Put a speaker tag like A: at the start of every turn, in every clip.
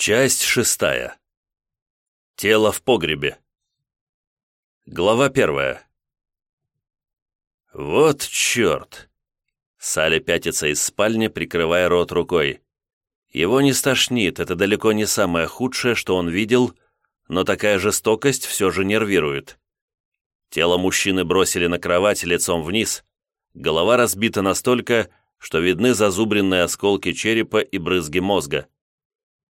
A: Часть шестая. Тело в погребе. Глава первая. Вот черт! Салли пятится из спальни, прикрывая рот рукой. Его не стошнит, это далеко не самое худшее, что он видел, но такая жестокость все же нервирует. Тело мужчины бросили на кровать лицом вниз, голова разбита настолько, что видны зазубренные осколки черепа и брызги мозга.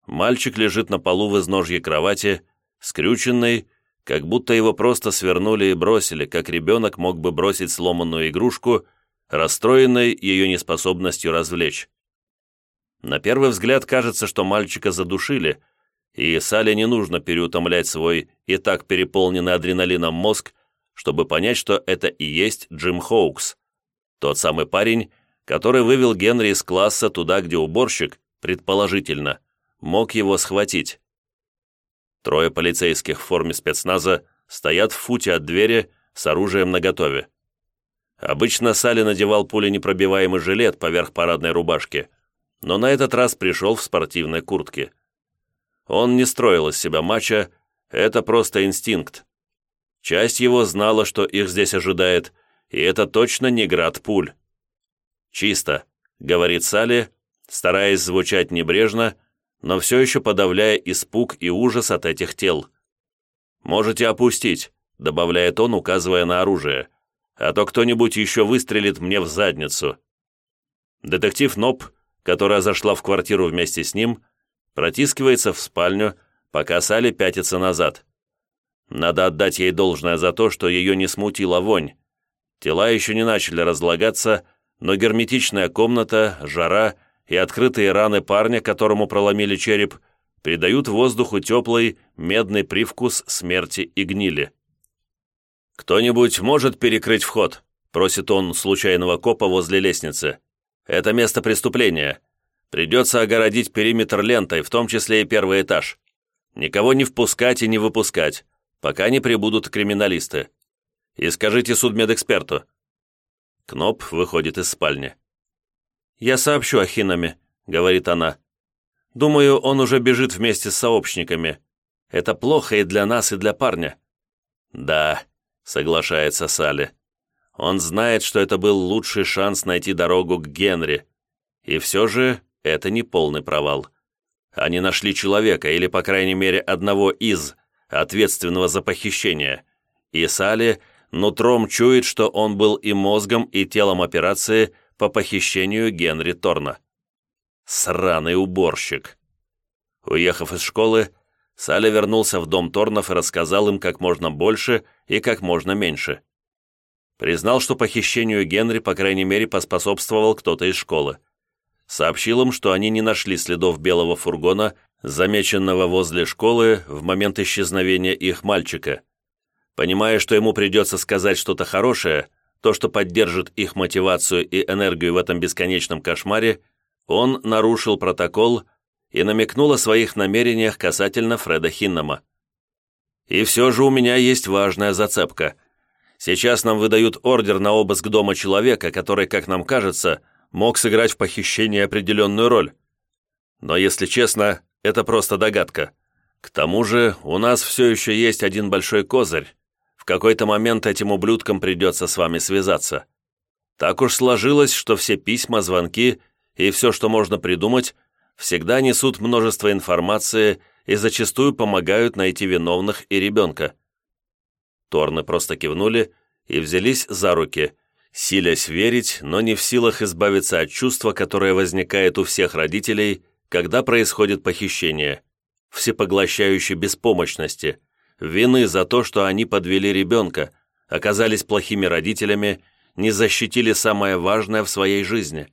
A: Мальчик лежит на полу в изножье кровати, скрюченный, как будто его просто свернули и бросили, как ребенок мог бы бросить сломанную игрушку, расстроенный ее неспособностью развлечь. На первый взгляд кажется, что мальчика задушили, и Сале не нужно переутомлять свой и так переполненный адреналином мозг, чтобы понять, что это и есть Джим Хоукс, тот самый парень, который вывел Генри из класса туда, где уборщик, предположительно, мог его схватить. Трое полицейских в форме спецназа стоят в футе от двери с оружием наготове. Обычно Салли надевал пуленепробиваемый жилет поверх парадной рубашки, но на этот раз пришел в спортивной куртке. Он не строил из себя матча, это просто инстинкт. Часть его знала, что их здесь ожидает, и это точно не град пуль. «Чисто», — говорит Салли, стараясь звучать небрежно, но все еще подавляя испуг и ужас от этих тел. «Можете опустить», — добавляет он, указывая на оружие, «а то кто-нибудь еще выстрелит мне в задницу». Детектив Ноб, которая зашла в квартиру вместе с ним, протискивается в спальню, пока Салли пятится назад. Надо отдать ей должное за то, что ее не смутила вонь. Тела еще не начали разлагаться, но герметичная комната, жара и открытые раны парня, которому проломили череп, придают воздуху теплый, медный привкус смерти и гнили. «Кто-нибудь может перекрыть вход?» – просит он случайного копа возле лестницы. «Это место преступления. Придется огородить периметр лентой, в том числе и первый этаж. Никого не впускать и не выпускать, пока не прибудут криминалисты. И скажите судмедэксперту». Кноп выходит из спальни. «Я сообщу Ахинами», — говорит она. «Думаю, он уже бежит вместе с сообщниками. Это плохо и для нас, и для парня». «Да», — соглашается Салли. «Он знает, что это был лучший шанс найти дорогу к Генри. И все же это не полный провал. Они нашли человека, или, по крайней мере, одного из, ответственного за похищение. И Салли нутром чует, что он был и мозгом, и телом операции — по похищению Генри Торна. Сраный уборщик. Уехав из школы, Салли вернулся в дом Торнов и рассказал им как можно больше и как можно меньше. Признал, что похищению Генри, по крайней мере, поспособствовал кто-то из школы. Сообщил им, что они не нашли следов белого фургона, замеченного возле школы в момент исчезновения их мальчика. Понимая, что ему придется сказать что-то хорошее, то, что поддержит их мотивацию и энергию в этом бесконечном кошмаре, он нарушил протокол и намекнул о своих намерениях касательно Фреда Хиннама. «И все же у меня есть важная зацепка. Сейчас нам выдают ордер на обыск дома человека, который, как нам кажется, мог сыграть в похищении определенную роль. Но, если честно, это просто догадка. К тому же у нас все еще есть один большой козырь, в какой-то момент этим ублюдкам придется с вами связаться. Так уж сложилось, что все письма, звонки и все, что можно придумать, всегда несут множество информации и зачастую помогают найти виновных и ребенка. Торны просто кивнули и взялись за руки, силясь верить, но не в силах избавиться от чувства, которое возникает у всех родителей, когда происходит похищение, всепоглощающей беспомощности – вины за то, что они подвели ребенка, оказались плохими родителями, не защитили самое важное в своей жизни.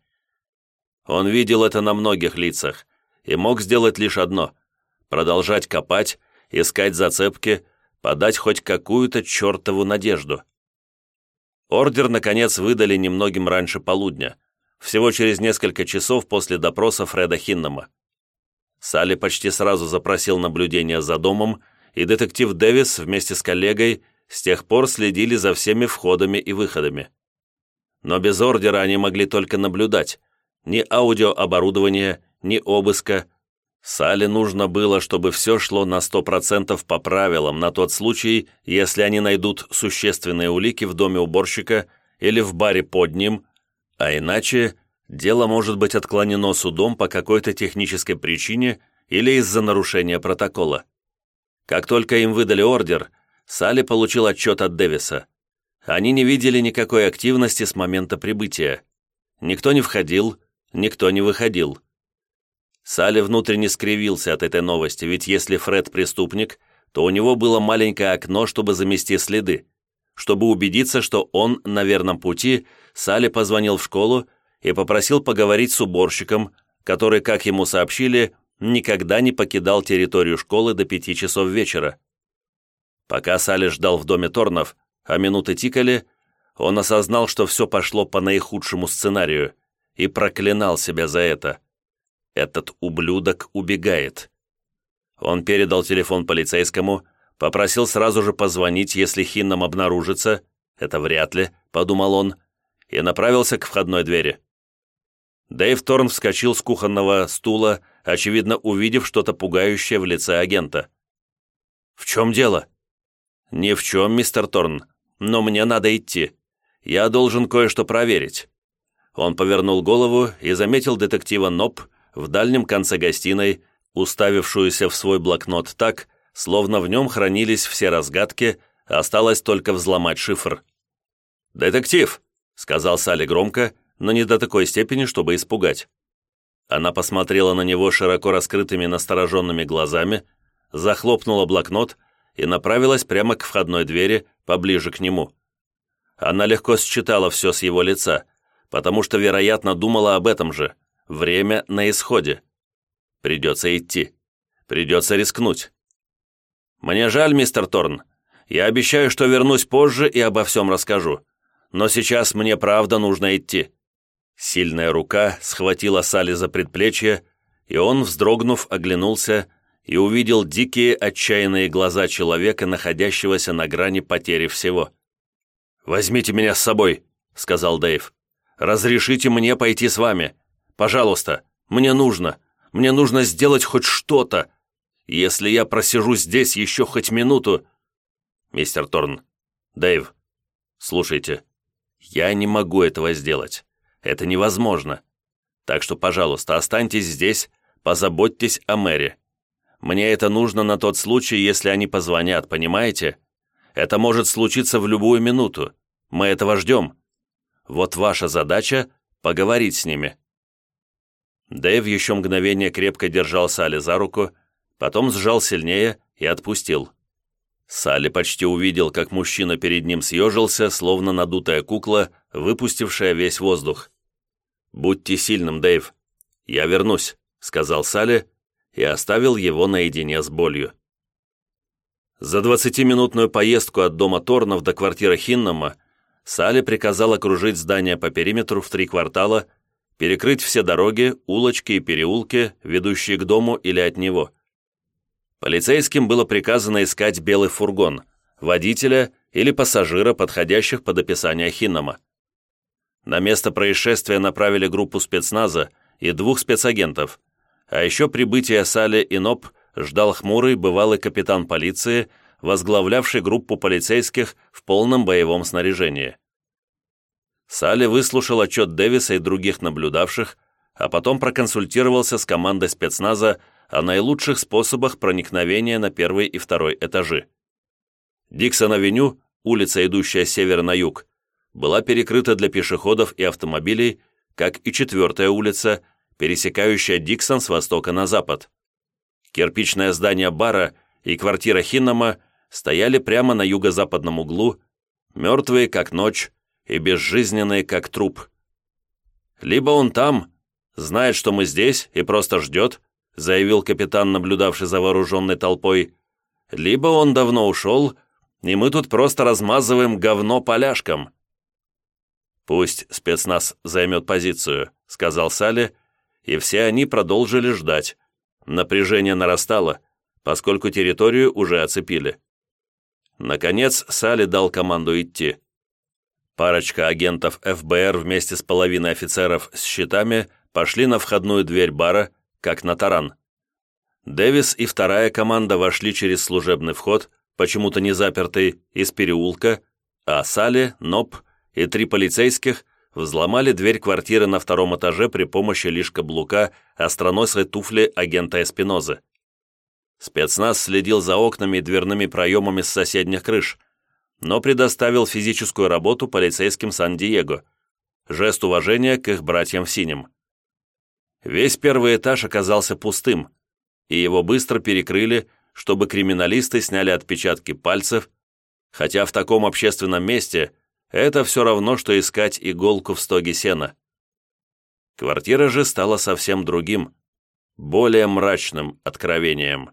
A: Он видел это на многих лицах и мог сделать лишь одно – продолжать копать, искать зацепки, подать хоть какую-то чертову надежду. Ордер, наконец, выдали немногим раньше полудня, всего через несколько часов после допроса Фреда Хиннема. Салли почти сразу запросил наблюдение за домом и детектив Дэвис вместе с коллегой с тех пор следили за всеми входами и выходами. Но без ордера они могли только наблюдать. Ни аудиооборудования, ни обыска. Сале нужно было, чтобы все шло на сто процентов по правилам на тот случай, если они найдут существенные улики в доме уборщика или в баре под ним, а иначе дело может быть отклонено судом по какой-то технической причине или из-за нарушения протокола. Как только им выдали ордер, Салли получил отчет от Дэвиса. Они не видели никакой активности с момента прибытия. Никто не входил, никто не выходил. Салли внутренне скривился от этой новости, ведь если Фред преступник, то у него было маленькое окно, чтобы замести следы. Чтобы убедиться, что он на верном пути, Салли позвонил в школу и попросил поговорить с уборщиком, который, как ему сообщили, никогда не покидал территорию школы до пяти часов вечера. Пока Салли ждал в доме Торнов, а минуты тикали, он осознал, что все пошло по наихудшему сценарию и проклинал себя за это. Этот ублюдок убегает. Он передал телефон полицейскому, попросил сразу же позвонить, если Хинном обнаружится, это вряд ли, подумал он, и направился к входной двери. Дэйв Торн вскочил с кухонного стула, очевидно увидев что-то пугающее в лице агента. «В чем дело?» «Ни в чем, мистер Торн, но мне надо идти. Я должен кое-что проверить». Он повернул голову и заметил детектива Ноб в дальнем конце гостиной, уставившуюся в свой блокнот так, словно в нем хранились все разгадки, осталось только взломать шифр. «Детектив!» — сказал Салли громко, но не до такой степени, чтобы испугать. Она посмотрела на него широко раскрытыми настороженными глазами, захлопнула блокнот и направилась прямо к входной двери, поближе к нему. Она легко считала все с его лица, потому что, вероятно, думала об этом же. Время на исходе. Придется идти. Придется рискнуть. «Мне жаль, мистер Торн. Я обещаю, что вернусь позже и обо всем расскажу. Но сейчас мне правда нужно идти». Сильная рука схватила Салли за предплечье, и он, вздрогнув, оглянулся и увидел дикие отчаянные глаза человека, находящегося на грани потери всего. «Возьмите меня с собой», — сказал Дэйв. «Разрешите мне пойти с вами. Пожалуйста, мне нужно. Мне нужно сделать хоть что-то. Если я просижу здесь еще хоть минуту...» «Мистер Торн, Дэйв, слушайте, я не могу этого сделать. Это невозможно. Так что, пожалуйста, останьтесь здесь, позаботьтесь о мэре. Мне это нужно на тот случай, если они позвонят, понимаете? Это может случиться в любую минуту. Мы этого ждем. Вот ваша задача — поговорить с ними». Дэйв еще мгновение крепко держал Салли за руку, потом сжал сильнее и отпустил. Салли почти увидел, как мужчина перед ним съежился, словно надутая кукла, выпустившая весь воздух. «Будьте сильным, Дэйв. Я вернусь», — сказал Салли и оставил его наедине с болью. За двадцатиминутную поездку от дома Торнов до квартиры Хиннама Салли приказал окружить здание по периметру в три квартала, перекрыть все дороги, улочки и переулки, ведущие к дому или от него — Полицейским было приказано искать белый фургон, водителя или пассажира, подходящих под описание Хиннама. На место происшествия направили группу спецназа и двух спецагентов, а еще прибытие Сали и НОП ждал хмурый бывалый капитан полиции, возглавлявший группу полицейских в полном боевом снаряжении. Салли выслушал отчет Дэвиса и других наблюдавших, а потом проконсультировался с командой спецназа о наилучших способах проникновения на первый и второй этажи. Диксон-авеню, улица, идущая с севера на юг, была перекрыта для пешеходов и автомобилей, как и четвертая улица, пересекающая Диксон с востока на запад. Кирпичное здание бара и квартира Хиннама стояли прямо на юго-западном углу, мертвые, как ночь, и безжизненные, как труп. Либо он там, знает, что мы здесь, и просто ждет, заявил капитан, наблюдавший за вооруженной толпой, либо он давно ушел, и мы тут просто размазываем говно поляшком. «Пусть спецназ займет позицию», — сказал Салли, и все они продолжили ждать. Напряжение нарастало, поскольку территорию уже оцепили. Наконец Салли дал команду идти. Парочка агентов ФБР вместе с половиной офицеров с щитами пошли на входную дверь бара, как на таран. Дэвис и вторая команда вошли через служебный вход, почему-то не запертый, из переулка, а Салли, Ноб и три полицейских взломали дверь квартиры на втором этаже при помощи лишь каблука остроносой туфли агента Эспинозы. Спецназ следил за окнами и дверными проемами с соседних крыш, но предоставил физическую работу полицейским Сан-Диего, жест уважения к их братьям в синем. Весь первый этаж оказался пустым, и его быстро перекрыли, чтобы криминалисты сняли отпечатки пальцев, хотя в таком общественном месте это все равно, что искать иголку в стоге сена. Квартира же стала совсем другим, более мрачным откровением.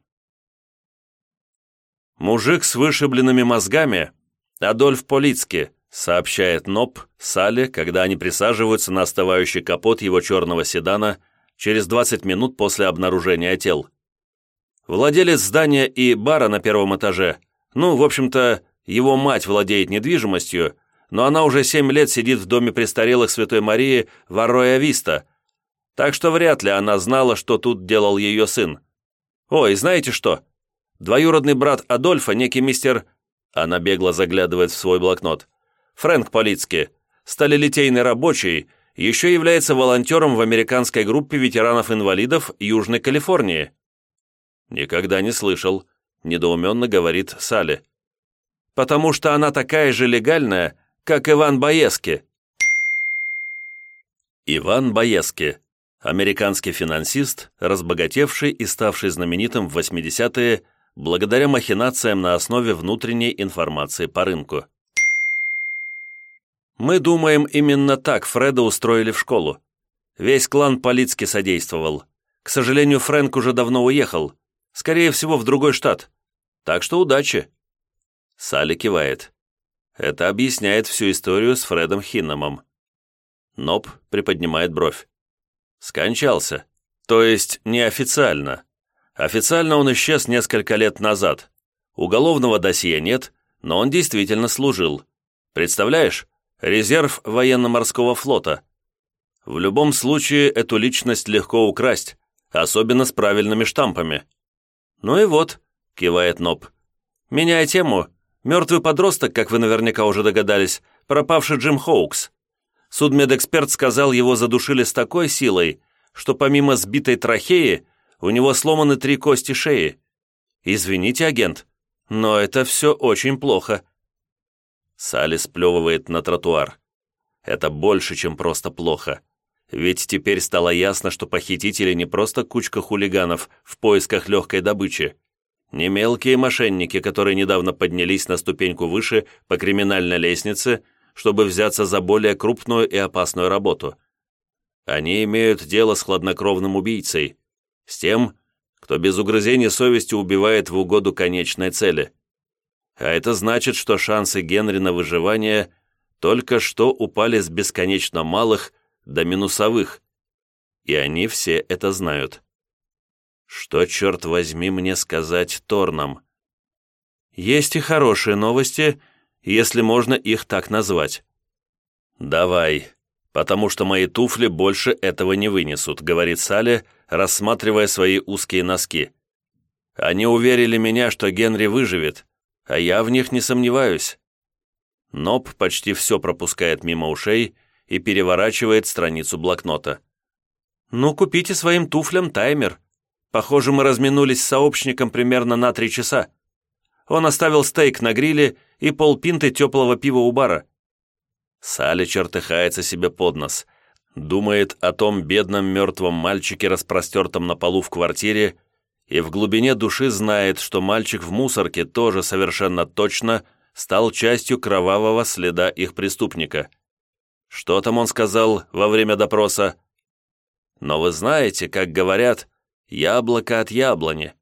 A: Мужик с вышибленными мозгами, Адольф Полицки, сообщает Ноб Сале, когда они присаживаются на остывающий капот его черного седана через 20 минут после обнаружения тел. Владелец здания и бара на первом этаже, ну, в общем-то, его мать владеет недвижимостью, но она уже семь лет сидит в доме престарелых Святой Марии в Арроя-Виста, так что вряд ли она знала, что тут делал ее сын. Ой, знаете что? Двоюродный брат Адольфа, некий мистер... Она бегло заглядывает в свой блокнот. Фрэнк Полицки, сталелитейный рабочий, еще является волонтером в американской группе ветеранов-инвалидов Южной Калифорнии. «Никогда не слышал», — недоуменно говорит Салли. «Потому что она такая же легальная, как Иван Боески». Иван Боески, американский финансист, разбогатевший и ставший знаменитым в 80-е благодаря махинациям на основе внутренней информации по рынку. Мы думаем, именно так Фреда устроили в школу. Весь клан Полицки содействовал. К сожалению, Фрэнк уже давно уехал. Скорее всего, в другой штат. Так что удачи. Салли кивает. Это объясняет всю историю с Фредом Хинномом. Ноб приподнимает бровь. Скончался. То есть неофициально. Официально он исчез несколько лет назад. Уголовного досье нет, но он действительно служил. Представляешь, резерв военно-морского флота. В любом случае, эту личность легко украсть, особенно с правильными штампами. «Ну и вот», — кивает Ноб. «Меняя тему, Мертвый подросток, как вы наверняка уже догадались, пропавший Джим Хоукс. Судмедэксперт сказал, его задушили с такой силой, что помимо сбитой трахеи, у него сломаны три кости шеи. Извините, агент, но это все очень плохо. Салли сплевывает на тротуар. Это больше, чем просто плохо. Ведь теперь стало ясно, что похитители не просто кучка хулиганов в поисках легкой добычи. Не мелкие мошенники, которые недавно поднялись на ступеньку выше по криминальной лестнице, чтобы взяться за более крупную и опасную работу. Они имеют дело с хладнокровным убийцей, с тем, кто без угрызения совести убивает в угоду конечной цели. А это значит, что шансы Генри на выживание только что упали с бесконечно малых до минусовых, и они все это знают. Что, черт возьми, мне сказать Торнам? Есть и хорошие новости, если можно их так назвать. «Давай, потому что мои туфли больше этого не вынесут», — говорит Салли, рассматривая свои узкие носки. «Они уверили меня, что Генри выживет, а я в них не сомневаюсь». Ноб почти все пропускает мимо ушей и переворачивает страницу блокнота. «Ну, купите своим туфлям таймер», Похоже, мы разминулись с сообщником примерно на три часа. Он оставил стейк на гриле и полпинты теплого пива у бара. Салли чертыхается себе под нос. Думает о том бедном мертвом мальчике, распростертом на полу в квартире, и в глубине души знает, что мальчик в мусорке тоже совершенно точно стал частью кровавого следа их преступника. Что там он сказал во время допроса? Но вы знаете, как говорят, Яблоко от яблони.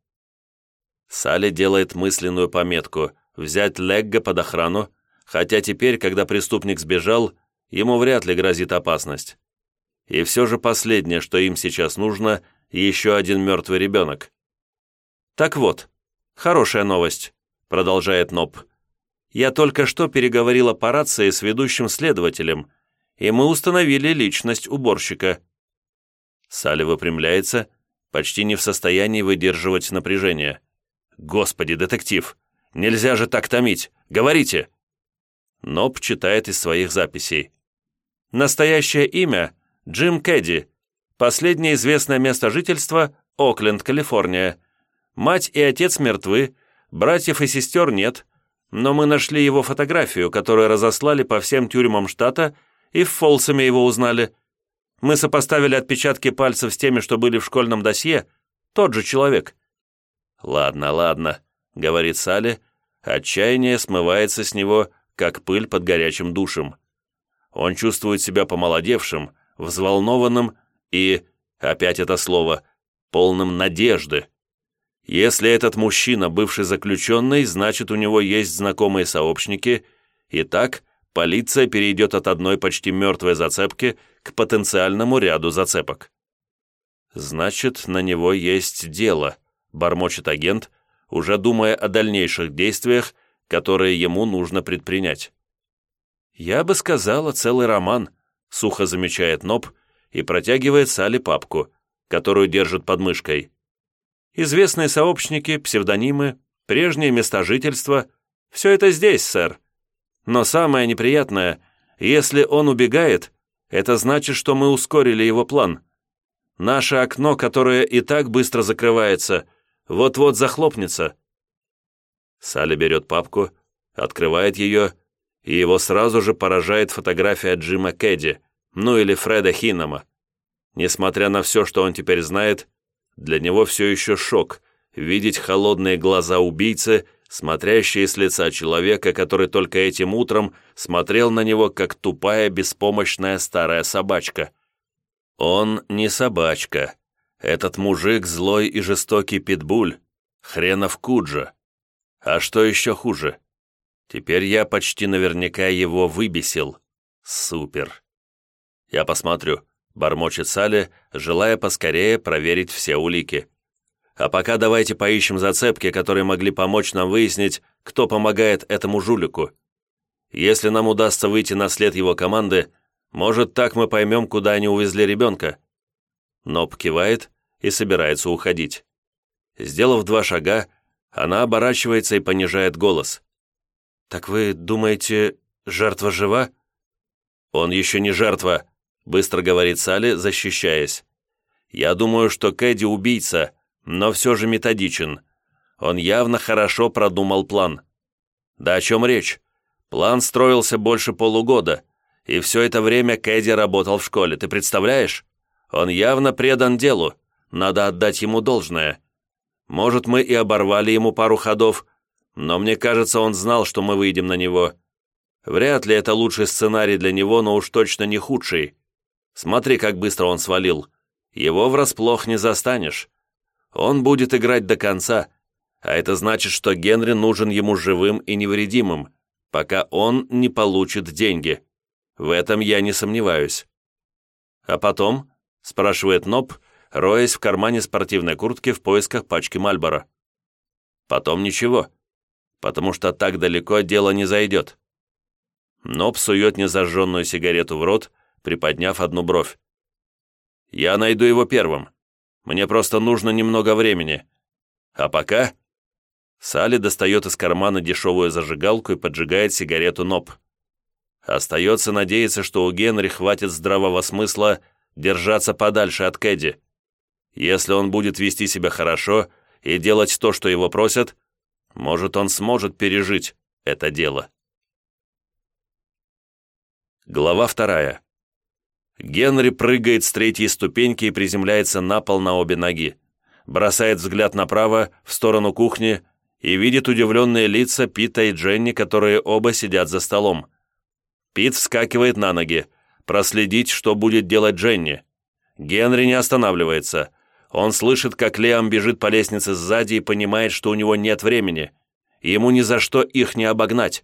A: Салли делает мысленную пометку взять Легга под охрану, хотя теперь, когда преступник сбежал, ему вряд ли грозит опасность. И все же последнее, что им сейчас нужно, еще один мертвый ребенок. «Так вот, хорошая новость», — продолжает Ноб. «Я только что переговорила по рации с ведущим следователем, и мы установили личность уборщика». Салли выпрямляется почти не в состоянии выдерживать напряжение. «Господи, детектив! Нельзя же так томить! Говорите!» Ноб читает из своих записей. «Настоящее имя – Джим Кэдди. Последнее известное место жительства – Окленд, Калифорния. Мать и отец мертвы, братьев и сестер нет, но мы нашли его фотографию, которую разослали по всем тюрьмам штата и в Фолсами его узнали. Мы сопоставили отпечатки пальцев с теми, что были в школьном досье. Тот же человек». «Ладно, ладно», — говорит Салли. Отчаяние смывается с него, как пыль под горячим душем. Он чувствует себя помолодевшим, взволнованным и, опять это слово, полным надежды. Если этот мужчина бывший заключенный, значит, у него есть знакомые сообщники, и так полиция перейдет от одной почти мертвой зацепки к потенциальному ряду зацепок. «Значит, на него есть дело», — бормочет агент, уже думая о дальнейших действиях, которые ему нужно предпринять. «Я бы сказала, целый роман», — сухо замечает Ноб и протягивает Салли папку, которую держит под мышкой. Известные сообщники, псевдонимы, прежние места жительства — все это здесь, сэр. Но самое неприятное, если он убегает, это значит, что мы ускорили его план. Наше окно, которое и так быстро закрывается, вот-вот захлопнется. Салли берет папку, открывает ее, и его сразу же поражает фотография Джима Кэдди, ну или Фреда Хиннама. Несмотря на все, что он теперь знает, для него все еще шок видеть холодные глаза убийцы, смотрящие с лица человека, который только этим утром смотрел на него, как тупая, беспомощная старая собачка. Он не собачка. Этот мужик злой и жестокий питбуль. Хренов Куджа. А что еще хуже? Теперь я почти наверняка его выбесил. Супер. Я посмотрю бормочет Салли, желая поскорее проверить все улики. А пока давайте поищем зацепки, которые могли помочь нам выяснить, кто помогает этому жулику. Если нам удастся выйти на след его команды, может, так мы поймем, куда они увезли ребенка». Ноб кивает и собирается уходить. Сделав два шага, она оборачивается и понижает голос. «Так вы думаете, жертва жива?» «Он еще не жертва», быстро говорит Салли, защищаясь. «Я думаю, что Кэдди убийца, но все же методичен. Он явно хорошо продумал план. Да о чем речь? План строился больше полугода, и все это время Кэдди работал в школе, ты представляешь? Он явно предан делу, надо отдать ему должное. Может, мы и оборвали ему пару ходов, но мне кажется, он знал, что мы выйдем на него. Вряд ли это лучший сценарий для него, но уж точно не худший. Смотри, как быстро он свалил. Его врасплох не застанешь. Он будет играть до конца, а это значит, что Генри нужен ему живым и невредимым, пока он не получит деньги. В этом я не сомневаюсь. А потом, спрашивает Ноб, роясь в кармане спортивной куртки в поисках пачки Мальбора. Потом ничего, потому что так далеко дело не зайдет. Ноб сует незажженную сигарету в рот, приподняв одну бровь. «Я найду его первым. Мне просто нужно немного времени. А пока...» Салли достает из кармана дешевую зажигалку и поджигает сигарету НОП. Остается надеяться, что у Генри хватит здравого смысла держаться подальше от Кэдди. Если он будет вести себя хорошо и делать то, что его просят, может, он сможет пережить это дело. Глава вторая. Генри прыгает с третьей ступеньки и приземляется на пол на обе ноги. Бросает взгляд направо, в сторону кухни, и видит удивленные лица Пита и Дженни, которые оба сидят за столом. Пит вскакивает на ноги, проследить, что будет делать Дженни. Генри не останавливается. Он слышит, как Лиам бежит по лестнице сзади и понимает, что у него нет времени. Ему ни за что их не обогнать.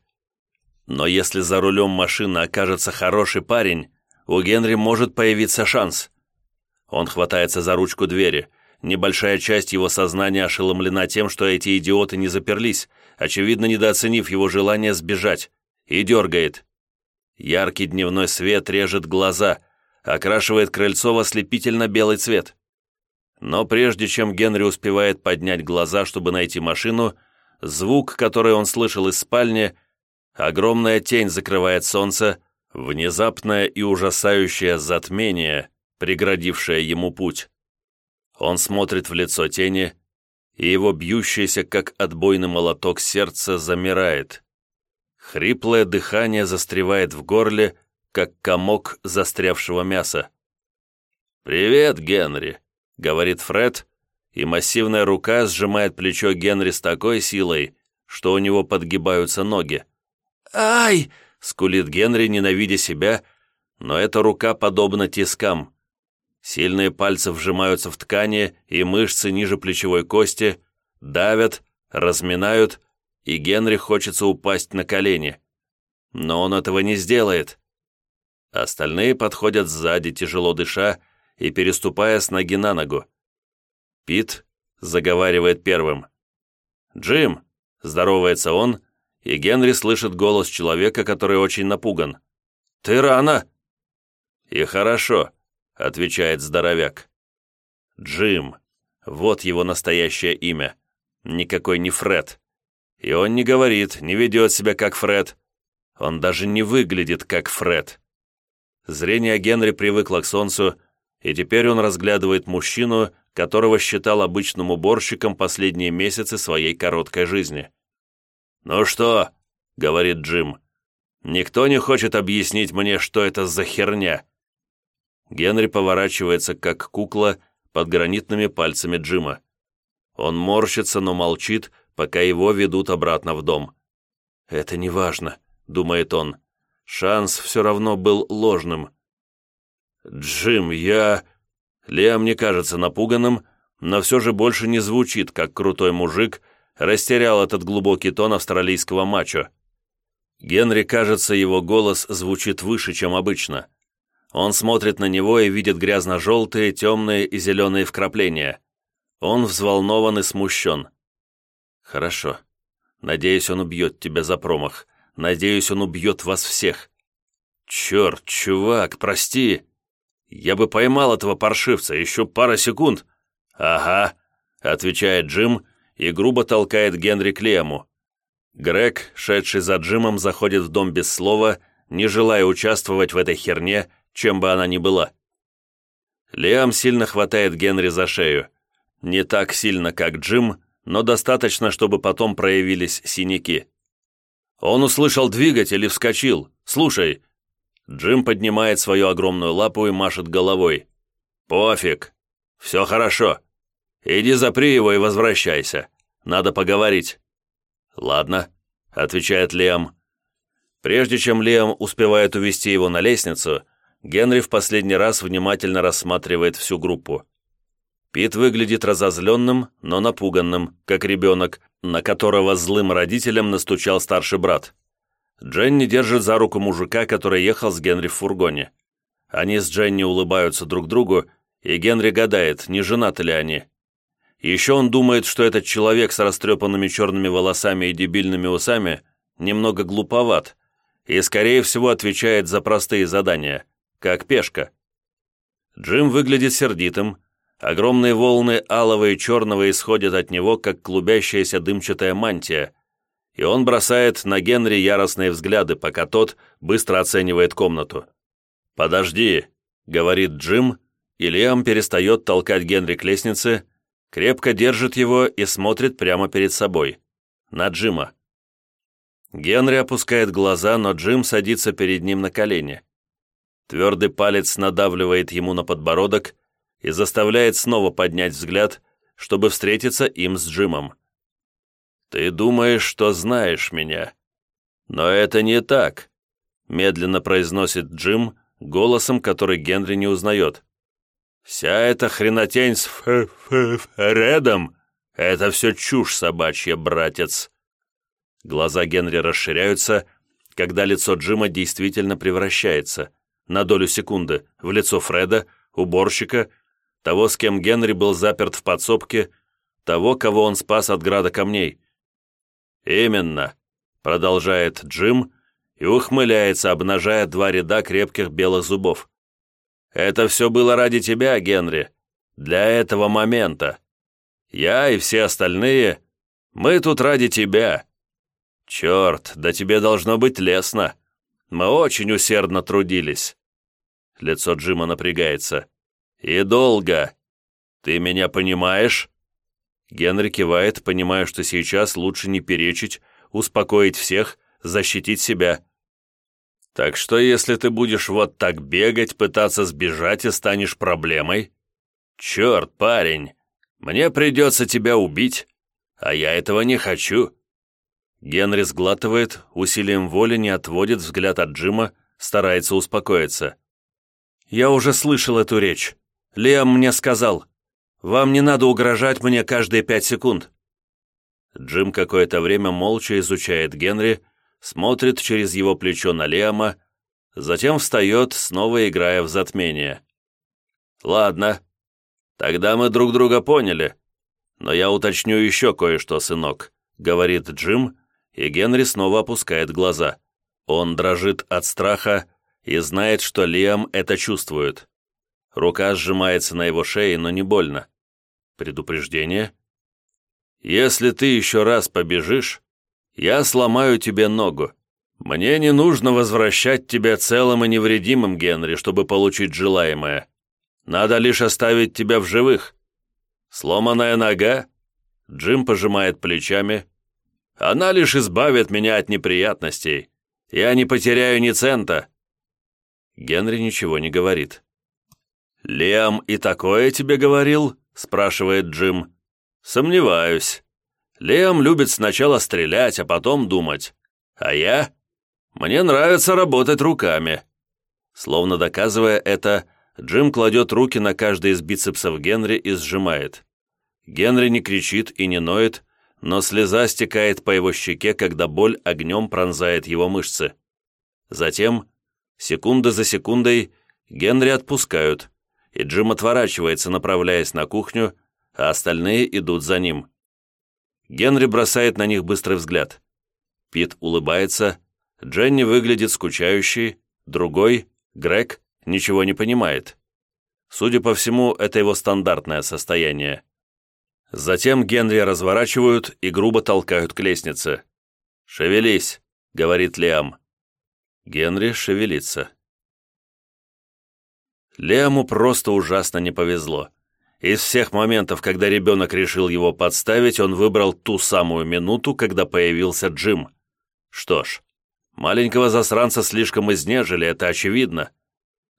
A: Но если за рулем машины окажется хороший парень, у Генри может появиться шанс. Он хватается за ручку двери. Небольшая часть его сознания ошеломлена тем, что эти идиоты не заперлись, очевидно, недооценив его желание сбежать, и дергает. Яркий дневной свет режет глаза, окрашивает крыльцо в ослепительно-белый цвет. Но прежде чем Генри успевает поднять глаза, чтобы найти машину, звук, который он слышал из спальни, огромная тень закрывает солнце, внезапное и ужасающее затмение, преградившее ему путь. Он смотрит в лицо тени, и его бьющееся, как отбойный молоток, сердце замирает. Хриплое дыхание застревает в горле, как комок застрявшего мяса. «Привет, Генри», — говорит Фред, и массивная рука сжимает плечо Генри с такой силой, что у него подгибаются ноги. «Ай!» — скулит Генри, ненавидя себя, но эта рука подобна тискам. Сильные пальцы вжимаются в ткани и мышцы ниже плечевой кости, давят, разминают, и Генри хочется упасть на колени. Но он этого не сделает. Остальные подходят сзади, тяжело дыша и переступая с ноги на ногу. Пит заговаривает первым. «Джим!» – здоровается он, и Генри слышит голос человека, который очень напуган. «Ты рано!» «И хорошо», — отвечает здоровяк. «Джим. Вот его настоящее имя. Никакой не Фред. И он не говорит, не ведет себя как Фред. Он даже не выглядит как Фред. Зрение Генри привыкло к солнцу, и теперь он разглядывает мужчину, которого считал обычным уборщиком последние месяцы своей короткой жизни. «Ну что?» — говорит Джим. «Никто не хочет объяснить мне, что это за херня?» Генри поворачивается, как кукла, под гранитными пальцами Джима. Он морщится, но молчит, пока его ведут обратно в дом. «Это не важно», — думает он. «Шанс все равно был ложным». «Джим, я...» Лиам не кажется напуганным, но все же больше не звучит, как крутой мужик, растерял этот глубокий тон австралийского мачо. Генри, кажется, его голос звучит выше, чем обычно. Он смотрит на него и видит грязно-желтые, темные и зеленые вкрапления. Он взволнован и смущен. «Хорошо. Надеюсь, он убьет тебя за промах. Надеюсь, он убьет вас всех». «Черт, чувак, прости!» Я бы поймал этого паршивца, еще пара секунд». «Ага», — отвечает Джим и грубо толкает Генри к Лему. Грег, шедший за Джимом, заходит в дом без слова, не желая участвовать в этой херне, чем бы она ни была. Лиам сильно хватает Генри за шею. Не так сильно, как Джим, но достаточно, чтобы потом проявились синяки. Он услышал двигатель и вскочил. «Слушай, Джим поднимает свою огромную лапу и машет головой. «Пофиг. Все хорошо. Иди запри его и возвращайся. Надо поговорить». «Ладно», — отвечает Лиам. Прежде чем Лиам успевает увести его на лестницу, Генри в последний раз внимательно рассматривает всю группу. Пит выглядит разозленным, но напуганным, как ребенок, на которого злым родителям настучал старший брат. Дженни держит за руку мужика, который ехал с Генри в фургоне. Они с Дженни улыбаются друг другу, и Генри гадает, не женаты ли они. Еще он думает, что этот человек с растрепанными черными волосами и дебильными усами немного глуповат и, скорее всего, отвечает за простые задания, как пешка. Джим выглядит сердитым, огромные волны алого и черного исходят от него, как клубящаяся дымчатая мантия – и он бросает на Генри яростные взгляды, пока тот быстро оценивает комнату. «Подожди», — говорит Джим, и Лиам перестает толкать Генри к лестнице, крепко держит его и смотрит прямо перед собой, на Джима. Генри опускает глаза, но Джим садится перед ним на колени. Твердый палец надавливает ему на подбородок и заставляет снова поднять взгляд, чтобы встретиться им с Джимом. «Ты думаешь, что знаешь меня. Но это не так», — медленно произносит Джим голосом, который Генри не узнает. «Вся эта хренотень с ф -ф Фредом — это все чушь собачья, братец». Глаза Генри расширяются, когда лицо Джима действительно превращается, на долю секунды, в лицо Фреда, уборщика, того, с кем Генри был заперт в подсобке, того, кого он спас от града камней. «Именно», — продолжает Джим и ухмыляется, обнажая два ряда крепких белых зубов. «Это все было ради тебя, Генри. Для этого момента. Я и все остальные, мы тут ради тебя. Черт, да тебе должно быть лестно. Мы очень усердно трудились». Лицо Джима напрягается. «И долго. Ты меня понимаешь?» Генри кивает, понимая, что сейчас лучше не перечить, успокоить всех, защитить себя. «Так что, если ты будешь вот так бегать, пытаться сбежать и станешь проблемой? Черт, парень, мне придется тебя убить, а я этого не хочу». Генри сглатывает, усилием воли не отводит взгляд от Джима, старается успокоиться. «Я уже слышал эту речь. Лиам мне сказал, вам не надо угрожать мне каждые пять секунд». Джим какое-то время молча изучает Генри, смотрит через его плечо на Лиама, затем встает, снова играя в затмение. «Ладно, тогда мы друг друга поняли, но я уточню еще кое-что, сынок», — говорит Джим, и Генри снова опускает глаза. Он дрожит от страха и знает, что Лиам это чувствует. Рука сжимается на его шее, но не больно. Предупреждение. «Если ты еще раз побежишь, я сломаю тебе ногу. Мне не нужно возвращать тебя целым и невредимым, Генри, чтобы получить желаемое. Надо лишь оставить тебя в живых. Сломанная нога?» Джим пожимает плечами, она лишь избавит меня от неприятностей. Я не потеряю ни цента». Генри ничего не говорит. «Лиам и такое тебе говорил?» – спрашивает Джим. «Сомневаюсь. Лиам любит сначала стрелять, а потом думать. А я? Мне нравится работать руками». Словно доказывая это, Джим кладет руки на каждый из бицепсов Генри и сжимает. Генри не кричит и не ноет, но слеза стекает по его щеке, когда боль огнем пронзает его мышцы. Затем, секунда за секундой, Генри отпускают, и Джим отворачивается, направляясь на кухню, а остальные идут за ним. Генри бросает на них быстрый взгляд. Пит улыбается, Дженни выглядит скучающей, другой, Грег, ничего не понимает. Судя по всему, это его стандартное состояние. Затем Генри разворачивают и грубо толкают к лестнице. «Шевелись», — говорит Лиам. Генри шевелится. Лиаму просто ужасно не повезло. Из всех моментов, когда ребенок решил его подставить, он выбрал ту самую минуту, когда появился Джим. Что ж, маленького засранца слишком изнежили, это очевидно.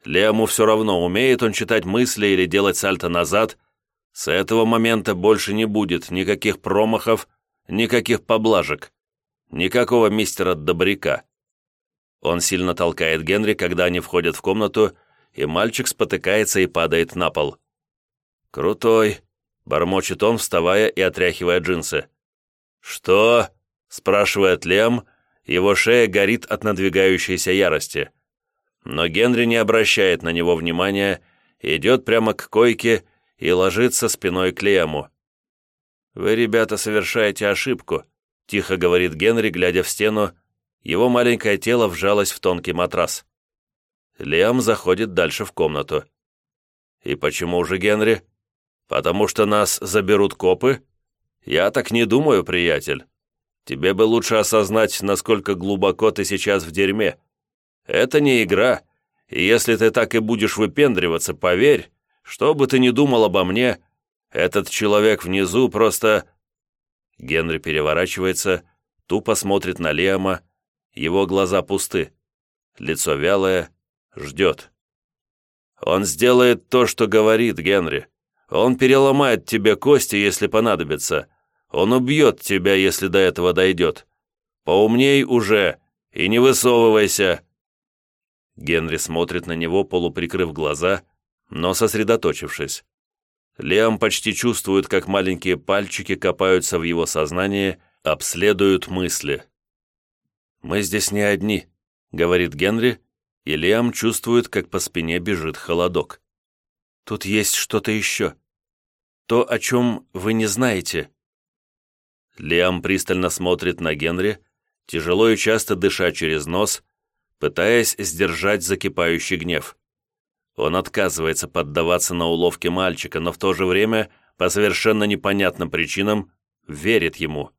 A: Лиаму все равно, умеет он читать мысли или делать сальто назад — с этого момента больше не будет никаких промахов, никаких поблажек, никакого мистера Добряка. Он сильно толкает Генри, когда они входят в комнату, и мальчик спотыкается и падает на пол. «Крутой», — бормочет он, вставая и отряхивая джинсы. «Что?» — спрашивает Лем, его шея горит от надвигающейся ярости. Но Генри не обращает на него внимания, идет прямо к койке и ложится спиной к Лему. «Вы, ребята, совершаете ошибку», — тихо говорит Генри, глядя в стену. Его маленькое тело вжалось в тонкий матрас. Лиам заходит дальше в комнату. «И почему же, Генри? Потому что нас заберут копы? Я так не думаю, приятель. Тебе бы лучше осознать, насколько глубоко ты сейчас в дерьме. Это не игра, и если ты так и будешь выпендриваться, поверь, что бы ты ни думал обо мне, этот человек внизу просто...» Генри переворачивается, тупо смотрит на Лиама, его глаза пусты, лицо вялое, ждет. «Он сделает то, что говорит, Генри. Он переломает тебе кости, если понадобится. Он убьет тебя, если до этого дойдет. Поумней уже и не высовывайся!» Генри смотрит на него, полуприкрыв глаза, но сосредоточившись. Лиам почти чувствует, как маленькие пальчики копаются в его сознании, обследуют мысли. «Мы здесь не одни», — говорит Генри, и Лиам чувствует, как по спине бежит холодок. «Тут есть что-то еще. То, о чем вы не знаете». Лиам пристально смотрит на Генри, тяжело и часто дыша через нос, пытаясь сдержать закипающий гнев. Он отказывается поддаваться на уловки мальчика, но в то же время, по совершенно непонятным причинам, верит ему.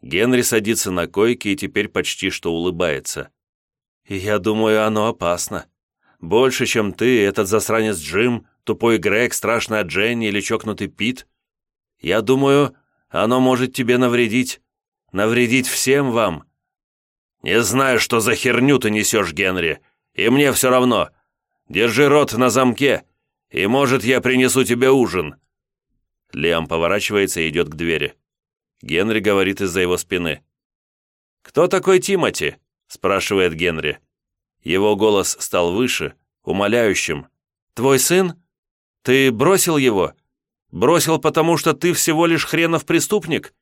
A: Генри садится на койке и теперь почти что улыбается. «Я думаю, оно опасно. Больше, чем ты, этот засранец Джим, тупой Грег, страшная Дженни или чокнутый Пит. Я думаю, оно может тебе навредить. Навредить всем вам». «Не знаю, что за херню ты несешь, Генри, и мне все равно. Держи рот на замке, и, может, я принесу тебе ужин». Лиам поворачивается и идет к двери. Генри говорит из-за его спины. «Кто такой Тимати?» – спрашивает Генри. Его голос стал выше, умоляющим. «Твой сын? Ты бросил его? Бросил, потому что ты всего лишь хренов преступник?»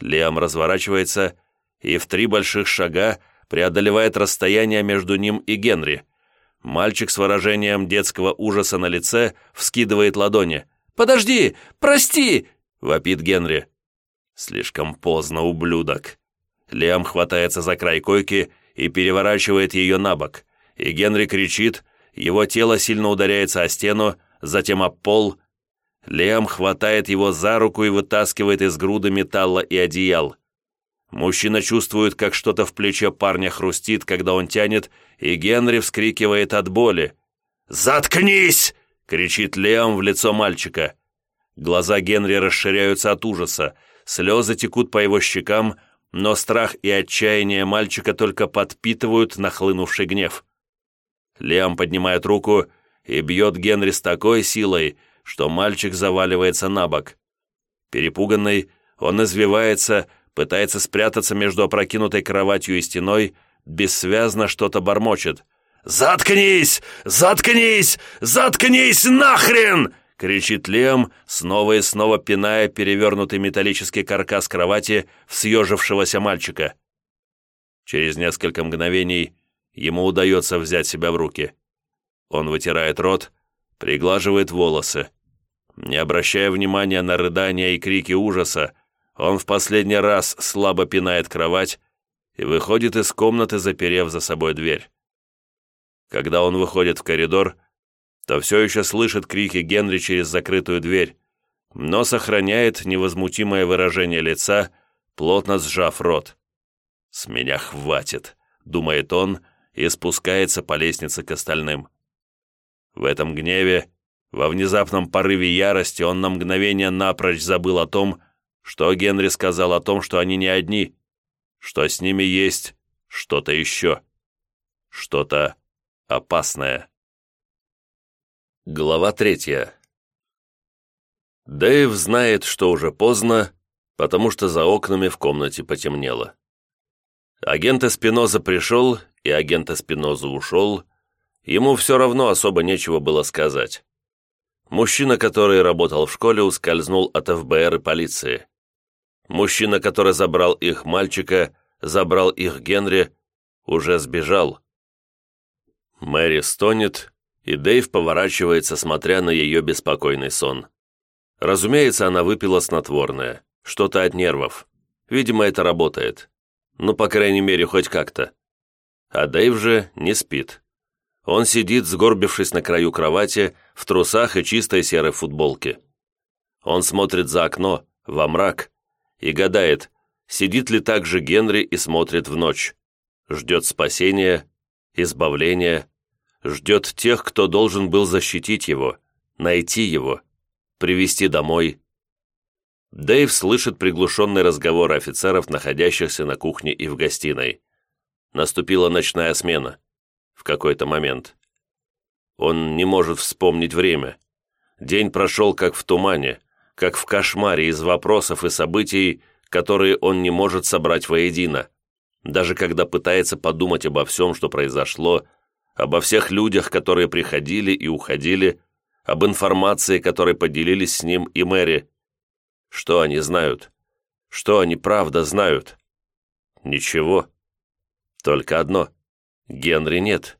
A: Лиам разворачивается и в три больших шага преодолевает расстояние между ним и Генри. Мальчик с выражением детского ужаса на лице вскидывает ладони. «Подожди! Прости!» — вопит Генри. Слишком поздно, ублюдок. Лиам хватается за край койки и переворачивает ее на бок. И Генри кричит, его тело сильно ударяется о стену, затем об пол. Лиам хватает его за руку и вытаскивает из груды металла и одеял. Мужчина чувствует, как что-то в плече парня хрустит, когда он тянет, и Генри вскрикивает от боли. «Заткнись!» — кричит Лиам в лицо мальчика. Глаза Генри расширяются от ужаса. Слезы текут по его щекам, но страх и отчаяние мальчика только подпитывают нахлынувший гнев. Лиам поднимает руку и бьет Генри с такой силой, что мальчик заваливается на бок. Перепуганный, он извивается, пытается спрятаться между опрокинутой кроватью и стеной, бессвязно что-то бормочет. «Заткнись! Заткнись! Заткнись нахрен!» кричит Лем, снова и снова пиная перевернутый металлический каркас кровати в съежившегося мальчика. Через несколько мгновений ему удается взять себя в руки. Он вытирает рот, приглаживает волосы. Не обращая внимания на рыдания и крики ужаса, он в последний раз слабо пинает кровать и выходит из комнаты, заперев за собой дверь. Когда он выходит в коридор, то все еще слышит крики Генри через закрытую дверь, но сохраняет невозмутимое выражение лица, плотно сжав рот. «С меня хватит», — думает он и спускается по лестнице к остальным. В этом гневе, во внезапном порыве ярости он на мгновение напрочь забыл о том, что Генри сказал о том, что они не одни, что с ними есть что-то еще, что-то опасное. Глава третья. Дэйв знает, что уже поздно, потому что за окнами в комнате потемнело. Агент Эспиноза пришел, и агент Эспиноза ушел. Ему все равно особо нечего было сказать. Мужчина, который работал в школе, ускользнул от ФБР и полиции. Мужчина, который забрал их мальчика, забрал их Генри, уже сбежал. Мэри стонет, и Дэйв поворачивается, смотря на ее беспокойный сон. Разумеется, она выпила снотворное, что-то от нервов. Видимо, это работает. Ну, по крайней мере, хоть как-то. А Дэйв же не спит. Он сидит, сгорбившись на краю кровати, в трусах и чистой серой футболке. Он смотрит за окно, во мрак, и гадает, сидит ли так же Генри и смотрит в ночь. Ждет спасения, избавления, ждет тех, кто должен был защитить его, найти его, привести домой. Дэйв слышит приглушенный разговор офицеров, находящихся на кухне и в гостиной. Наступила ночная смена. Какой-то момент. Он не может вспомнить время. День прошел как в тумане, как в кошмаре из вопросов и событий, которые он не может собрать воедино, даже когда пытается подумать обо всем, что произошло, обо всех людях, которые приходили и уходили, об информации, которой поделились с ним и Мэри. Что они знают? Что они правда знают? Ничего. Только одно. Генри нет.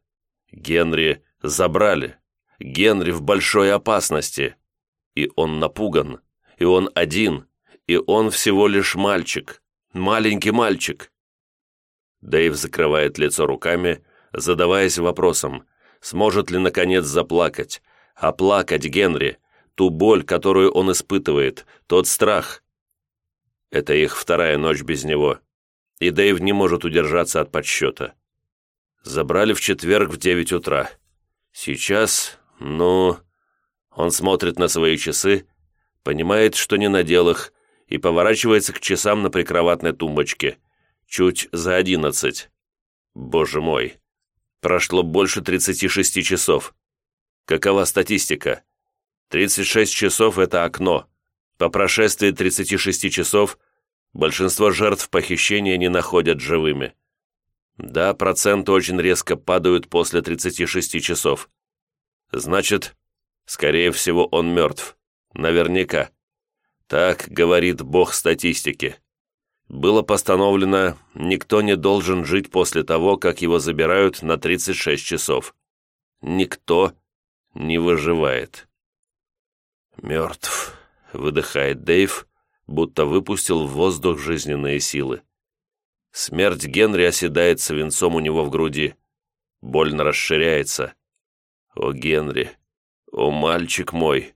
A: Генри забрали. Генри в большой опасности. И он напуган. И он один. И он всего лишь мальчик. Маленький мальчик. Дэйв закрывает лицо руками задаваясь вопросом, сможет ли, наконец, заплакать. Оплакать Генри, ту боль, которую он испытывает, тот страх. Это их вторая ночь без него, и Дэйв не может удержаться от подсчета. Забрали в четверг в девять утра. Сейчас, ну... Он смотрит на свои часы, понимает, что не надел их, и поворачивается к часам на прикроватной тумбочке. Чуть за одиннадцать. Боже мой. Прошло больше 36 часов. Какова статистика? 36 часов – это окно. По прошествии 36 часов большинство жертв похищения не находят живыми. Да, проценты очень резко падают после 36 часов. Значит, скорее всего, он мертв. Наверняка. Так говорит бог статистики. Было постановлено, никто не должен жить после того, как его забирают на 36 часов. Никто не выживает. «Мертв», — выдыхает Дэйв, будто выпустил в воздух жизненные силы. Смерть Генри оседает свинцом у него в груди. Больно расширяется. «О, Генри! О, мальчик мой!»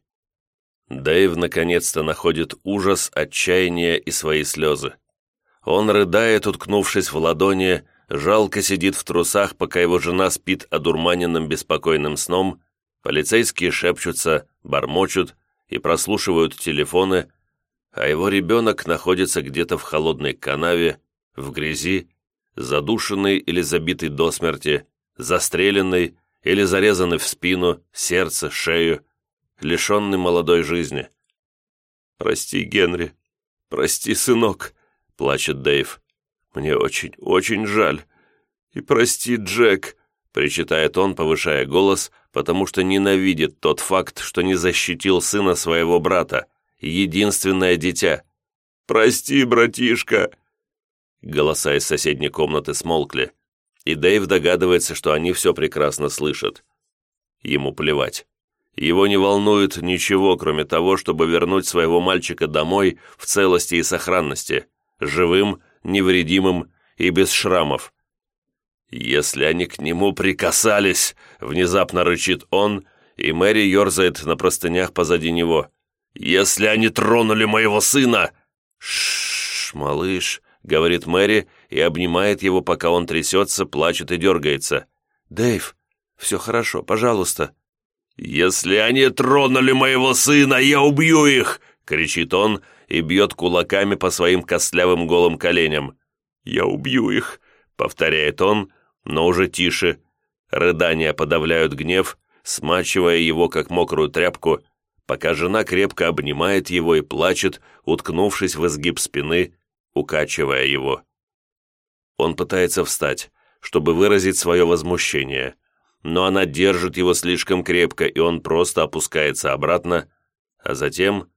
A: Дэйв наконец-то находит ужас, отчаяние и свои слезы. Он рыдает, уткнувшись в ладони, жалко сидит в трусах, пока его жена спит одурманенным беспокойным сном, полицейские шепчутся, бормочут и прослушивают телефоны, а его ребенок находится где-то в холодной канаве, в грязи, задушенный или забитый до смерти, застреленный или зарезанный в спину, сердце, шею, лишенный молодой жизни. «Прости, Генри. Прости, сынок», — плачет Дэйв. «Мне очень, очень жаль. И прости, Джек», — причитает он, повышая голос, потому что ненавидит тот факт, что не защитил сына своего брата, единственное дитя. «Прости, братишка!» Голоса из соседней комнаты смолкли, и Дэйв догадывается, что они все прекрасно слышат. Ему плевать. Его не волнует ничего, кроме того, чтобы вернуть своего мальчика домой в целости и сохранности, живым, невредимым и без шрамов. «Если они к нему прикасались», — внезапно рычит он, и Мэри ерзает на простынях позади него. «Если они тронули моего сына!» «Шш, малыш», — говорит Мэри и обнимает его, пока он трясется, плачет и дергается. «Дэйв, все хорошо, пожалуйста». «Если они тронули моего сына, я убью их!» — кричит он и бьет кулаками по своим костлявым голым коленям. «Я убью их!» — повторяет он, но уже тише. Рыдания подавляют гнев, смачивая его, как мокрую тряпку, пока жена крепко обнимает его и плачет, уткнувшись в изгиб спины, укачивая его. Он пытается встать, чтобы выразить свое возмущение, но она держит его слишком крепко, и он просто опускается обратно, а затем,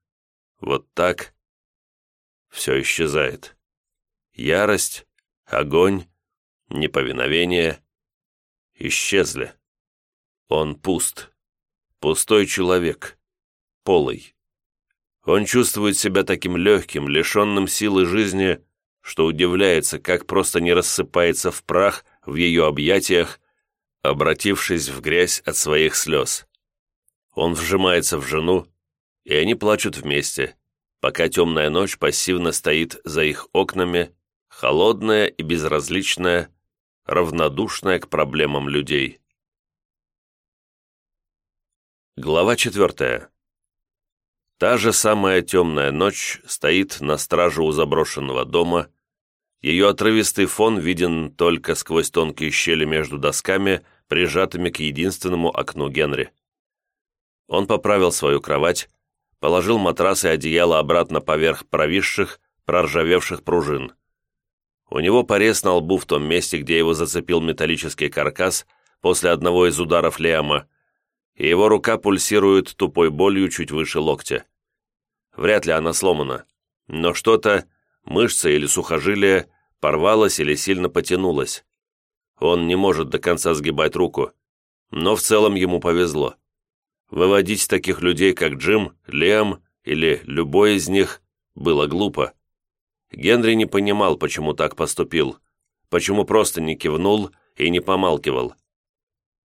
A: вот так, все исчезает. Ярость, огонь, неповиновение исчезли. Он пуст. Пустой человек. Полый. Он чувствует себя таким легким, лишенным силы жизни, что удивляется, как просто не рассыпается в прах в ее объятиях, обратившись в грязь от своих слез. Он вжимается в жену, и они плачут вместе, пока темная ночь пассивно стоит за их окнами, холодная и безразличная, равнодушная к проблемам людей. Глава четвертая. Та же самая темная ночь стоит на страже у заброшенного дома. Ее отрывистый фон виден только сквозь тонкие щели между досками, прижатыми к единственному окну Генри. Он поправил свою кровать, положил матрас и одеяло обратно поверх провисших, проржавевших пружин. У него порез на лбу в том месте, где его зацепил металлический каркас после одного из ударов Лиама, и его рука пульсирует тупой болью чуть выше локтя. Вряд ли она сломана, но что-то, мышца или сухожилие, порвалось или сильно потянулось. Он не может до конца сгибать руку, но в целом ему повезло. Выводить таких людей, как Джим, Лиам или любой из них, было глупо. Генри не понимал, почему так поступил, почему просто не кивнул и не помалкивал.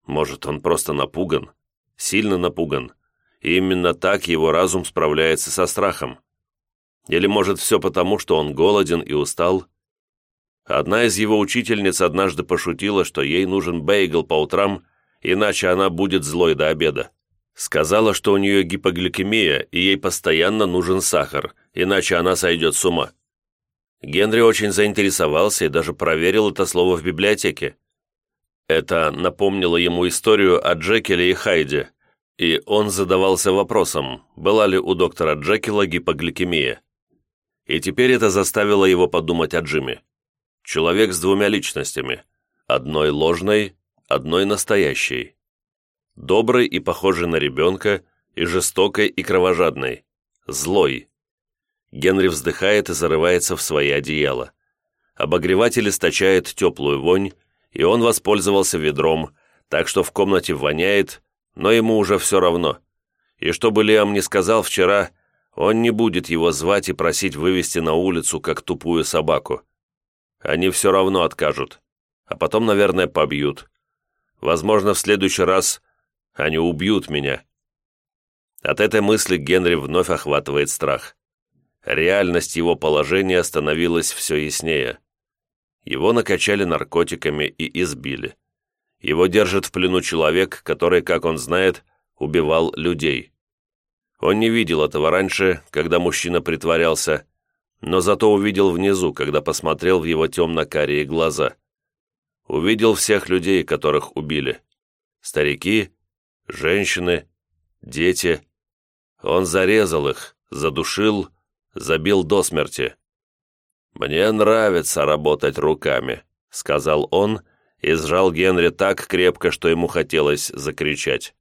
A: Может, он просто напуган, сильно напуган, и именно так его разум справляется со страхом. Или, может, все потому, что он голоден и устал? Одна из его учительниц однажды пошутила, что ей нужен бейгл по утрам, иначе она будет злой до обеда. Сказала, что у нее гипогликемия, и ей постоянно нужен сахар, иначе она сойдет с ума. Генри очень заинтересовался и даже проверил это слово в библиотеке. Это напомнило ему историю о Джекеле и Хайде, и он задавался вопросом, была ли у доктора Джекила гипогликемия. И теперь это заставило его подумать о Джимми. Человек с двумя личностями, одной ложной, одной настоящей. Добрый и похожий на ребенка, и жестокой и кровожадной, злой. Генри вздыхает и зарывается в свои одеяла. Обогреватель источает теплую вонь, и он воспользовался ведром, так что в комнате воняет, но ему уже все равно. И что бы Лиам ни сказал вчера, он не будет его звать и просить вывести на улицу, как тупую собаку. Они все равно откажут, а потом, наверное, побьют. Возможно, в следующий раз они убьют меня. От этой мысли Генри вновь охватывает страх. Реальность его положения становилась все яснее. Его накачали наркотиками и избили. Его держит в плену человек, который, как он знает, убивал людей. Он не видел этого раньше, когда мужчина притворялся, но зато увидел внизу, когда посмотрел в его темно-карие глаза. Увидел всех людей, которых убили. Старики, женщины, дети. Он зарезал их, задушил, забил до смерти. «Мне нравится работать руками», — сказал он, — и сжал Генри так крепко, что ему хотелось закричать.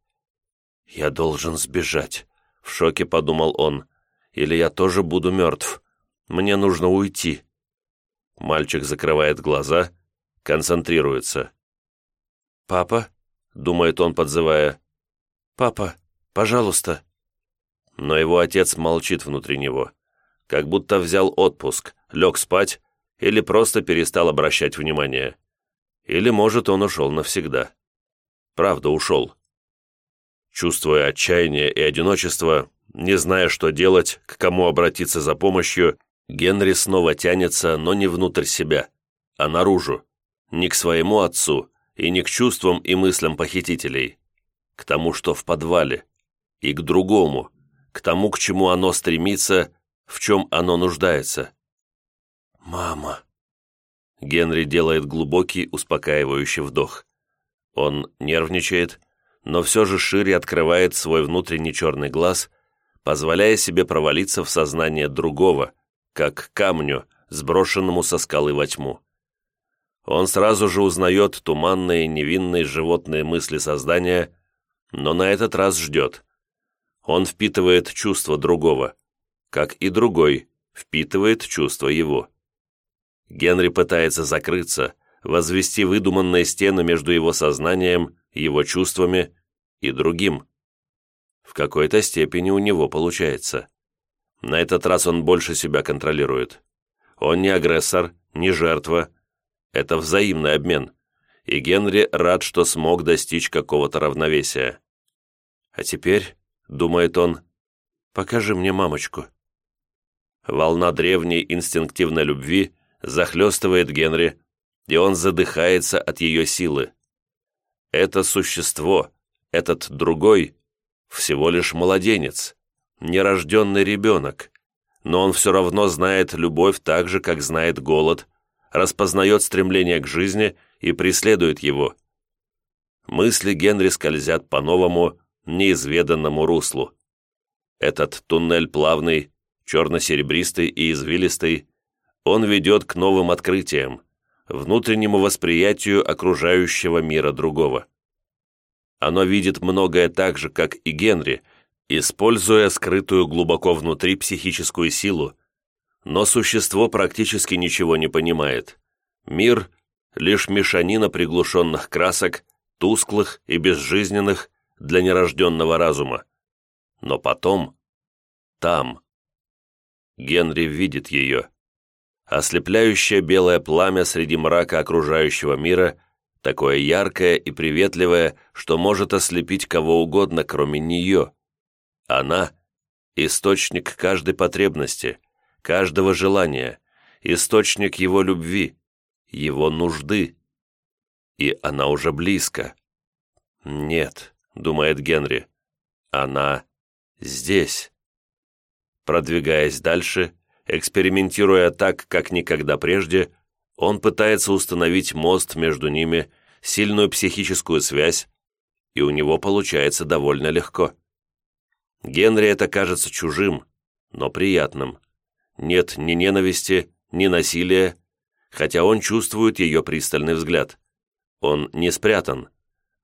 A: «Я должен сбежать», — в шоке подумал он, «или я тоже буду мертв. Мне нужно уйти». Мальчик закрывает глаза, концентрируется. «Папа?» — думает он, подзывая. «Папа, пожалуйста». Но его отец молчит внутри него, как будто взял отпуск, лег спать или просто перестал обращать внимание. Или, может, он ушел навсегда. Правда, ушел. Чувствуя отчаяние и одиночество, не зная, что делать, к кому обратиться за помощью, Генри снова тянется, но не внутрь себя, а наружу. Не к своему отцу и не к чувствам и мыслям похитителей. К тому, что в подвале. И к другому. К тому, к чему оно стремится, в чем оно нуждается. «Мама», Генри делает глубокий, успокаивающий вдох. Он нервничает, но все же шире открывает свой внутренний черный глаз, позволяя себе провалиться в сознание другого, как камню, сброшенному со скалы во тьму. Он сразу же узнает туманные, невинные животные мысли создания, но на этот раз ждет. Он впитывает чувство другого, как и другой впитывает чувство его. Генри пытается закрыться, возвести выдуманные стены между его сознанием, его чувствами и другим. В какой-то степени у него получается. На этот раз он больше себя контролирует. Он не агрессор, не жертва. Это взаимный обмен. И Генри рад, что смог достичь какого-то равновесия. А теперь, думает он, покажи мне мамочку. Волна древней инстинктивной любви захлестывает Генри, и он задыхается от ее силы. Это существо, этот другой, всего лишь младенец, нерожденный ребенок, но он все равно знает любовь так же, как знает голод, распознает стремление к жизни и преследует его. Мысли Генри скользят по новому, неизведанному руслу. Этот туннель плавный, черно-серебристый и извилистый, он ведет к новым открытиям, внутреннему восприятию окружающего мира другого. Оно видит многое так же, как и Генри, используя скрытую глубоко внутри психическую силу, но существо практически ничего не понимает. Мир — лишь мешанина приглушенных красок, тусклых и безжизненных для нерожденного разума. Но потом, там, Генри видит ее. Ослепляющее белое пламя среди мрака окружающего мира такое яркое и приветливое, что может ослепить кого угодно, кроме нее. Она — источник каждой потребности, каждого желания, источник его любви, его нужды. И она уже близко. «Нет», — думает Генри, — «она здесь». Продвигаясь дальше, экспериментируя так, как никогда прежде, он пытается установить мост между ними, сильную психическую связь, и у него получается довольно легко. Генри это кажется чужим, но приятным. Нет ни ненависти, ни насилия, хотя он чувствует ее пристальный взгляд. Он не спрятан.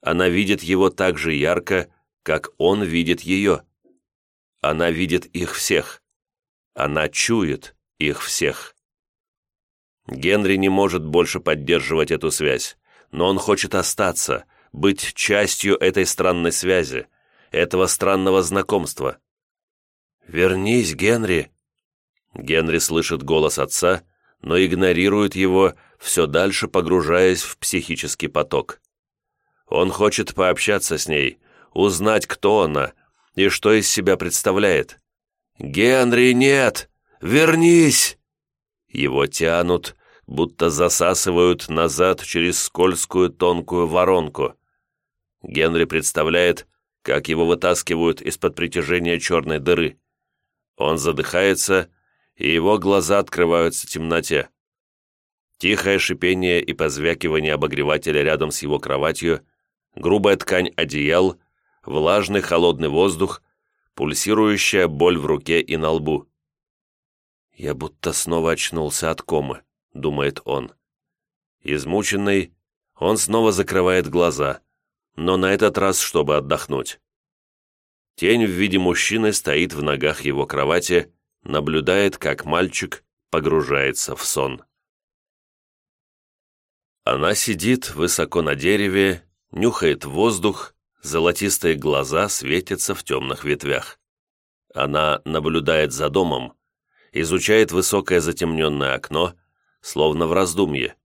A: Она видит его так же ярко, как он видит ее. Она видит их всех. Она чует их всех. Генри не может больше поддерживать эту связь, но он хочет остаться, быть частью этой странной связи, этого странного знакомства. «Вернись, Генри!» Генри слышит голос отца, но игнорирует его, все дальше погружаясь в психический поток. Он хочет пообщаться с ней, узнать, кто она и что из себя представляет. «Генри, нет! Вернись!» Его тянут, будто засасывают назад через скользкую тонкую воронку. Генри представляет, как его вытаскивают из-под притяжения черной дыры. Он задыхается, и его глаза открываются в темноте. Тихое шипение и позвякивание обогревателя рядом с его кроватью, грубая ткань одеял, влажный холодный воздух, пульсирующая боль в руке и на лбу. «Я будто снова очнулся от комы», — думает он. Измученный, он снова закрывает глаза, но на этот раз, чтобы отдохнуть. Тень в виде мужчины стоит в ногах его кровати, наблюдает, как мальчик погружается в сон. Она сидит высоко на дереве, нюхает воздух, золотистые глаза светятся в темных ветвях. Она наблюдает за домом, изучает высокое затемненное окно, словно в раздумье.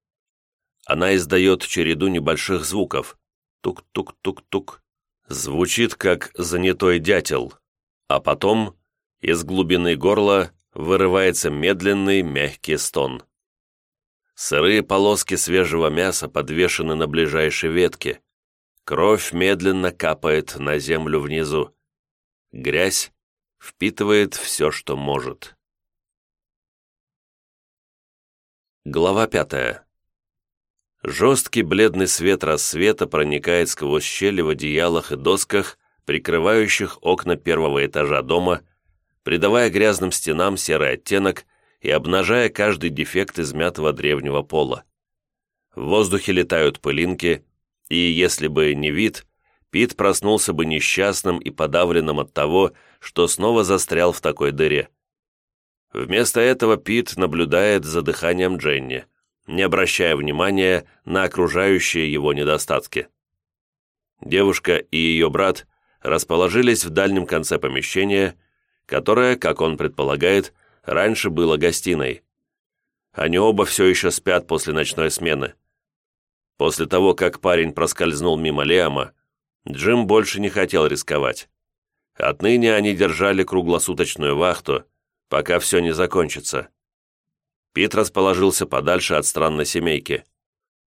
A: Она издает череду небольших звуков. Тук-тук-тук-тук. Звучит, как занятой дятел. А потом из глубины горла вырывается медленный мягкий стон. Сырые полоски свежего мяса подвешены на ближайшей ветке. Кровь медленно капает на землю внизу. Грязь впитывает все, что может. Глава пятая. Жесткий бледный свет рассвета проникает сквозь щели в одеялах и досках, прикрывающих окна первого этажа дома, придавая грязным стенам серый оттенок и обнажая каждый дефект измятого древнего пола. В воздухе летают пылинки, и если бы не вид, Пит проснулся бы несчастным и подавленным от того, что снова застрял в такой дыре. Вместо этого Пит наблюдает за дыханием Дженни, не обращая внимания на окружающие его недостатки. Девушка и ее брат расположились в дальнем конце помещения, которое, как он предполагает, раньше было гостиной. Они оба все еще спят после ночной смены. После того, как парень проскользнул мимо Лиама, Джим больше не хотел рисковать. Отныне они держали круглосуточную вахту, пока все не закончится. Пит расположился подальше от странной семейки.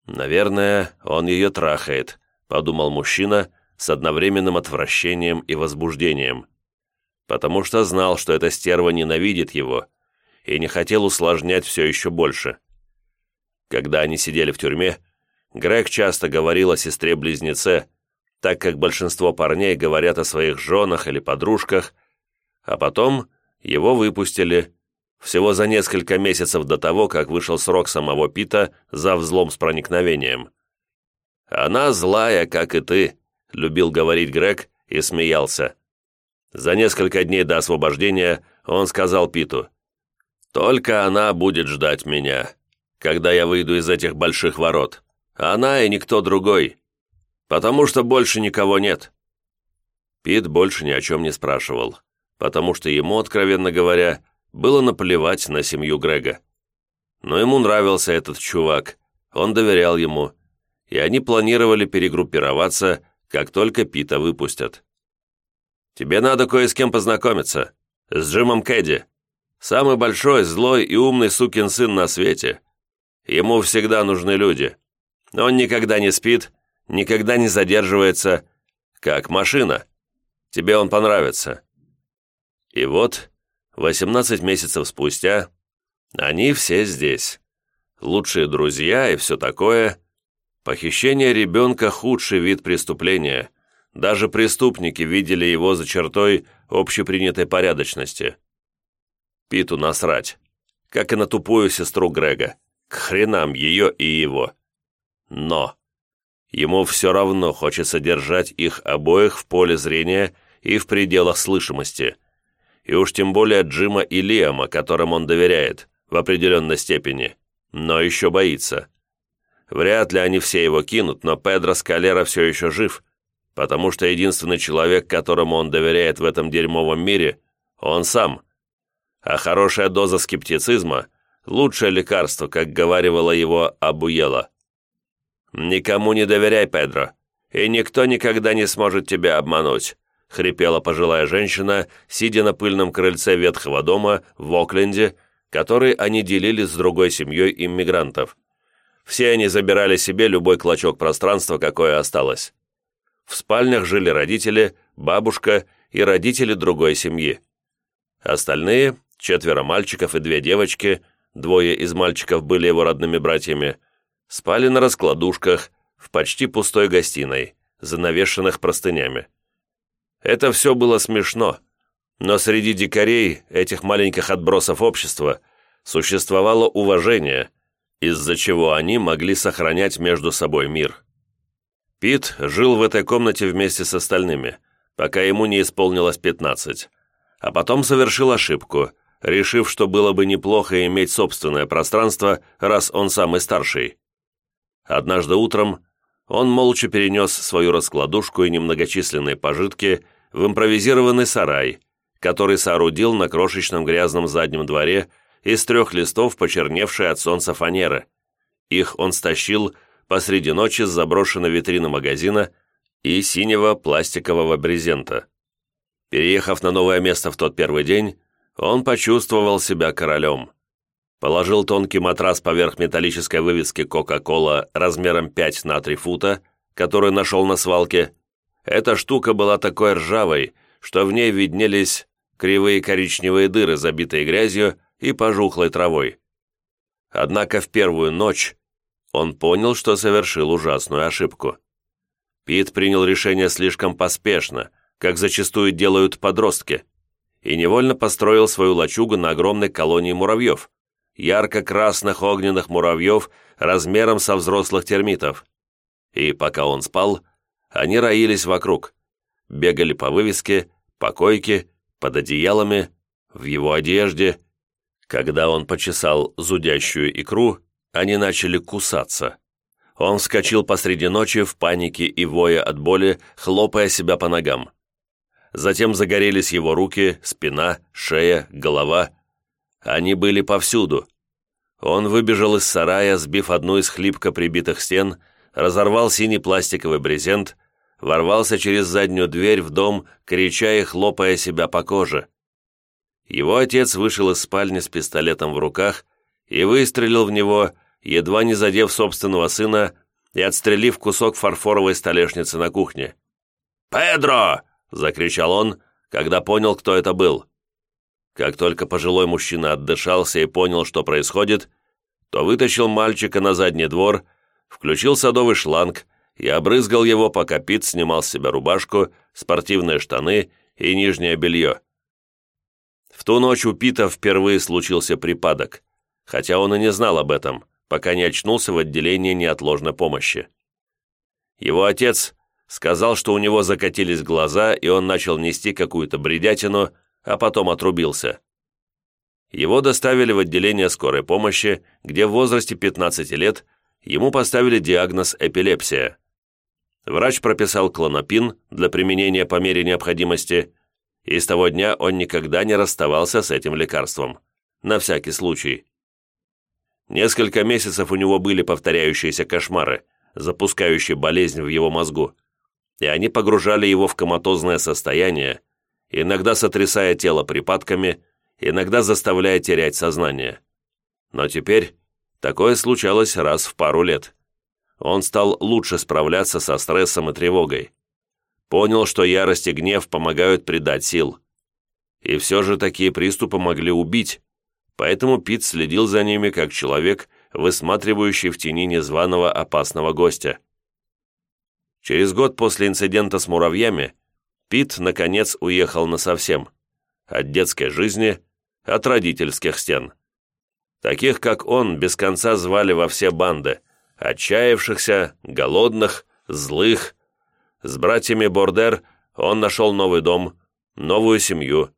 A: «Наверное, он ее трахает», — подумал мужчина с одновременным отвращением и возбуждением потому что знал, что эта стерва ненавидит его и не хотел усложнять все еще больше. Когда они сидели в тюрьме, Грег часто говорил о сестре-близнеце, так как большинство парней говорят о своих женах или подружках, а потом его выпустили, всего за несколько месяцев до того, как вышел срок самого Пита за взлом с проникновением. «Она злая, как и ты», — любил говорить Грег и смеялся. За несколько дней до освобождения он сказал Питу, «Только она будет ждать меня, когда я выйду из этих больших ворот. Она и никто другой, потому что больше никого нет». Пит больше ни о чем не спрашивал, потому что ему, откровенно говоря, было наплевать на семью Грега. Но ему нравился этот чувак, он доверял ему, и они планировали перегруппироваться, как только Пита выпустят. «Тебе надо кое с кем познакомиться. С Джимом Кэдди. Самый большой, злой и умный сукин сын на свете. Ему всегда нужны люди. Он никогда не спит, никогда не задерживается, как машина. Тебе он понравится». И вот, 18 месяцев спустя, они все здесь. Лучшие друзья и все такое. Похищение ребенка – худший вид преступления. Даже преступники видели его за чертой общепринятой порядочности. Питу насрать, как и на тупую сестру Грега. К хренам ее и его. Но ему все равно хочется держать их обоих в поле зрения и в пределах слышимости. И уж тем более Джима и Лиама, которым он доверяет, в определенной степени, но еще боится. Вряд ли они все его кинут, но Педро Скалера все еще жив, потому что единственный человек, которому он доверяет в этом дерьмовом мире, он сам. А хорошая доза скептицизма – лучшее лекарство, как говаривала его Абуела. «Никому не доверяй, Педро, и никто никогда не сможет тебя обмануть», – хрипела пожилая женщина, сидя на пыльном крыльце ветхого дома в Окленде, который они делили с другой семьей иммигрантов. Все они забирали себе любой клочок пространства, какое осталось. В спальнях жили родители, бабушка и родители другой семьи. Остальные, четверо мальчиков и две девочки, двое из мальчиков были его родными братьями, спали на раскладушках в почти пустой гостиной, занавешенных простынями. Это все было смешно, но среди дикарей, этих маленьких отбросов общества, существовало уважение, из-за чего они могли сохранять между собой мир. Пит жил в этой комнате вместе с остальными, пока ему не исполнилось 15, а потом совершил ошибку, решив, что было бы неплохо иметь собственное пространство, раз он самый старший. Однажды утром он молча перенес свою раскладушку и немногочисленные пожитки в импровизированный сарай, который соорудил на крошечном грязном заднем дворе из трех листов, почерневшей от солнца фанеры. Их он стащил посреди ночи с заброшенной витрины магазина и синего пластикового брезента. Переехав на новое место в тот первый день, он почувствовал себя королем. Положил тонкий матрас поверх металлической вывески Coca-Cola размером 5 на 3 фута, которую нашел на свалке. Эта штука была такой ржавой, что в ней виднелись кривые коричневые дыры, забитые грязью и пожухлой травой. Однако в первую ночь он понял, что совершил ужасную ошибку. Пит принял решение слишком поспешно, как зачастую делают подростки, и невольно построил свою лачугу на огромной колонии муравьев, ярко-красных огненных муравьев размером со взрослых термитов. И пока он спал, они роились вокруг, бегали по вывеске, по койке, под одеялами, в его одежде. Когда он почесал зудящую икру, они начали кусаться. Он вскочил посреди ночи в панике и воя от боли, хлопая себя по ногам. Затем загорелись его руки, спина, шея, голова. Они были повсюду. Он выбежал из сарая, сбив одну из хлипко прибитых стен, разорвал синий пластиковый брезент, ворвался через заднюю дверь в дом, крича и хлопая себя по коже. Его отец вышел из спальни с пистолетом в руках и выстрелил в него, едва не задев собственного сына и отстрелив кусок фарфоровой столешницы на кухне. «Педро!» — закричал он, когда понял, кто это был. Как только пожилой мужчина отдышался и понял, что происходит, то вытащил мальчика на задний двор, включил садовый шланг и обрызгал его, пока Пит снимал с себя рубашку, спортивные штаны и нижнее белье. В ту ночь у Пита впервые случился припадок, хотя он и не знал об этом, пока не очнулся в отделении неотложной помощи. Его отец сказал, что у него закатились глаза, и он начал нести какую-то бредятину, а потом отрубился. Его доставили в отделение скорой помощи, где в возрасте 15 лет ему поставили диагноз эпилепсия. Врач прописал клонопин для применения по мере необходимости, и с того дня он никогда не расставался с этим лекарством. На всякий случай. Несколько месяцев у него были повторяющиеся кошмары, запускающий болезнь в его мозгу, и они погружали его в коматозное состояние, иногда сотрясая тело припадками, иногда заставляя терять сознание. Но теперь такое случалось раз в пару лет. Он стал лучше справляться со стрессом и тревогой. Понял, что ярость и гнев помогают придать сил. И все же такие приступы могли убить, поэтому Пит следил за ними как человек, высматривающий в тени незваного опасного гостя. Через год после инцидента с муравьями Пит, наконец, уехал насовсем. От детской жизни, от родительских стен. Таких, как он, без конца звали во все банды, отчаявшихся, голодных, злых. С братьями Бордер он нашел новый дом, новую семью.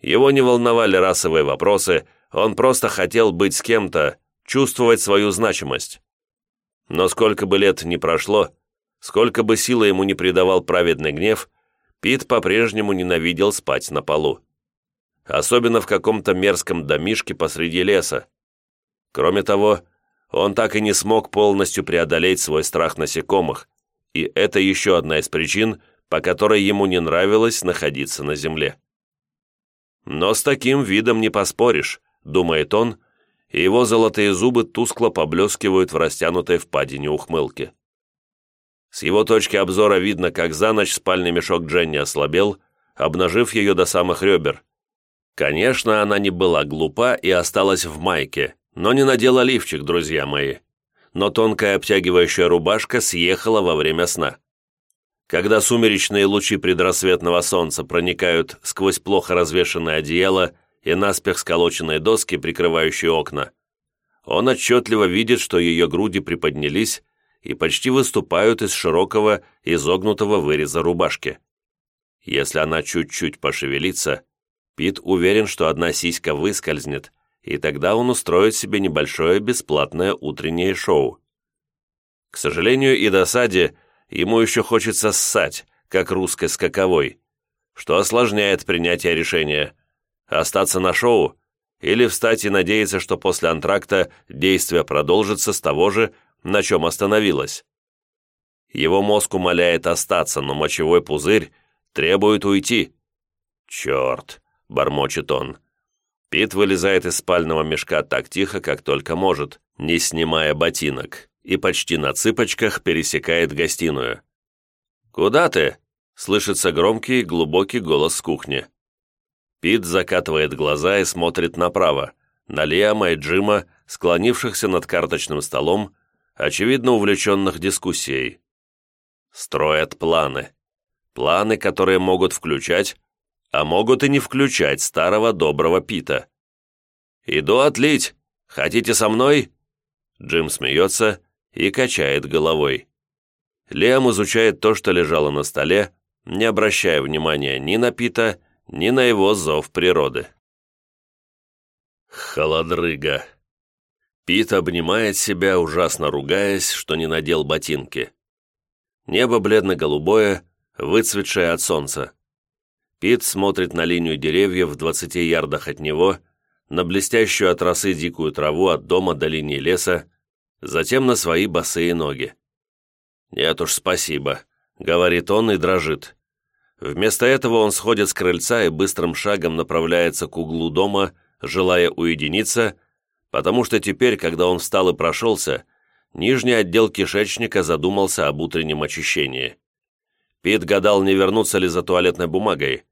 A: Его не волновали расовые вопросы, он просто хотел быть с кем-то, чувствовать свою значимость. Но сколько бы лет ни прошло, сколько бы силы ему не придавал праведный гнев, Пит по-прежнему ненавидел спать на полу. Особенно в каком-то мерзком домишке посреди леса. Кроме того, он так и не смог полностью преодолеть свой страх насекомых, и это еще одна из причин, по которой ему не нравилось находиться на земле. Но с таким видом не поспоришь, думает он, и его золотые зубы тускло поблескивают в растянутой впадине ухмылки. С его точки обзора видно, как за ночь спальный мешок Дженни ослабел, обнажив ее до самых ребер. Конечно, она не была глупа и осталась в майке, но не надела лифчик, друзья мои. Но тонкая обтягивающая рубашка съехала во время сна. Когда сумеречные лучи предрассветного солнца проникают сквозь плохо развешанное одеяло и наспех сколоченные доски, прикрывающие окна, он отчетливо видит, что ее груди приподнялись и почти выступают из широкого изогнутого выреза рубашки. Если она чуть-чуть пошевелится, Пит уверен, что одна сиська выскользнет, и тогда он устроит себе небольшое бесплатное утреннее шоу. К сожалению и досаде, ему еще хочется ссать, как русской скаковой, что осложняет принятие решения – остаться на шоу или встать и надеяться, что после антракта действие продолжится с того же, на чем остановилось. Его мозг умоляет остаться, но мочевой пузырь требует уйти. «Черт!» – бормочет он. Пит вылезает из спального мешка так тихо, как только может, не снимая ботинок, и почти на цыпочках пересекает гостиную. «Куда ты?» – слышится громкий, глубокий голос с кухни. Пит закатывает глаза и смотрит направо, на Лиама и Джима, склонившихся над карточным столом, очевидно увлеченных дискуссией. Строят планы. Планы, которые могут включать а могут и не включать старого доброго Пита. «Иду отлить! Хотите со мной?» Джим смеется и качает головой. Лиам изучает то, что лежало на столе, не обращая внимания ни на Пита, ни на его зов природы. Холодрыга. Пит обнимает себя, ужасно ругаясь, что не надел ботинки. Небо бледно-голубое, выцветшее от солнца. Пит смотрит на линию деревьев в двадцати ярдах от него, на блестящую от росы дикую траву от дома до линии леса, затем на свои босые ноги. «Нет уж, спасибо», — говорит он и дрожит. Вместо этого он сходит с крыльца и быстрым шагом направляется к углу дома, желая уединиться, потому что теперь, когда он встал и прошелся, нижний отдел кишечника задумался об утреннем очищении. Пит гадал, не вернуться ли за туалетной бумагой,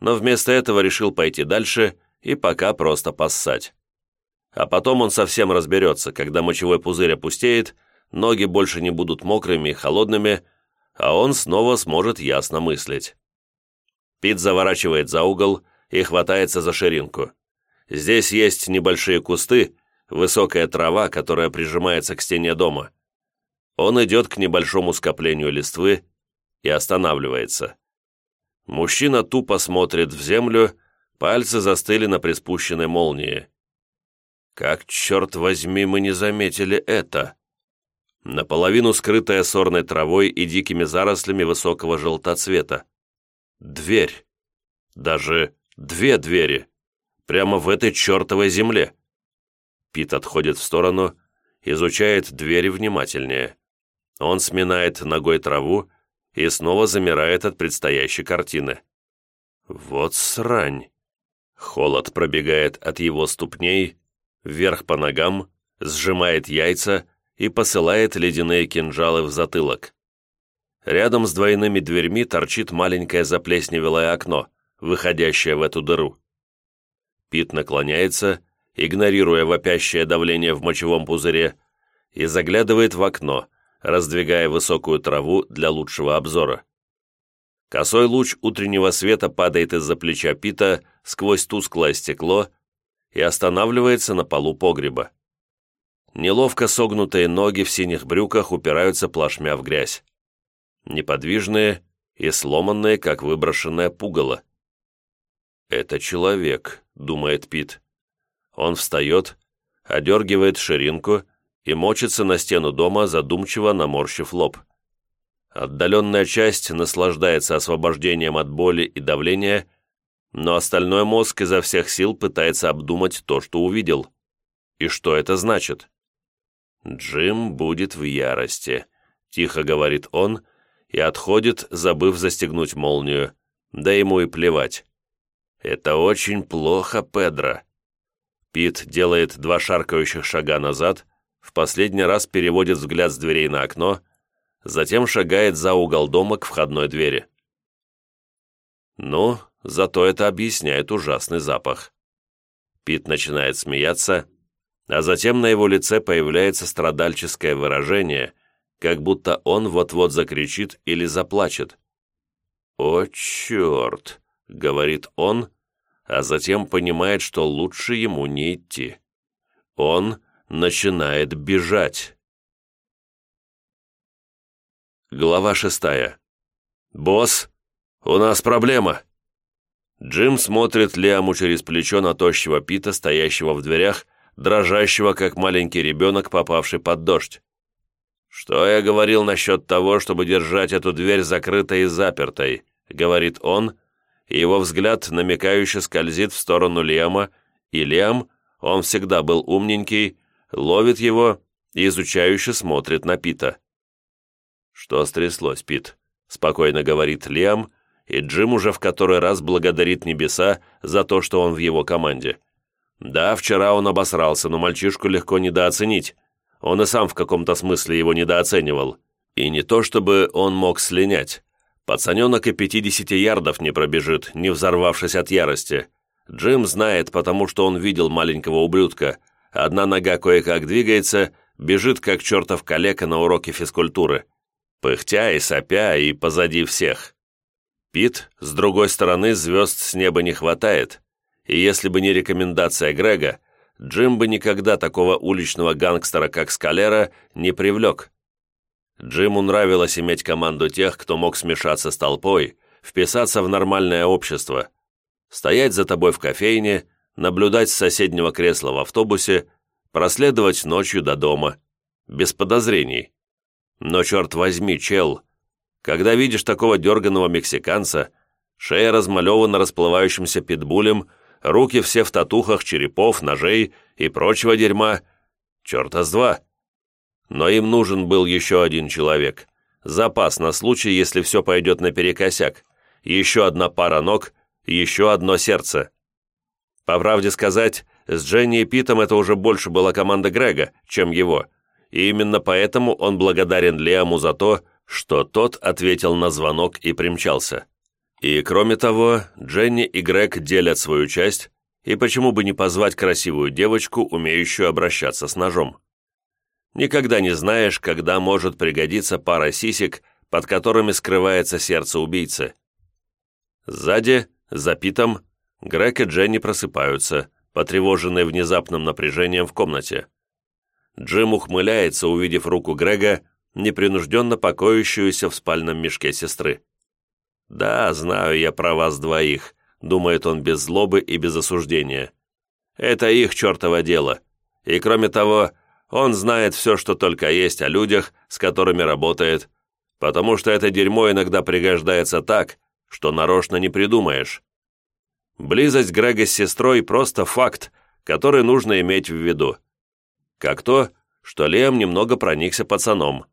A: но вместо этого решил пойти дальше и пока просто поссать. А потом он совсем разберется, когда мочевой пузырь опустеет, ноги больше не будут мокрыми и холодными, а он снова сможет ясно мыслить. Пит заворачивает за угол и хватается за ширинку. Здесь есть небольшие кусты, высокая трава, которая прижимается к стене дома. Он идет к небольшому скоплению листвы и останавливается. Мужчина тупо смотрит в землю, пальцы застыли на приспущенной молнии. Как, черт возьми, мы не заметили это? Наполовину скрытая сорной травой и дикими зарослями высокого желтоцвета. Дверь. Даже две двери. Прямо в этой чертовой земле. Пит отходит в сторону, изучает двери внимательнее. Он сминает ногой траву и снова замирает от предстоящей картины. Вот срань. Холод пробегает от его ступней, вверх по ногам, сжимает яйца и посылает ледяные кинжалы в затылок. Рядом с двойными дверьми торчит маленькое заплесневелое окно, выходящее в эту дыру. Пит наклоняется, игнорируя вопящее давление в мочевом пузыре, и заглядывает в окно, раздвигая высокую траву для лучшего обзора. Косой луч утреннего света падает из-за плеча Пита сквозь тусклое стекло и останавливается на полу погреба. Неловко согнутые ноги в синих брюках упираются плашмя в грязь. Неподвижные и сломанные, как выброшенное пугало. «Это человек», — думает Пит. Он встает, одергивает ширинку и мочится на стену дома, задумчиво наморщив лоб. Отдаленная часть наслаждается освобождением от боли и давления, но остальной мозг изо всех сил пытается обдумать то, что увидел. И что это значит? «Джим будет в ярости», — тихо говорит он и отходит, забыв застегнуть молнию. Да ему и плевать. «Это очень плохо, Педро». Пит делает два шаркающих шага назад, в последний раз переводит взгляд с дверей на окно — затем шагает за угол дома к входной двери. Ну, зато это объясняет ужасный запах. Пит начинает смеяться, а затем на его лице появляется страдальческое выражение, как будто он вот-вот закричит или заплачет. «О, черт!» — говорит он, а затем понимает, что лучше ему не идти. Он начинает бежать. Глава шестая. «Босс, у нас проблема!» Джим смотрит Лиаму через плечо на тощего Пита, стоящего в дверях, дрожащего, как маленький ребенок, попавший под дождь. «Что я говорил насчет того, чтобы держать эту дверь закрытой и запертой?» — говорит он, и его взгляд намекающе скользит в сторону Лиама, и Лиам, он всегда был умненький, ловит его и изучающе смотрит на Пита. «Что стряслось, Пит?» — спокойно говорит Лиам, и Джим уже в который раз благодарит небеса за то, что он в его команде. Да, вчера он обосрался, но мальчишку легко недооценить. Он и сам в каком-то смысле его недооценивал. И не то, чтобы он мог слинять. Пацаненок и 50 ярдов не пробежит, не взорвавшись от ярости. Джим знает, потому что он видел маленького ублюдка. Одна нога кое-как двигается, бежит как чертов калека на уроке физкультуры пыхтя и сопя, и позади всех. Пит, с другой стороны, звезд с неба не хватает, и если бы не рекомендация Грега, Джим бы никогда такого уличного гангстера, как Скалера, не привлек. Джиму нравилось иметь команду тех, кто мог смешаться с толпой, вписаться в нормальное общество, стоять за тобой в кофейне, наблюдать с соседнего кресла в автобусе, проследовать ночью до дома, без подозрений. Но, черт возьми, чел, когда видишь такого дерганого мексиканца, шея размалевана расплывающимся питбулем, руки все в татухах черепов, ножей и прочего дерьма, черта с два. Но им нужен был еще один человек. Запас на случай, если все пойдет наперекосяк. Еще одна пара ног, еще одно сердце. По правде сказать, с Дженни и Питом это уже больше была команда Грега, чем его и именно поэтому он благодарен Лиаму за то, что тот ответил на звонок и примчался. И кроме того, Дженни и Грег делят свою часть, и почему бы не позвать красивую девочку, умеющую обращаться с ножом? Никогда не знаешь, когда может пригодиться пара сисек, под которыми скрывается сердце убийцы. Сзади, за Питом, Грег и Дженни просыпаются, потревоженные внезапным напряжением в комнате. Джим ухмыляется, увидев руку Грега, непринужденно покоящуюся в спальном мешке сестры. «Да, знаю я про вас двоих», — думает он без злобы и без осуждения. «Это их чертово дело. И кроме того, он знает все, что только есть о людях, с которыми работает, потому что это дерьмо иногда пригождается так, что нарочно не придумаешь. Близость Грега с сестрой – просто факт, который нужно иметь в виду как то, что Лем немного проникся пацаном.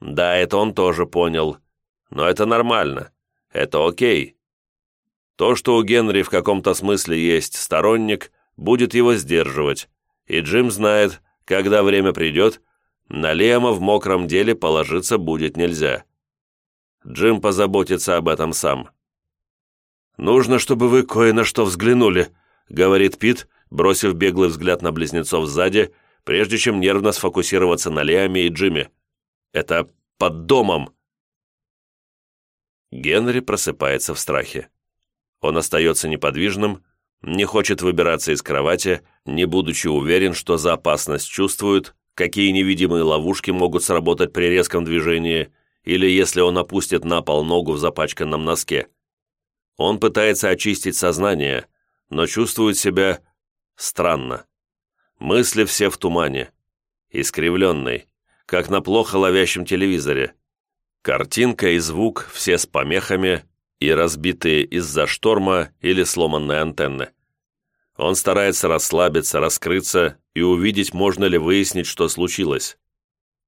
A: Да, это он тоже понял. Но это нормально. Это окей. То, что у Генри в каком-то смысле есть сторонник, будет его сдерживать. И Джим знает, когда время придет, на Лема в мокром деле положиться будет нельзя. Джим позаботится об этом сам. «Нужно, чтобы вы кое на что взглянули», — говорит Пит, бросив беглый взгляд на близнецов сзади, прежде чем нервно сфокусироваться на Леаме и Джиме. «Это под домом!» Генри просыпается в страхе. Он остается неподвижным, не хочет выбираться из кровати, не будучи уверен, что за опасность чувствует, какие невидимые ловушки могут сработать при резком движении, или если он опустит на пол ногу в запачканном носке. Он пытается очистить сознание, но чувствует себя странно. Мысли все в тумане, искривленный, как на плохо ловящем телевизоре. Картинка и звук все с помехами и разбитые из-за шторма или сломанной антенны. Он старается расслабиться, раскрыться и увидеть, можно ли выяснить, что случилось.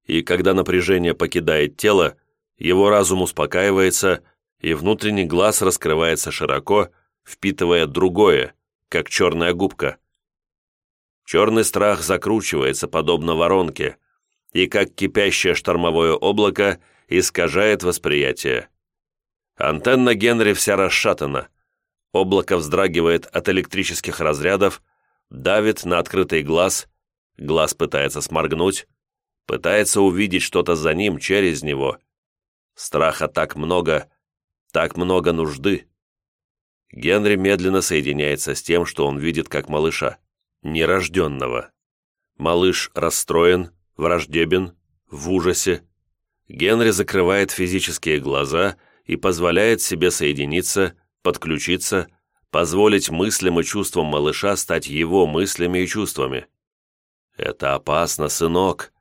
A: И когда напряжение покидает тело, его разум успокаивается, и внутренний глаз раскрывается широко, впитывая другое, как черная губка. Черный страх закручивается, подобно воронке, и, как кипящее штормовое облако, искажает восприятие. Антенна Генри вся расшатана. Облако вздрагивает от электрических разрядов, давит на открытый глаз, глаз пытается сморгнуть, пытается увидеть что-то за ним, через него. Страха так много, так много нужды. Генри медленно соединяется с тем, что он видит как малыша, нерожденного. Малыш расстроен, враждебен, в ужасе. Генри закрывает физические глаза и позволяет себе соединиться, подключиться, позволить мыслям и чувствам малыша стать его мыслями и чувствами. «Это опасно, сынок!»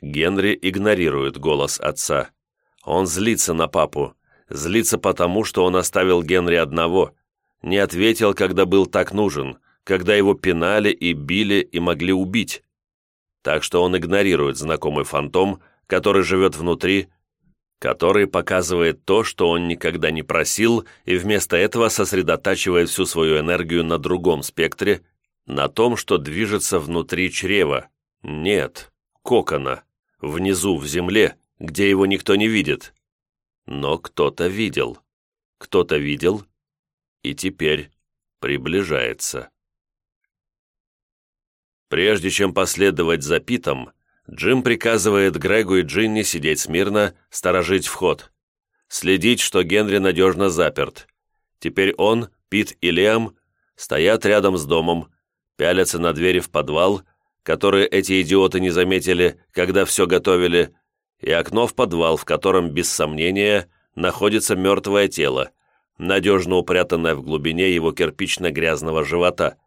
A: Генри игнорирует голос отца. Он злится на папу, злится потому, что он оставил Генри одного, не ответил, когда был так нужен, когда его пинали и били и могли убить. Так что он игнорирует знакомый фантом, который живет внутри, который показывает то, что он никогда не просил, и вместо этого сосредотачивает всю свою энергию на другом спектре, на том, что движется внутри чрева. Нет, кокона, внизу, в земле, где его никто не видит. Но кто-то видел. Кто-то видел и теперь приближается. Прежде чем последовать за Питом, Джим приказывает Грегу и Джинни сидеть смирно, сторожить вход. Следить, что Генри надежно заперт. Теперь он, Пит и Лиам стоят рядом с домом, пялятся на двери в подвал, которые эти идиоты не заметили, когда все готовили, и окно в подвал, в котором, без сомнения, находится мертвое тело, надежно упрятанное в глубине его кирпично-грязного живота.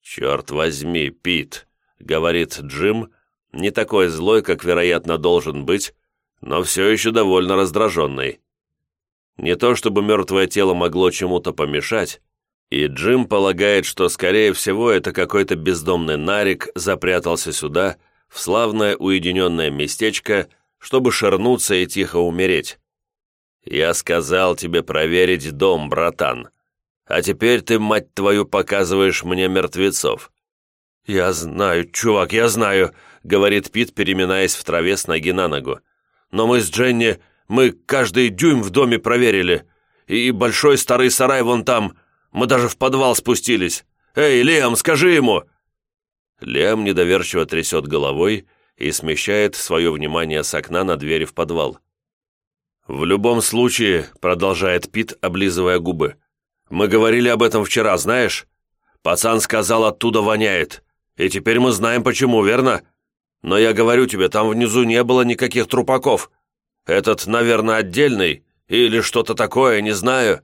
A: «Черт возьми, Пит», — говорит Джим, не такой злой, как, вероятно, должен быть, но все еще довольно раздраженный. Не то чтобы мертвое тело могло чему-то помешать, и Джим полагает, что, скорее всего, это какой-то бездомный нарик запрятался сюда, в славное уединенное местечко, чтобы шернуться и тихо умереть. «Я сказал тебе проверить дом, братан. А теперь ты, мать твою, показываешь мне мертвецов». «Я знаю, чувак, я знаю», — говорит Пит, переминаясь в траве с ноги на ногу. «Но мы с Дженни, мы каждый дюйм в доме проверили. И большой старый сарай вон там. Мы даже в подвал спустились. Эй, Лиам, скажи ему!» Лиам недоверчиво трясет головой и смещает свое внимание с окна на двери в подвал. «В любом случае», — продолжает Пит, облизывая губы, «мы говорили об этом вчера, знаешь? Пацан сказал, оттуда воняет. И теперь мы знаем, почему, верно? Но я говорю тебе, там внизу не было никаких трупаков. Этот, наверное, отдельный, или что-то такое, не знаю».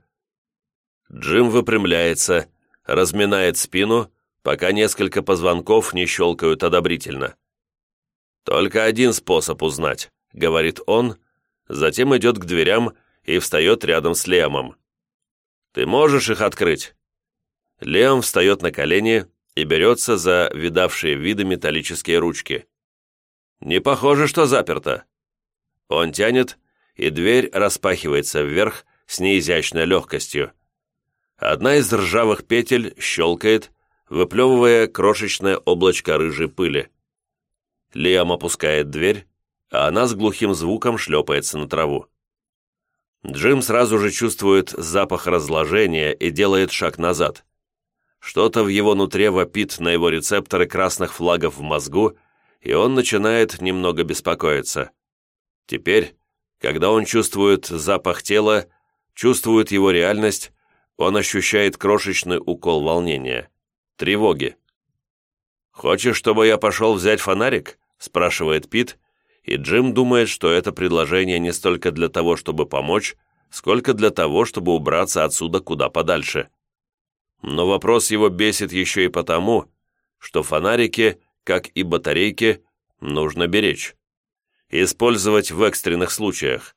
A: Джим выпрямляется, разминает спину, пока несколько позвонков не щелкают одобрительно. «Только один способ узнать», — говорит он, затем идет к дверям и встает рядом с Лемом. «Ты можешь их открыть?» Лем встает на колени и берется за видавшие виды металлические ручки. «Не похоже, что заперто». Он тянет, и дверь распахивается вверх с неизящной легкостью. Одна из ржавых петель щелкает, выплевывая крошечное облачко рыжей пыли. Лиам опускает дверь, а она с глухим звуком шлепается на траву. Джим сразу же чувствует запах разложения и делает шаг назад. Что-то в его нутре вопит на его рецепторы красных флагов в мозгу, и он начинает немного беспокоиться. Теперь, когда он чувствует запах тела, чувствует его реальность, он ощущает крошечный укол волнения, тревоги. «Хочешь, чтобы я пошел взять фонарик?» – спрашивает Пит, и Джим думает, что это предложение не столько для того, чтобы помочь, сколько для того, чтобы убраться отсюда куда подальше. Но вопрос его бесит еще и потому, что фонарики, как и батарейки, нужно беречь. Использовать в экстренных случаях.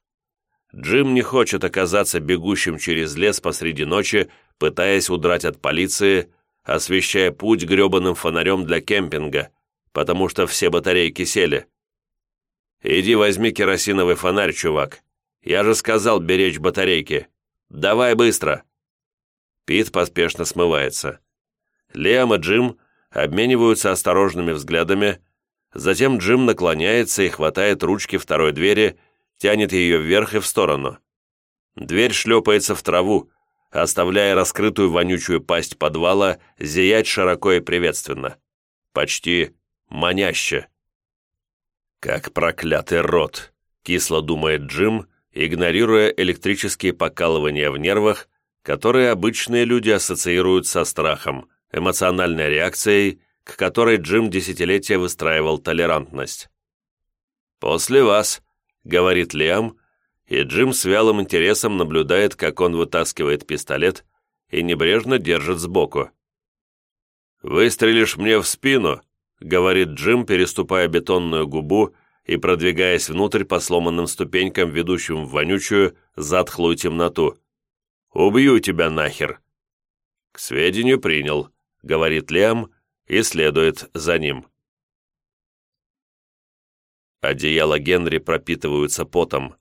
A: Джим не хочет оказаться бегущим через лес посреди ночи, пытаясь удрать от полиции, освещая путь гребаным фонарем для кемпинга, потому что все батарейки сели. «Иди возьми керосиновый фонарь, чувак. Я же сказал беречь батарейки. Давай быстро!» Пит поспешно смывается. Лиам и Джим обмениваются осторожными взглядами, затем Джим наклоняется и хватает ручки второй двери, тянет ее вверх и в сторону. Дверь шлепается в траву, оставляя раскрытую вонючую пасть подвала зиять широко и приветственно. Почти маняще. «Как проклятый рот!» — кисло думает Джим, игнорируя электрические покалывания в нервах, которые обычные люди ассоциируют со страхом, эмоциональной реакцией, к которой Джим десятилетия выстраивал толерантность. «После вас», — говорит Лиам, и Джим с вялым интересом наблюдает, как он вытаскивает пистолет и небрежно держит сбоку. «Выстрелишь мне в спину», — говорит Джим, переступая бетонную губу и продвигаясь внутрь по сломанным ступенькам, ведущим в вонючую, затхлую темноту. «Убью тебя нахер!» «К сведению принял», — говорит Лем и следует за ним. Одеяла Генри пропитываются потом.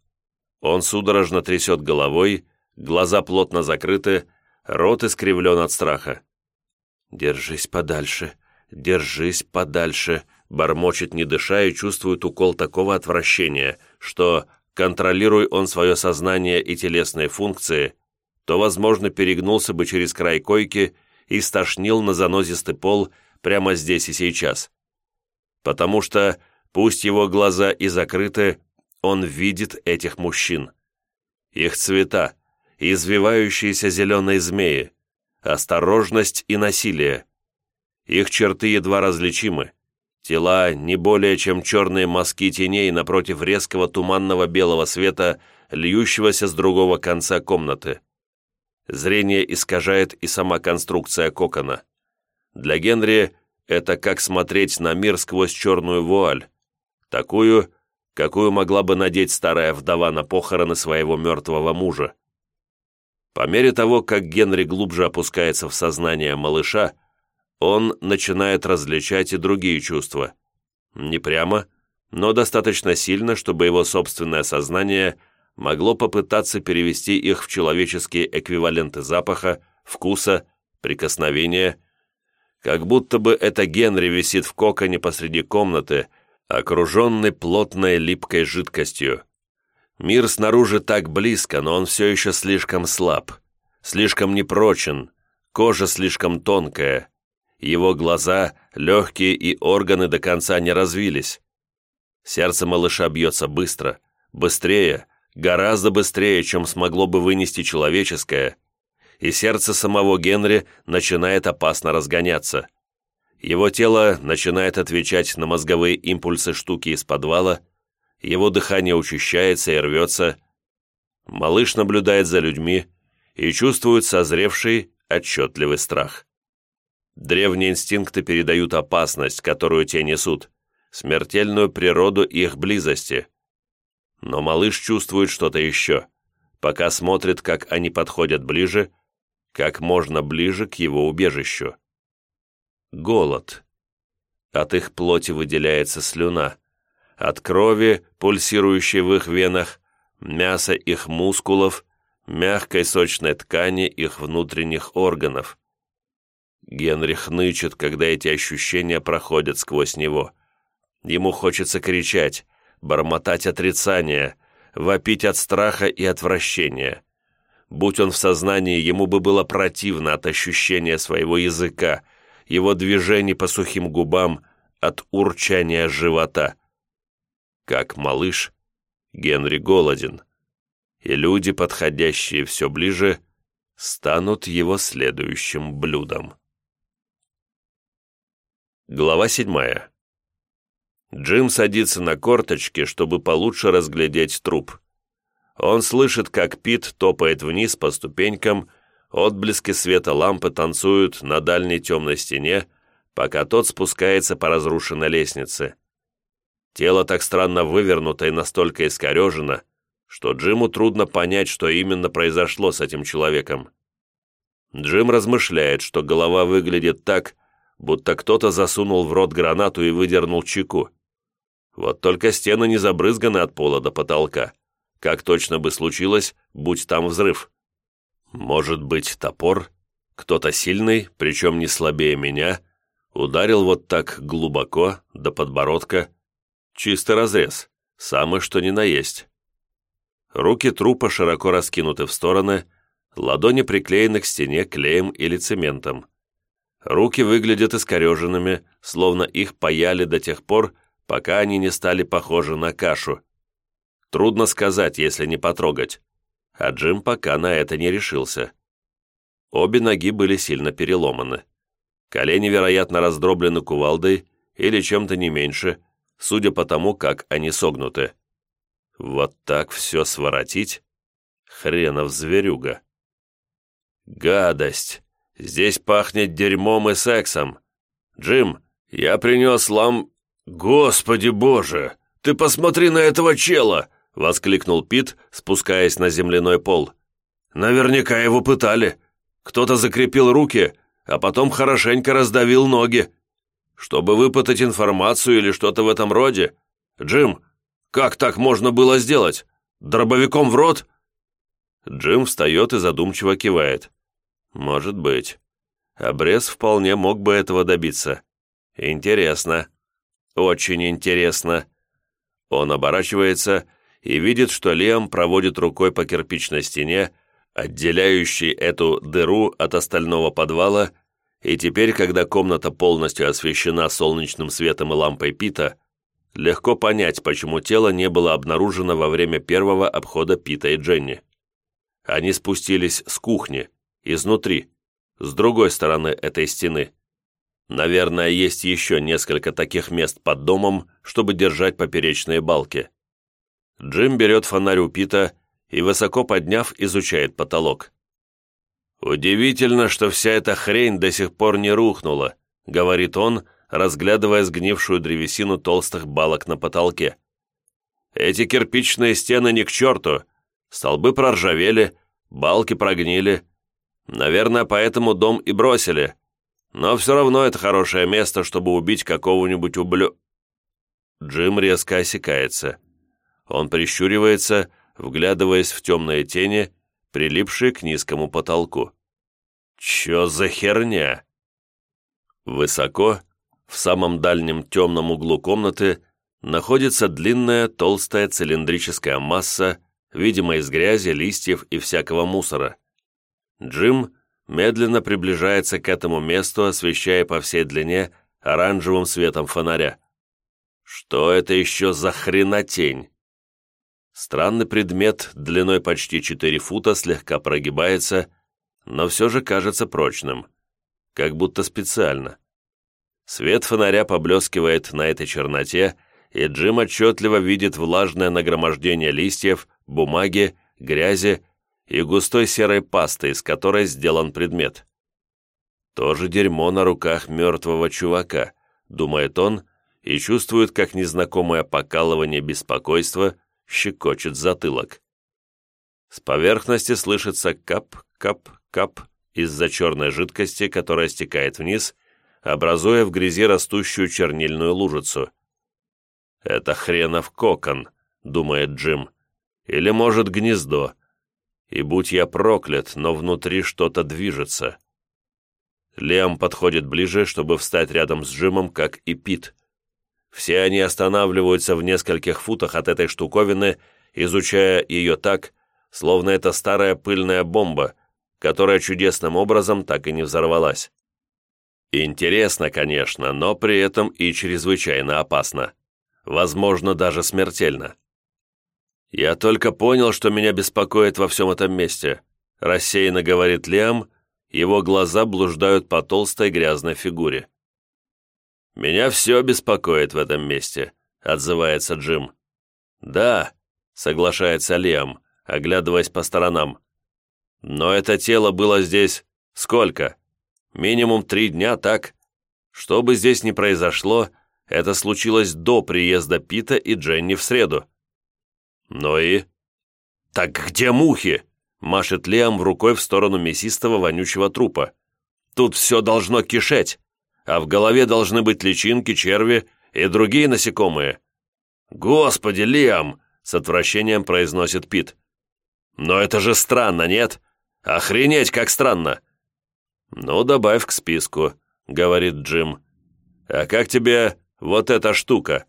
A: Он судорожно трясет головой, глаза плотно закрыты, рот искривлен от страха. «Держись подальше», «Держись подальше», — бормочет не дыша и чувствует укол такого отвращения, что, контролируя он свое сознание и телесные функции, то, возможно, перегнулся бы через край койки и стошнил на занозистый пол прямо здесь и сейчас. Потому что, пусть его глаза и закрыты, он видит этих мужчин. Их цвета, извивающиеся зеленые змеи, осторожность и насилие. Их черты едва различимы. Тела не более чем черные мазки теней напротив резкого туманного белого света, льющегося с другого конца комнаты. Зрение искажает и сама конструкция кокона. Для Генри это как смотреть на мир сквозь черную вуаль, такую, какую могла бы надеть старая вдова на похороны своего мертвого мужа. По мере того, как Генри глубже опускается в сознание малыша, он начинает различать и другие чувства. Не прямо, но достаточно сильно, чтобы его собственное сознание могло попытаться перевести их в человеческие эквиваленты запаха, вкуса, прикосновения, как будто бы это Генри висит в коконе посреди комнаты, окруженный плотной липкой жидкостью. Мир снаружи так близко, но он все еще слишком слаб, слишком непрочен, кожа слишком тонкая, его глаза, легкие и органы до конца не развились. Сердце малыша бьется быстро, быстрее, гораздо быстрее, чем смогло бы вынести человеческое, и сердце самого Генри начинает опасно разгоняться. Его тело начинает отвечать на мозговые импульсы штуки из подвала, его дыхание учащается и рвется. Малыш наблюдает за людьми и чувствует созревший, отчетливый страх. Древние инстинкты передают опасность, которую те несут, смертельную природу их близости. Но малыш чувствует что-то еще, пока смотрит, как они подходят ближе, как можно ближе к его убежищу. Голод. От их плоти выделяется слюна. от крови, пульсирующей в их венах, мяса их мускулов, мягкой сочной ткани их внутренних органов. Генрих нычет, когда эти ощущения проходят сквозь него. Ему хочется кричать, бормотать отрицание, вопить от страха и отвращения. Будь он в сознании, ему бы было противно от ощущения своего языка, его движений по сухим губам, от урчания живота. Как малыш, Генри голоден, и люди, подходящие все ближе, станут его следующим блюдом. Глава седьмая. Джим садится на корточки, чтобы получше разглядеть труп. Он слышит, как Пит топает вниз по ступенькам, отблески света лампы танцуют на дальней темной стене, пока тот спускается по разрушенной лестнице. Тело так странно вывернуто и настолько искорежено, что Джиму трудно понять, что именно произошло с этим человеком. Джим размышляет, что голова выглядит так, будто кто-то засунул в рот гранату и выдернул чеку. Вот только стены не забрызганы от пола до потолка как точно бы случилось, будь там взрыв. Может быть, топор? Кто-то сильный, причем не слабее меня, ударил вот так глубоко, до подбородка. Чистый разрез, самый что ни на есть. Руки трупа широко раскинуты в стороны, ладони приклеены к стене клеем или цементом. Руки выглядят искореженными, словно их паяли до тех пор, пока они не стали похожи на кашу. Трудно сказать, если не потрогать. А Джим пока на это не решился. Обе ноги были сильно переломаны. Колени, вероятно, раздроблены кувалдой или чем-то не меньше, судя по тому, как они согнуты. Вот так все своротить? Хренов зверюга. Гадость! Здесь пахнет дерьмом и сексом. Джим, я принес лам... Господи боже! Ты посмотри на этого чела! — воскликнул Пит, спускаясь на земляной пол. «Наверняка его пытали. Кто-то закрепил руки, а потом хорошенько раздавил ноги. Чтобы выпытать информацию или что-то в этом роде. Джим, как так можно было сделать? Дробовиком в рот?» Джим встает и задумчиво кивает. «Может быть. Обрез вполне мог бы этого добиться. Интересно. Очень интересно». Он оборачивается и видит, что Лем проводит рукой по кирпичной стене, отделяющей эту дыру от остального подвала, и теперь, когда комната полностью освещена солнечным светом и лампой Пита, легко понять, почему тело не было обнаружено во время первого обхода Пита и Дженни. Они спустились с кухни, изнутри, с другой стороны этой стены. Наверное, есть еще несколько таких мест под домом, чтобы держать поперечные балки. Джим берет фонарь у Пита и, высоко подняв, изучает потолок. «Удивительно, что вся эта хрень до сих пор не рухнула», — говорит он, разглядывая сгнившую древесину толстых балок на потолке. «Эти кирпичные стены ни к черту. Столбы проржавели, балки прогнили. Наверное, поэтому дом и бросили. Но все равно это хорошее место, чтобы убить какого-нибудь ублю...» Джим резко осекается. Он прищуривается, вглядываясь в темные тени, прилипшие к низкому потолку. «Чё за херня?» Высоко, в самом дальнем темном углу комнаты, находится длинная толстая цилиндрическая масса, видимо из грязи, листьев и всякого мусора. Джим медленно приближается к этому месту, освещая по всей длине оранжевым светом фонаря. Что это еще за хренотень? Странный предмет длиной почти 4 фута слегка прогибается, но все же кажется прочным, как будто специально. Свет фонаря поблескивает на этой черноте, и Джим отчетливо видит влажное нагромождение листьев, бумаги, грязи и густой серой пасты, из которой сделан предмет. Тоже дерьмо на руках мертвого чувака, думает он, и чувствует, как незнакомое покалывание беспокойства щекочет затылок. С поверхности слышится кап-кап-кап из-за черной жидкости, которая стекает вниз, образуя в грязи растущую чернильную лужицу. «Это хренов кокон», — думает Джим. «Или, может, гнездо. И будь я проклят, но внутри что-то движется». Лем подходит ближе, чтобы встать рядом с Джимом, как и Пит. Все они останавливаются в нескольких футах от этой штуковины, изучая ее так, словно это старая пыльная бомба, которая чудесным образом так и не взорвалась. Интересно, конечно, но при этом и чрезвычайно опасно. Возможно, даже смертельно. «Я только понял, что меня беспокоит во всем этом месте», рассеянно говорит Лиам, его глаза блуждают по толстой грязной фигуре. «Меня все беспокоит в этом месте», — отзывается Джим. «Да», — соглашается Лиам, оглядываясь по сторонам. «Но это тело было здесь сколько? Минимум три дня, так? Что бы здесь ни произошло, это случилось до приезда Пита и Дженни в среду». «Ну и?» «Так где мухи?» — машет Лиам рукой в сторону мясистого вонючего трупа. «Тут все должно кишеть, а в голове должны быть личинки, черви и другие насекомые». «Господи, Лиам!» — с отвращением произносит Пит. «Но это же странно, нет? Охренеть, как странно!» «Ну, добавь к списку», — говорит Джим. «А как тебе вот эта штука?»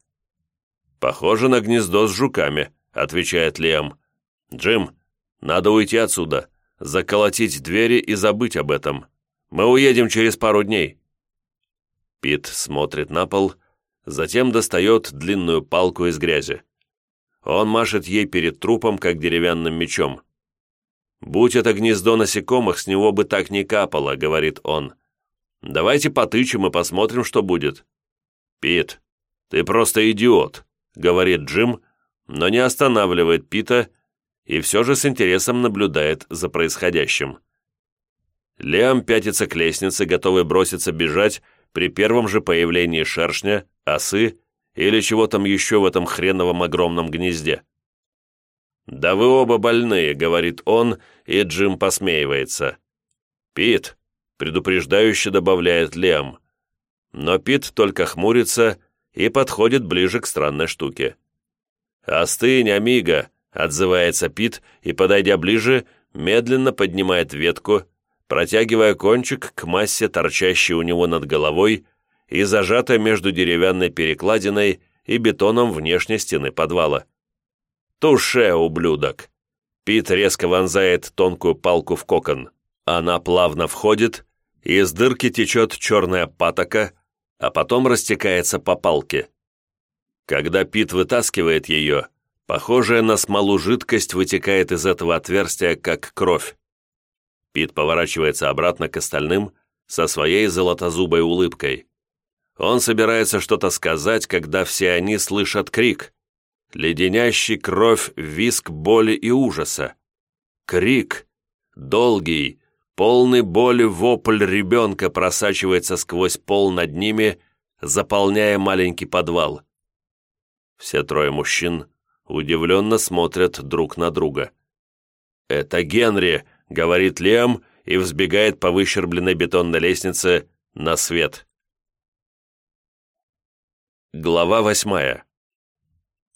A: «Похоже на гнездо с жуками», — отвечает Лиам. «Джим, надо уйти отсюда, заколотить двери и забыть об этом. Мы уедем через пару дней». Пит смотрит на пол, затем достает длинную палку из грязи. Он машет ей перед трупом, как деревянным мечом. «Будь это гнездо насекомых, с него бы так не капало», — говорит он. «Давайте потычем и посмотрим, что будет». «Пит, ты просто идиот», — говорит Джим, но не останавливает Пита и все же с интересом наблюдает за происходящим. Лиам пятится к лестнице, готовый броситься бежать при первом же появлении шершня, осы или чего там еще в этом хреновом огромном гнезде. «Да вы оба больные», — говорит он, и Джим посмеивается. «Пит», — предупреждающе добавляет Лиам. Но Пит только хмурится и подходит ближе к странной штуке. «Остынь, амиго», — отзывается Пит и, подойдя ближе, медленно поднимает ветку, протягивая кончик к массе, торчащей у него над головой и зажатой между деревянной перекладиной и бетоном внешней стены подвала. «Туше, ублюдок!» Пит резко вонзает тонкую палку в кокон. Она плавно входит, из дырки течет черная патока, а потом растекается по палке. Когда Пит вытаскивает ее, похожая на смолу жидкость вытекает из этого отверстия, как кровь. Пит поворачивается обратно к остальным со своей золотозубой улыбкой. Он собирается что-то сказать, когда все они слышат крик леденящий кровь виск боли и ужаса. Крик, долгий, полный боли вопль ребенка просачивается сквозь пол над ними, заполняя маленький подвал. Все трое мужчин удивленно смотрят друг на друга. «Это Генри», — говорит Лем и взбегает по выщербленной бетонной лестнице на свет. Глава восьмая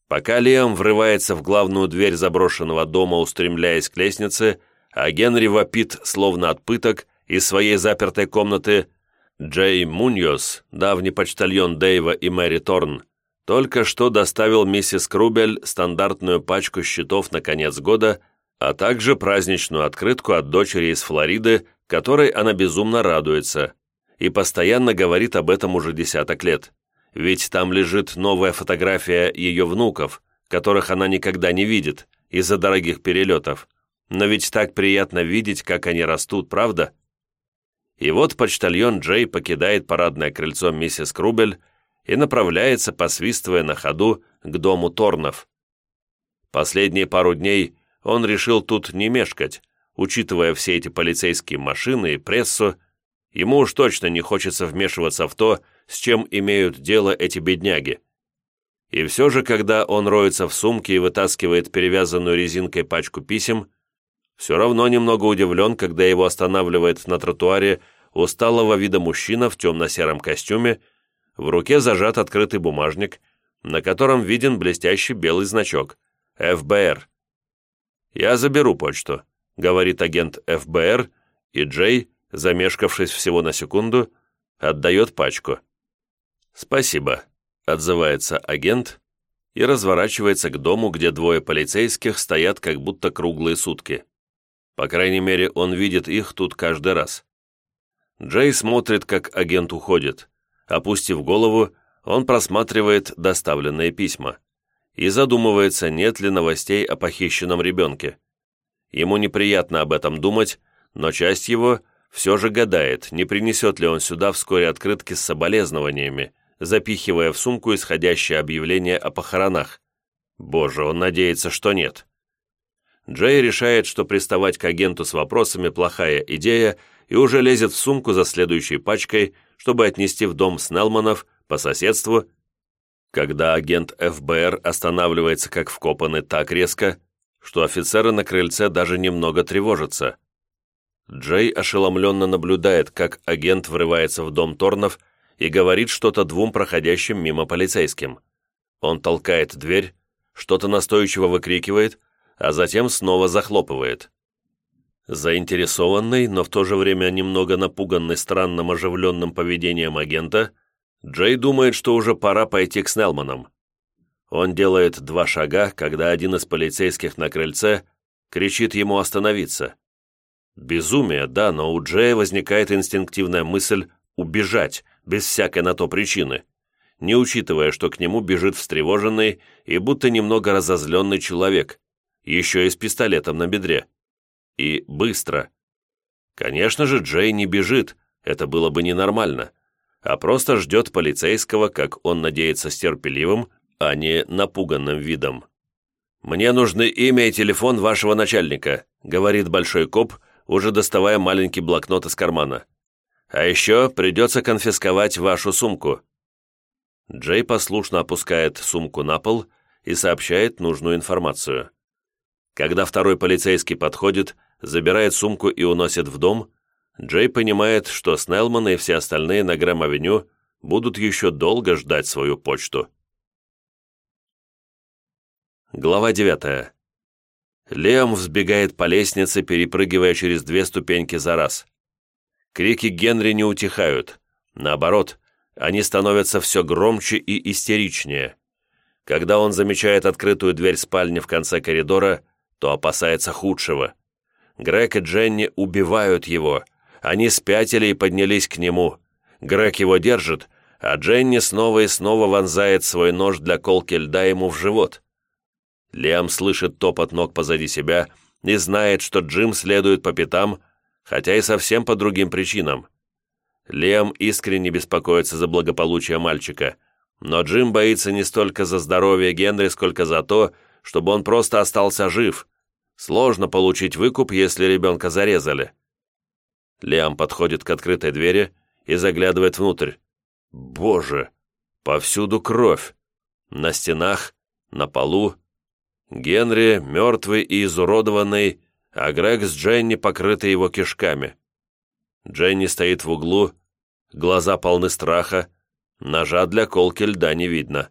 A: Пока Лиам врывается в главную дверь заброшенного дома, устремляясь к лестнице, а Генри вопит, словно от пыток, из своей запертой комнаты, Джей Муньос, давний почтальон Дэйва и Мэри Торн, только что доставил миссис Крубель стандартную пачку счетов на конец года, а также праздничную открытку от дочери из Флориды, которой она безумно радуется, и постоянно говорит об этом уже десяток лет ведь там лежит новая фотография ее внуков, которых она никогда не видит из-за дорогих перелетов. Но ведь так приятно видеть, как они растут, правда? И вот почтальон Джей покидает парадное крыльцо миссис Крубель и направляется, посвистывая на ходу, к дому Торнов. Последние пару дней он решил тут не мешкать, учитывая все эти полицейские машины и прессу, ему уж точно не хочется вмешиваться в то, с чем имеют дело эти бедняги. И все же, когда он роется в сумке и вытаскивает перевязанную резинкой пачку писем, все равно немного удивлен, когда его останавливает на тротуаре усталого вида мужчина в темно-сером костюме, в руке зажат открытый бумажник, на котором виден блестящий белый значок «ФБР». «Я заберу почту», — говорит агент ФБР, и Джей, замешкавшись всего на секунду, отдает пачку. «Спасибо», — отзывается агент и разворачивается к дому, где двое полицейских стоят как будто круглые сутки. По крайней мере, он видит их тут каждый раз. Джей смотрит, как агент уходит. Опустив голову, он просматривает доставленные письма и задумывается, нет ли новостей о похищенном ребенке. Ему неприятно об этом думать, но часть его все же гадает, не принесет ли он сюда вскоре открытки с соболезнованиями, запихивая в сумку исходящее объявление о похоронах. Боже, он надеется, что нет. Джей решает, что приставать к агенту с вопросами плохая идея и уже лезет в сумку за следующей пачкой, чтобы отнести в дом Снелманов по соседству, когда агент ФБР останавливается как вкопанный так резко, что офицеры на крыльце даже немного тревожатся. Джей ошеломленно наблюдает, как агент врывается в дом Торнов и говорит что-то двум проходящим мимо полицейским. Он толкает дверь, что-то настойчиво выкрикивает, а затем снова захлопывает. Заинтересованный, но в то же время немного напуганный странным оживленным поведением агента, Джей думает, что уже пора пойти к Снелманам. Он делает два шага, когда один из полицейских на крыльце кричит ему остановиться. Безумие, да, но у Джея возникает инстинктивная мысль убежать, без всякой на то причины, не учитывая, что к нему бежит встревоженный и будто немного разозленный человек, еще и с пистолетом на бедре. И быстро. Конечно же, Джей не бежит, это было бы ненормально, а просто ждет полицейского, как он надеется, с терпеливым, а не напуганным видом. «Мне нужны имя и телефон вашего начальника», говорит большой коп, уже доставая маленький блокнот из кармана. А еще придется конфисковать вашу сумку». Джей послушно опускает сумку на пол и сообщает нужную информацию. Когда второй полицейский подходит, забирает сумку и уносит в дом, Джей понимает, что Снелман и все остальные на Грэм-авеню будут еще долго ждать свою почту. Глава 9. Леом взбегает по лестнице, перепрыгивая через две ступеньки за раз. Крики Генри не утихают. Наоборот, они становятся все громче и истеричнее. Когда он замечает открытую дверь спальни в конце коридора, то опасается худшего. Грег и Дженни убивают его. Они спятили и поднялись к нему. Грег его держит, а Дженни снова и снова вонзает свой нож для колки льда ему в живот. Лиам слышит топот ног позади себя и знает, что Джим следует по пятам, хотя и совсем по другим причинам. Лем искренне беспокоится за благополучие мальчика, но Джим боится не столько за здоровье Генри, сколько за то, чтобы он просто остался жив. Сложно получить выкуп, если ребенка зарезали. Лиам подходит к открытой двери и заглядывает внутрь. Боже, повсюду кровь. На стенах, на полу. Генри, мертвый и изуродованный, а Грег с Дженни покрыты его кишками. Дженни стоит в углу, глаза полны страха, ножа для колки льда не видно.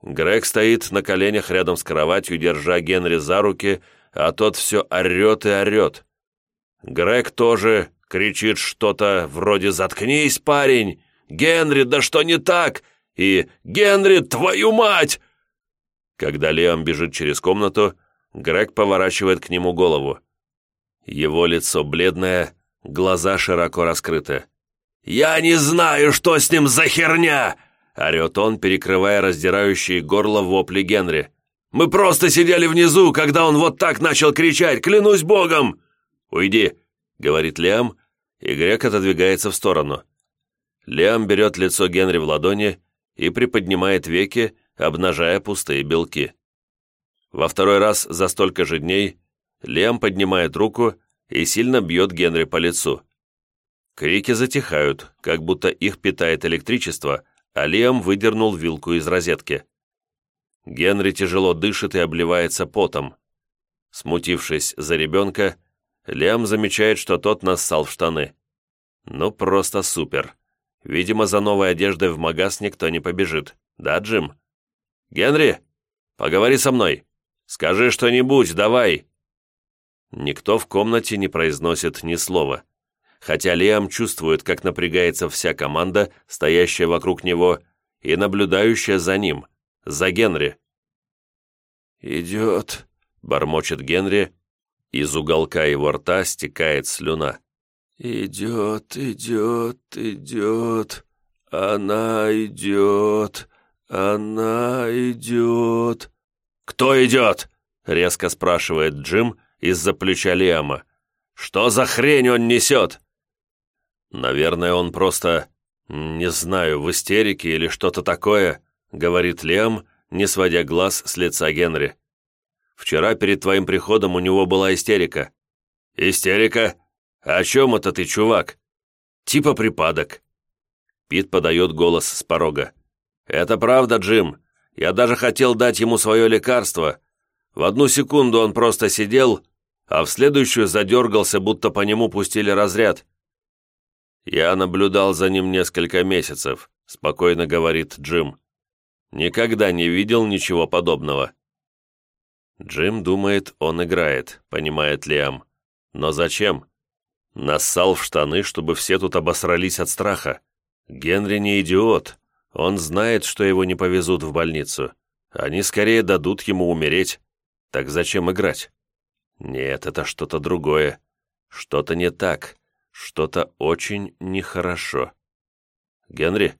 A: Грег стоит на коленях рядом с кроватью, держа Генри за руки, а тот все орет и орет. Грег тоже кричит что-то вроде «Заткнись, парень! Генри, да что не так?» и «Генри, твою мать!» Когда Леон бежит через комнату, Грег поворачивает к нему голову. Его лицо бледное, глаза широко раскрыты. «Я не знаю, что с ним за херня!» орет он, перекрывая раздирающие горло вопли Генри. «Мы просто сидели внизу, когда он вот так начал кричать, клянусь богом!» «Уйди», — говорит Лиам, и Грег отодвигается в сторону. Лиам берет лицо Генри в ладони и приподнимает веки, обнажая пустые белки. Во второй раз за столько же дней Лем поднимает руку и сильно бьет Генри по лицу. Крики затихают, как будто их питает электричество, а Лиам выдернул вилку из розетки. Генри тяжело дышит и обливается потом. Смутившись за ребенка, Лиам замечает, что тот нассал в штаны. Ну, просто супер. Видимо, за новой одеждой в магаз никто не побежит. Да, Джим? Генри, поговори со мной! Скажи что-нибудь, давай!» Никто в комнате не произносит ни слова, хотя Лиам чувствует, как напрягается вся команда, стоящая вокруг него, и наблюдающая за ним, за Генри.
B: «Идет», — бормочет Генри,
A: из уголка его рта стекает слюна.
B: «Идет, идет, идет, она идет, она идет».
A: «Кто идет?» — резко спрашивает Джим из-за плеча Лиама. «Что за хрень он несет?» «Наверное, он просто, не знаю, в истерике или что-то такое», — говорит Лиам, не сводя глаз с лица Генри. «Вчера перед твоим приходом у него была истерика». «Истерика? О чем это ты, чувак?» «Типа припадок». Пит подает голос с порога. «Это правда, Джим. Я даже хотел дать ему свое лекарство. В одну секунду он просто сидел, а в следующую задергался, будто по нему пустили разряд. «Я наблюдал за ним несколько месяцев», — спокойно говорит Джим. «Никогда не видел ничего подобного». Джим думает, он играет, понимает Лиам. Но зачем? Нассал в штаны, чтобы все тут обосрались от страха. Генри не идиот. Он знает, что его не повезут в больницу. Они скорее дадут ему умереть. Так зачем играть? Нет, это что-то другое. Что-то не так. Что-то очень нехорошо. «Генри,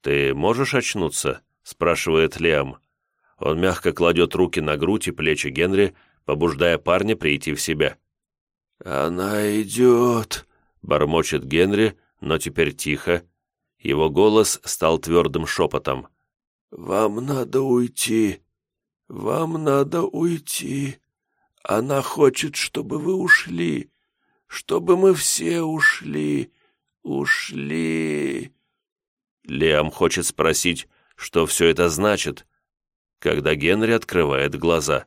A: ты можешь очнуться?» — спрашивает Лиам. Он мягко кладет руки на грудь и плечи Генри, побуждая парня прийти в себя.
B: «Она идет», — бормочет Генри, но теперь тихо, его голос стал твердым шепотом. «Вам надо уйти. Вам надо уйти. Она хочет, чтобы вы ушли. Чтобы мы все ушли. Ушли».
A: Лиам хочет спросить, что все это значит, когда Генри открывает глаза.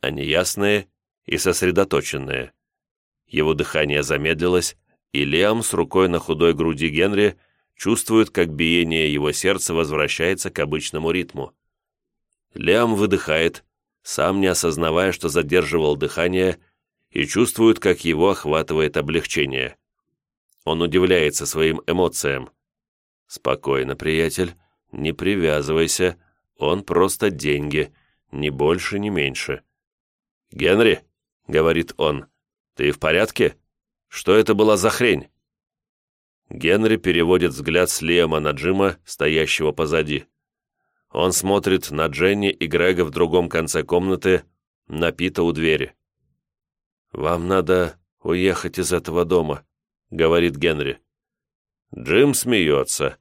A: Они ясные и сосредоточенные. Его дыхание замедлилось, и Лиам с рукой на худой груди Генри чувствует, как биение его сердца возвращается к обычному ритму. Лиам выдыхает, сам не осознавая, что задерживал дыхание, и чувствует, как его охватывает облегчение. Он удивляется своим эмоциям. «Спокойно, приятель, не привязывайся, он просто деньги, ни больше, ни меньше». «Генри», — говорит он, — «ты в порядке? Что это была за хрень?» Генри переводит взгляд с Лиама на Джима, стоящего позади. Он смотрит на Дженни и Грега в другом конце комнаты, на Пита у двери. «Вам надо уехать из этого дома», — говорит Генри. Джим смеется,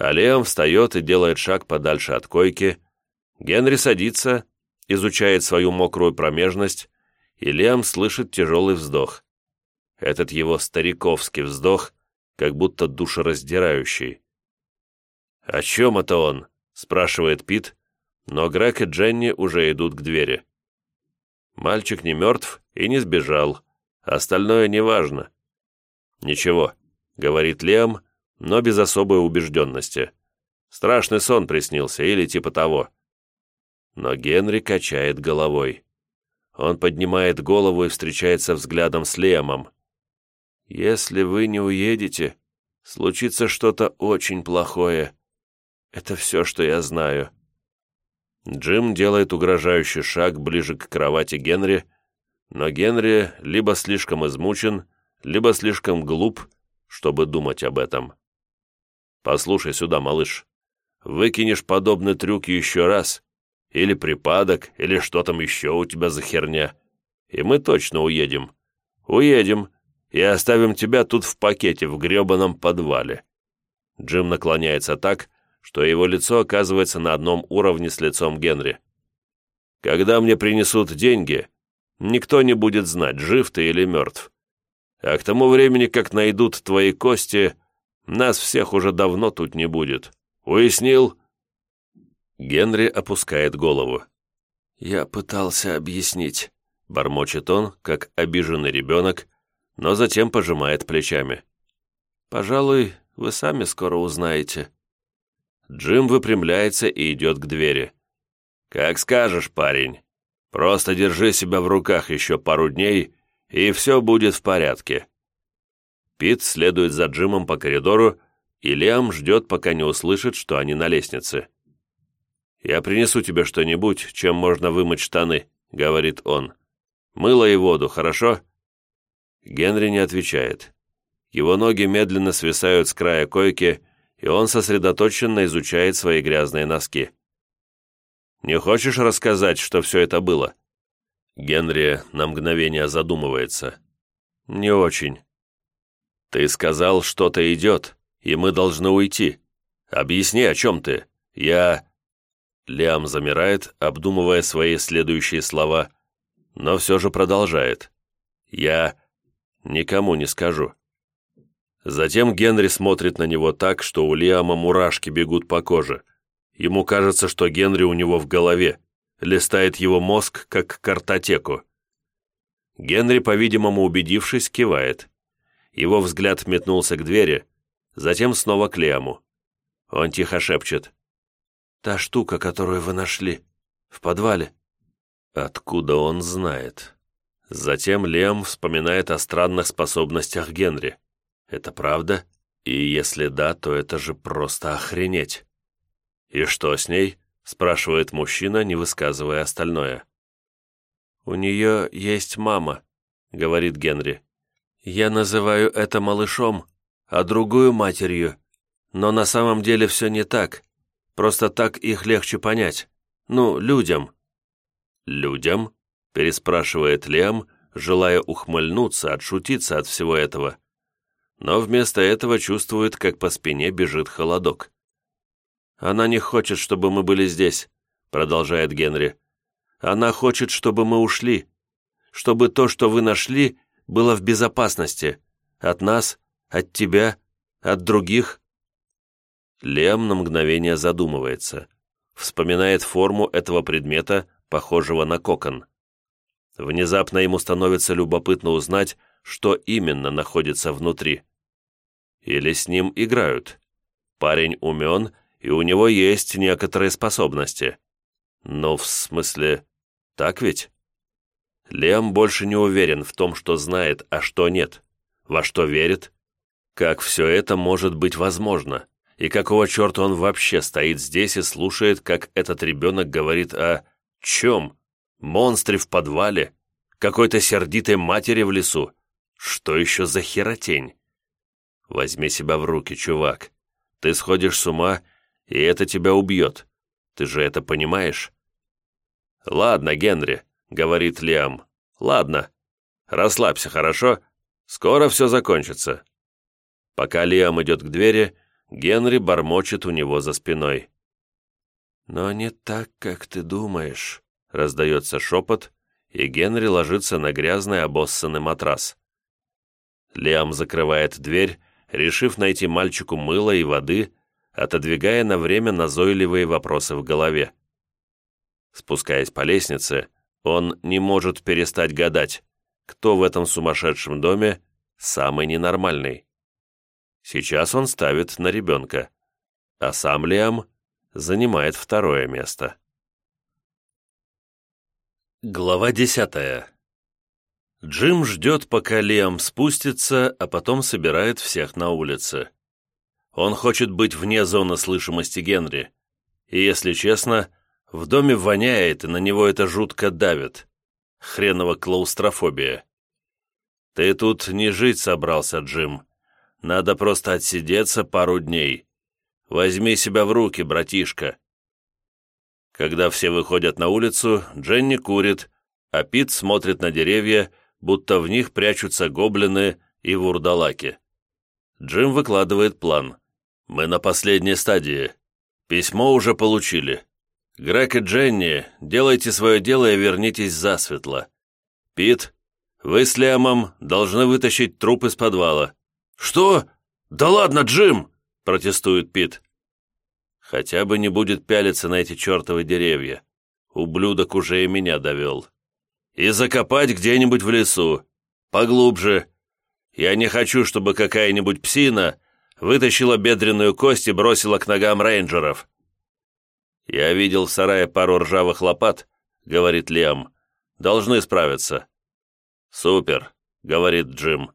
A: а Лиам встает и делает шаг подальше от койки. Генри садится, изучает свою мокрую промежность, и Лиам слышит тяжелый вздох. Этот его стариковский вздох — как будто душераздирающий. «О чем это он?» — спрашивает Пит, но Грег и Дженни уже идут к двери. Мальчик не мертв и не сбежал, остальное неважно. «Ничего», — говорит Лем, но без особой убежденности. «Страшный сон приснился или типа того». Но Генри качает головой. Он поднимает голову и встречается взглядом с Лемом. Если вы не уедете, случится что-то очень плохое. Это все, что я знаю». Джим делает угрожающий шаг ближе к кровати Генри, но Генри либо слишком измучен, либо слишком глуп, чтобы думать об этом. «Послушай сюда, малыш. Выкинешь подобный трюк еще раз, или припадок, или что там еще у тебя за херня, и мы точно уедем. Уедем, и оставим тебя тут в пакете в гребаном подвале». Джим наклоняется так, что его лицо оказывается на одном уровне с лицом Генри. «Когда мне принесут деньги, никто не будет знать, жив ты или мертв. А к тому времени, как найдут твои кости, нас всех уже давно тут не будет. Уяснил?» Генри опускает голову.
B: «Я пытался объяснить», — бормочет он, как обиженный ребенок, но затем пожимает плечами. «Пожалуй, вы сами скоро узнаете». Джим выпрямляется и идет к двери. «Как скажешь, парень. Просто держи себя в руках еще пару дней, и все будет в порядке». Пит следует за Джимом по коридору, и Лиам ждет, пока не услышит, что они на лестнице. «Я принесу тебе что-нибудь, чем можно вымыть штаны», — говорит он. «Мыло и воду, хорошо?» Генри не отвечает. Его ноги медленно свисают с края койки, и он сосредоточенно изучает свои грязные носки. «Не хочешь рассказать, что все это было?» Генри на мгновение задумывается. «Не очень». «Ты сказал, что-то идет, и мы должны уйти. Объясни, о чем ты. Я...» Лиам замирает, обдумывая свои следующие слова, но все же продолжает. «Я никому не скажу». Затем Генри смотрит на него так, что у Лиама мурашки бегут по коже. Ему кажется, что Генри у него в голове, листает его мозг, как картотеку. Генри, по-видимому, убедившись, кивает. Его взгляд метнулся к двери, затем снова к Лиаму. Он тихо шепчет. «Та штука, которую вы нашли, в подвале». Откуда он знает? Затем Лем вспоминает о странных способностях Генри. Это правда? И если да, то это же просто охренеть. «И что с ней?» – спрашивает мужчина, не высказывая остальное. «У нее есть мама», – говорит Генри. «Я называю это малышом, а другую матерью. Но на самом деле все не так. Просто так их легче понять. Ну, людям». «Людям?» – переспрашивает Лем, желая ухмыльнуться, отшутиться от всего этого но вместо этого чувствует, как по спине бежит холодок. «Она не хочет, чтобы мы были здесь», — продолжает Генри. «Она хочет, чтобы мы ушли, чтобы то, что вы нашли, было в безопасности. От нас, от тебя, от других». Лем на мгновение задумывается. Вспоминает форму этого предмета, похожего на кокон. Внезапно ему становится любопытно узнать, что именно находится внутри. Или с ним играют. Парень умен, и у него есть некоторые способности. Ну, в смысле, так ведь? Лем больше не уверен в том, что знает, а что нет. Во что верит? Как все это может быть возможно? И какого черта он вообще стоит здесь и слушает, как этот ребенок говорит о... чем? Монстре в подвале? Какой-то сердитой матери в лесу? Что еще за херотень? Возьми себя в руки, чувак. Ты сходишь с ума, и это тебя убьет. Ты же это понимаешь?» «Ладно, Генри», — говорит Лиам. «Ладно. Расслабься, хорошо? Скоро все закончится». Пока Лиам идет к двери, Генри бормочет у него за спиной. «Но не так, как ты думаешь», — раздается шепот, и Генри ложится на грязный обоссанный матрас. Лиам закрывает дверь, решив найти мальчику мыло и воды, отодвигая на время назойливые вопросы в голове. Спускаясь по лестнице, он не может перестать гадать, кто в этом сумасшедшем доме самый ненормальный. Сейчас он ставит на ребенка, а сам Лиам занимает второе место. Глава десятая Джим ждет, пока Лиам спустится, а потом собирает всех на улице. Он хочет быть вне зоны слышимости Генри. И, если честно, в доме воняет, и на него это жутко давит. Хренова клаустрофобия. Ты тут не жить собрался, Джим. Надо просто отсидеться пару дней. Возьми себя в руки, братишка. Когда все выходят на улицу, Дженни курит, а Пит смотрит на деревья будто в них прячутся гоблины и вурдалаки. Джим выкладывает план. «Мы на последней стадии. Письмо уже получили. Грег и Дженни, делайте свое дело и вернитесь засветло. Пит, вы с Лиамом должны вытащить труп из подвала». «Что? Да ладно, Джим!» – протестует Пит. «Хотя бы не будет пялиться на эти чертовы деревья. Ублюдок уже и меня довел и закопать где-нибудь в лесу, поглубже. Я не хочу, чтобы какая-нибудь псина
A: вытащила бедренную кость и бросила к ногам рейнджеров. «Я видел в сарае пару ржавых лопат», — говорит Лиам. «Должны справиться». «Супер», — говорит Джим.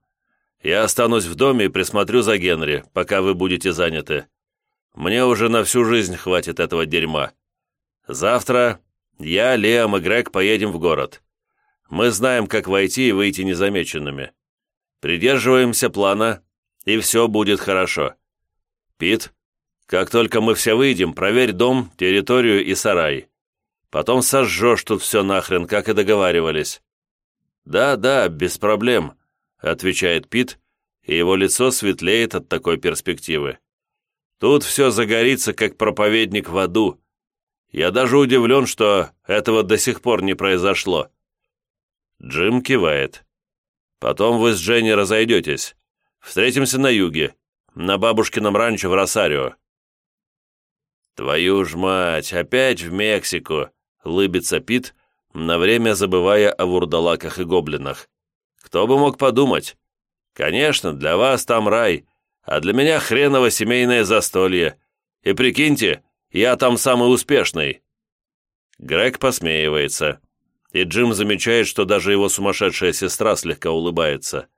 A: «Я останусь в доме и присмотрю за Генри, пока вы будете заняты. Мне уже на всю жизнь хватит этого дерьма. Завтра я, Лиам и Грег поедем в город. Мы знаем, как войти и выйти незамеченными. Придерживаемся плана, и все будет хорошо. Пит, как только мы все выйдем, проверь дом, территорию и сарай. Потом сожжешь тут все нахрен, как и договаривались». «Да, да, без проблем», — отвечает Пит, и его лицо светлеет от такой перспективы. «Тут все загорится, как проповедник в аду. Я даже удивлен, что этого до сих пор не произошло». Джим кивает. «Потом вы с Дженни разойдетесь. Встретимся на юге, на бабушкином ранчо в Росарио. «Твою ж мать, опять в Мексику!» — лыбится Пит, на время забывая о вурдалаках и гоблинах. «Кто бы мог подумать? Конечно, для вас там рай, а для меня хреново семейное застолье. И прикиньте, я там самый успешный». Грег посмеивается, и Джим замечает, что даже его сумасшедшая сестра слегка улыбается.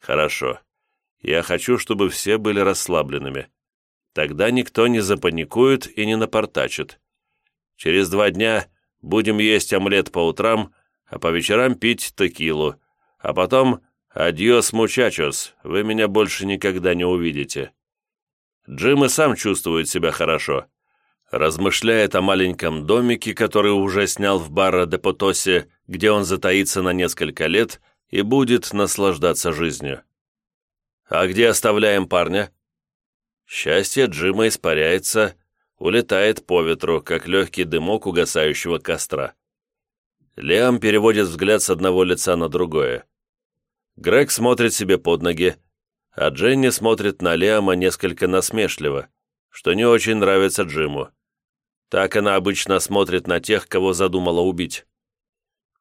A: «Хорошо. Я хочу, чтобы все были расслабленными. Тогда никто не запаникует и не напортачит. Через два дня будем есть омлет по утрам, а по вечерам пить текилу, а потом «Адьос, мучачос, вы меня больше никогда не увидите». Джим и сам чувствует себя хорошо. Размышляет о маленьком домике, который уже снял в Барра де Потосе, где он затаится на несколько лет и будет наслаждаться жизнью. «А где оставляем парня?» Счастье Джима испаряется, улетает по ветру, как легкий дымок угасающего костра. Лиам переводит взгляд с одного лица на другое. Грег смотрит себе под ноги, а Дженни смотрит на Лиама несколько насмешливо, что не очень нравится Джиму. Так она обычно смотрит на тех, кого задумала убить.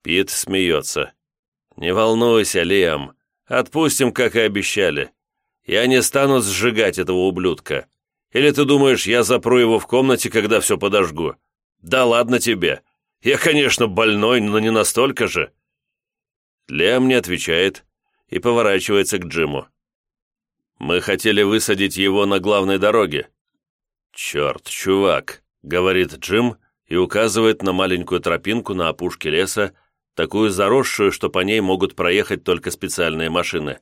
A: Пит смеется. «Не волнуйся, Лиам, отпустим, как и обещали. Я не стану сжигать этого ублюдка. Или ты думаешь, я запру его в комнате, когда все подожгу? Да ладно тебе. Я, конечно, больной, но не настолько же». Лем не отвечает и поворачивается к Джиму. «Мы хотели высадить его на главной дороге». «Черт, чувак», — говорит Джим и указывает на маленькую тропинку на опушке леса, такую заросшую, что по ней могут проехать только специальные машины.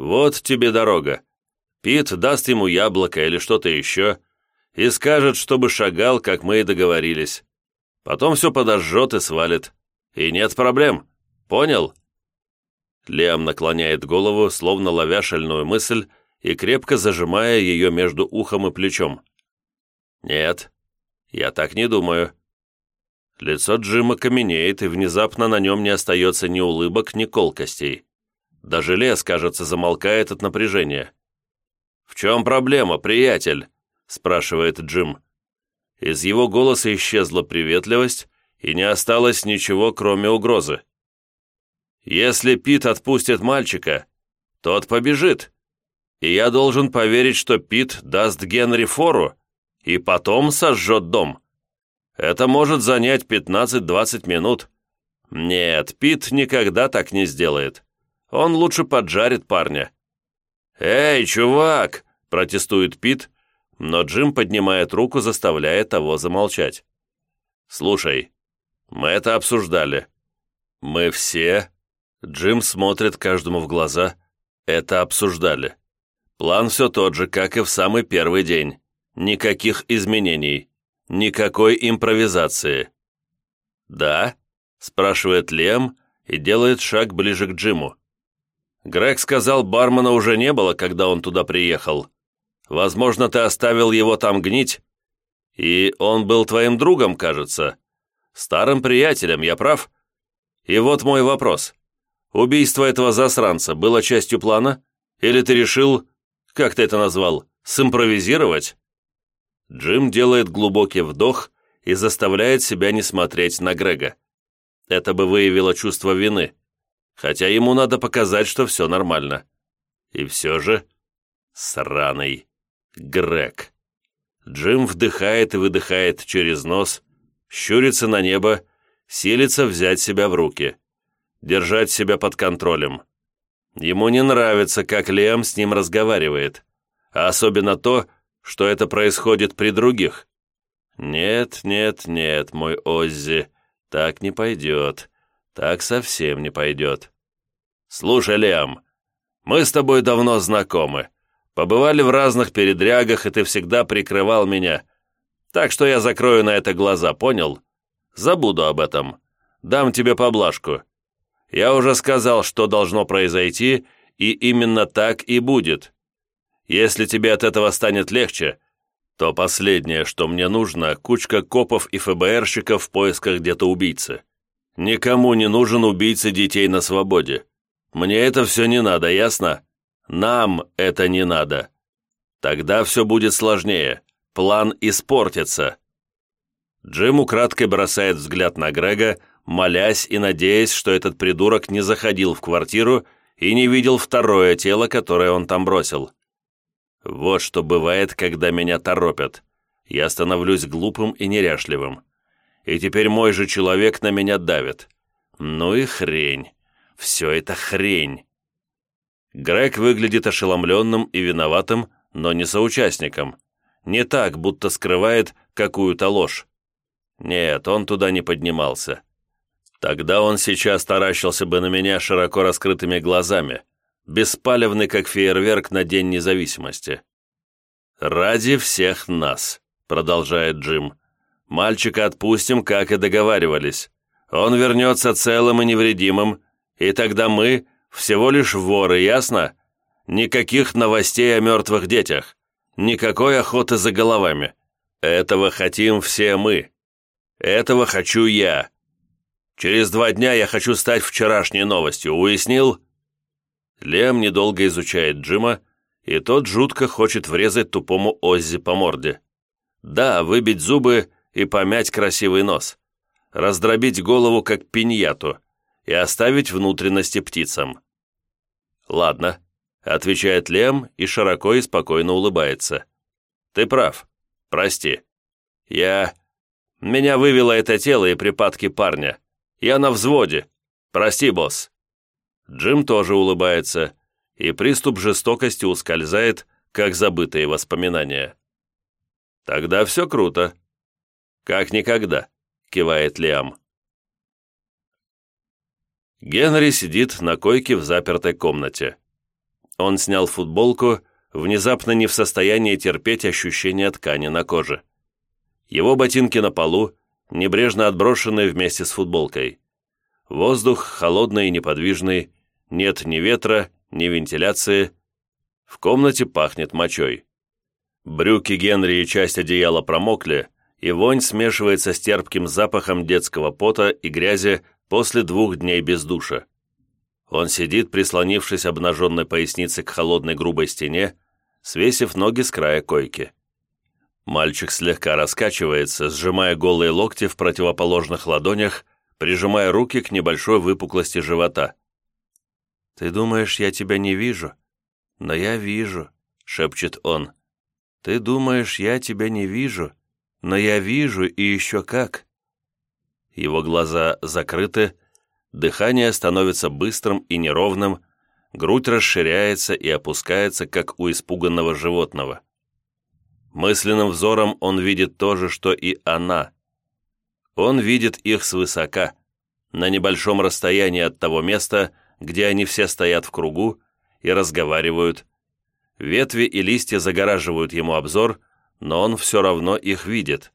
A: «Вот тебе дорога. Пит даст ему яблоко или что-то еще и скажет, чтобы шагал, как мы и договорились. Потом все подожжет и свалит. И нет проблем. Понял?» Лиам наклоняет голову, словно ловя шальную мысль и крепко зажимая ее между ухом и плечом. «Нет, я так не думаю». Лицо Джима каменеет, и внезапно на нем не остается ни улыбок, ни колкостей. Даже лес, кажется, замолкает от напряжения. «В чем проблема, приятель?» – спрашивает Джим. Из его голоса исчезла приветливость, и не осталось ничего, кроме угрозы. «Если Пит отпустит мальчика, тот побежит, и я должен поверить, что Пит даст Генри фору и потом сожжет дом. Это может занять 15-20 минут. Нет, Пит никогда так не сделает. Он лучше поджарит парня». «Эй, чувак!» – протестует Пит, но Джим поднимает руку, заставляя того замолчать. «Слушай, мы это обсуждали. Мы все...» Джим смотрит каждому в глаза. «Это обсуждали. План все тот же, как и в самый первый день. Никаких изменений. Никакой импровизации». «Да?» – спрашивает Лем и делает шаг ближе к Джиму. Грег сказал, бармена уже не было, когда он туда приехал. Возможно, ты оставил его там гнить. И он был твоим другом, кажется. Старым приятелем, я прав? И вот мой вопрос. Убийство этого засранца было частью плана? Или ты решил, как ты это назвал, симпровизировать?» Джим делает глубокий вдох и заставляет себя не смотреть на Грега. Это бы выявило чувство вины хотя ему надо показать, что все нормально. И все же... Сраный. Грег. Джим вдыхает и выдыхает через нос, щурится на небо, силится взять себя в руки, держать себя под контролем. Ему не нравится, как Лем с ним разговаривает, а особенно то, что это происходит при других. Нет, нет, нет, мой Оззи, так не пойдет, так совсем не пойдет. Слушай, Лем, мы с тобой давно знакомы. Побывали в разных передрягах, и ты всегда прикрывал меня. Так что я закрою на это глаза, понял? Забуду об этом. Дам тебе поблажку. Я уже сказал, что должно произойти, и именно так и будет. Если тебе от этого станет легче, то последнее, что мне нужно, кучка копов и ФБРщиков в поисках где-то убийцы. Никому не нужен убийца детей на свободе. Мне это все не надо, ясно? Нам это не надо. Тогда все будет сложнее. План испортится. Джим украдкой бросает взгляд на Грега, молясь и надеясь, что этот придурок не заходил в квартиру и не видел второе тело, которое он там бросил. Вот что бывает, когда меня торопят. Я становлюсь глупым и неряшливым. И теперь мой же человек на меня давит. Ну и хрень. Все это хрень. Грег выглядит ошеломленным и виноватым, но не соучастником. Не так, будто скрывает какую-то ложь. Нет, он туда не поднимался. Тогда он сейчас таращился бы на меня широко раскрытыми глазами, беспалевный, как фейерверк на День независимости. «Ради всех нас», — продолжает Джим. «Мальчика отпустим, как и договаривались. Он вернется целым и невредимым, и тогда мы всего лишь воры, ясно? Никаких новостей о мертвых детях. Никакой охоты за головами. Этого хотим все мы. Этого хочу я. Через два дня я хочу стать вчерашней новостью, уяснил?» Лем недолго изучает Джима, и тот жутко хочет врезать тупому Оззи по морде. Да, выбить зубы и помять красивый нос. Раздробить голову, как пиньяту – и оставить внутренности птицам. «Ладно», — отвечает Лем и широко и спокойно улыбается. «Ты прав. Прости. Я... Меня вывело это тело и припадки парня. Я на взводе. Прости, босс». Джим тоже улыбается, и приступ жестокости ускользает, как забытые воспоминания. «Тогда все круто». «Как никогда», — кивает Лиам. Генри сидит на койке в запертой комнате. Он снял футболку, внезапно не в состоянии терпеть ощущение ткани на коже. Его ботинки на полу, небрежно отброшенные вместе с футболкой. Воздух холодный и неподвижный, нет ни ветра, ни вентиляции. В комнате пахнет мочой. Брюки Генри и часть одеяла промокли, и вонь смешивается с терпким запахом детского пота и грязи после двух дней без душа. Он сидит, прислонившись обнаженной поясницей к холодной грубой стене, свесив ноги с края койки. Мальчик слегка раскачивается, сжимая голые локти в противоположных ладонях, прижимая руки к небольшой выпуклости живота. «Ты думаешь, я тебя не вижу? Но я вижу», — шепчет он. «Ты думаешь, я тебя не вижу? Но я вижу, и еще как его глаза закрыты, дыхание становится быстрым и неровным, грудь расширяется и опускается, как у испуганного животного. Мысленным взором он видит то же, что и она. Он видит их свысока, на небольшом расстоянии от того места, где они все стоят в кругу и разговаривают. Ветви и листья загораживают ему обзор, но он все равно их видит.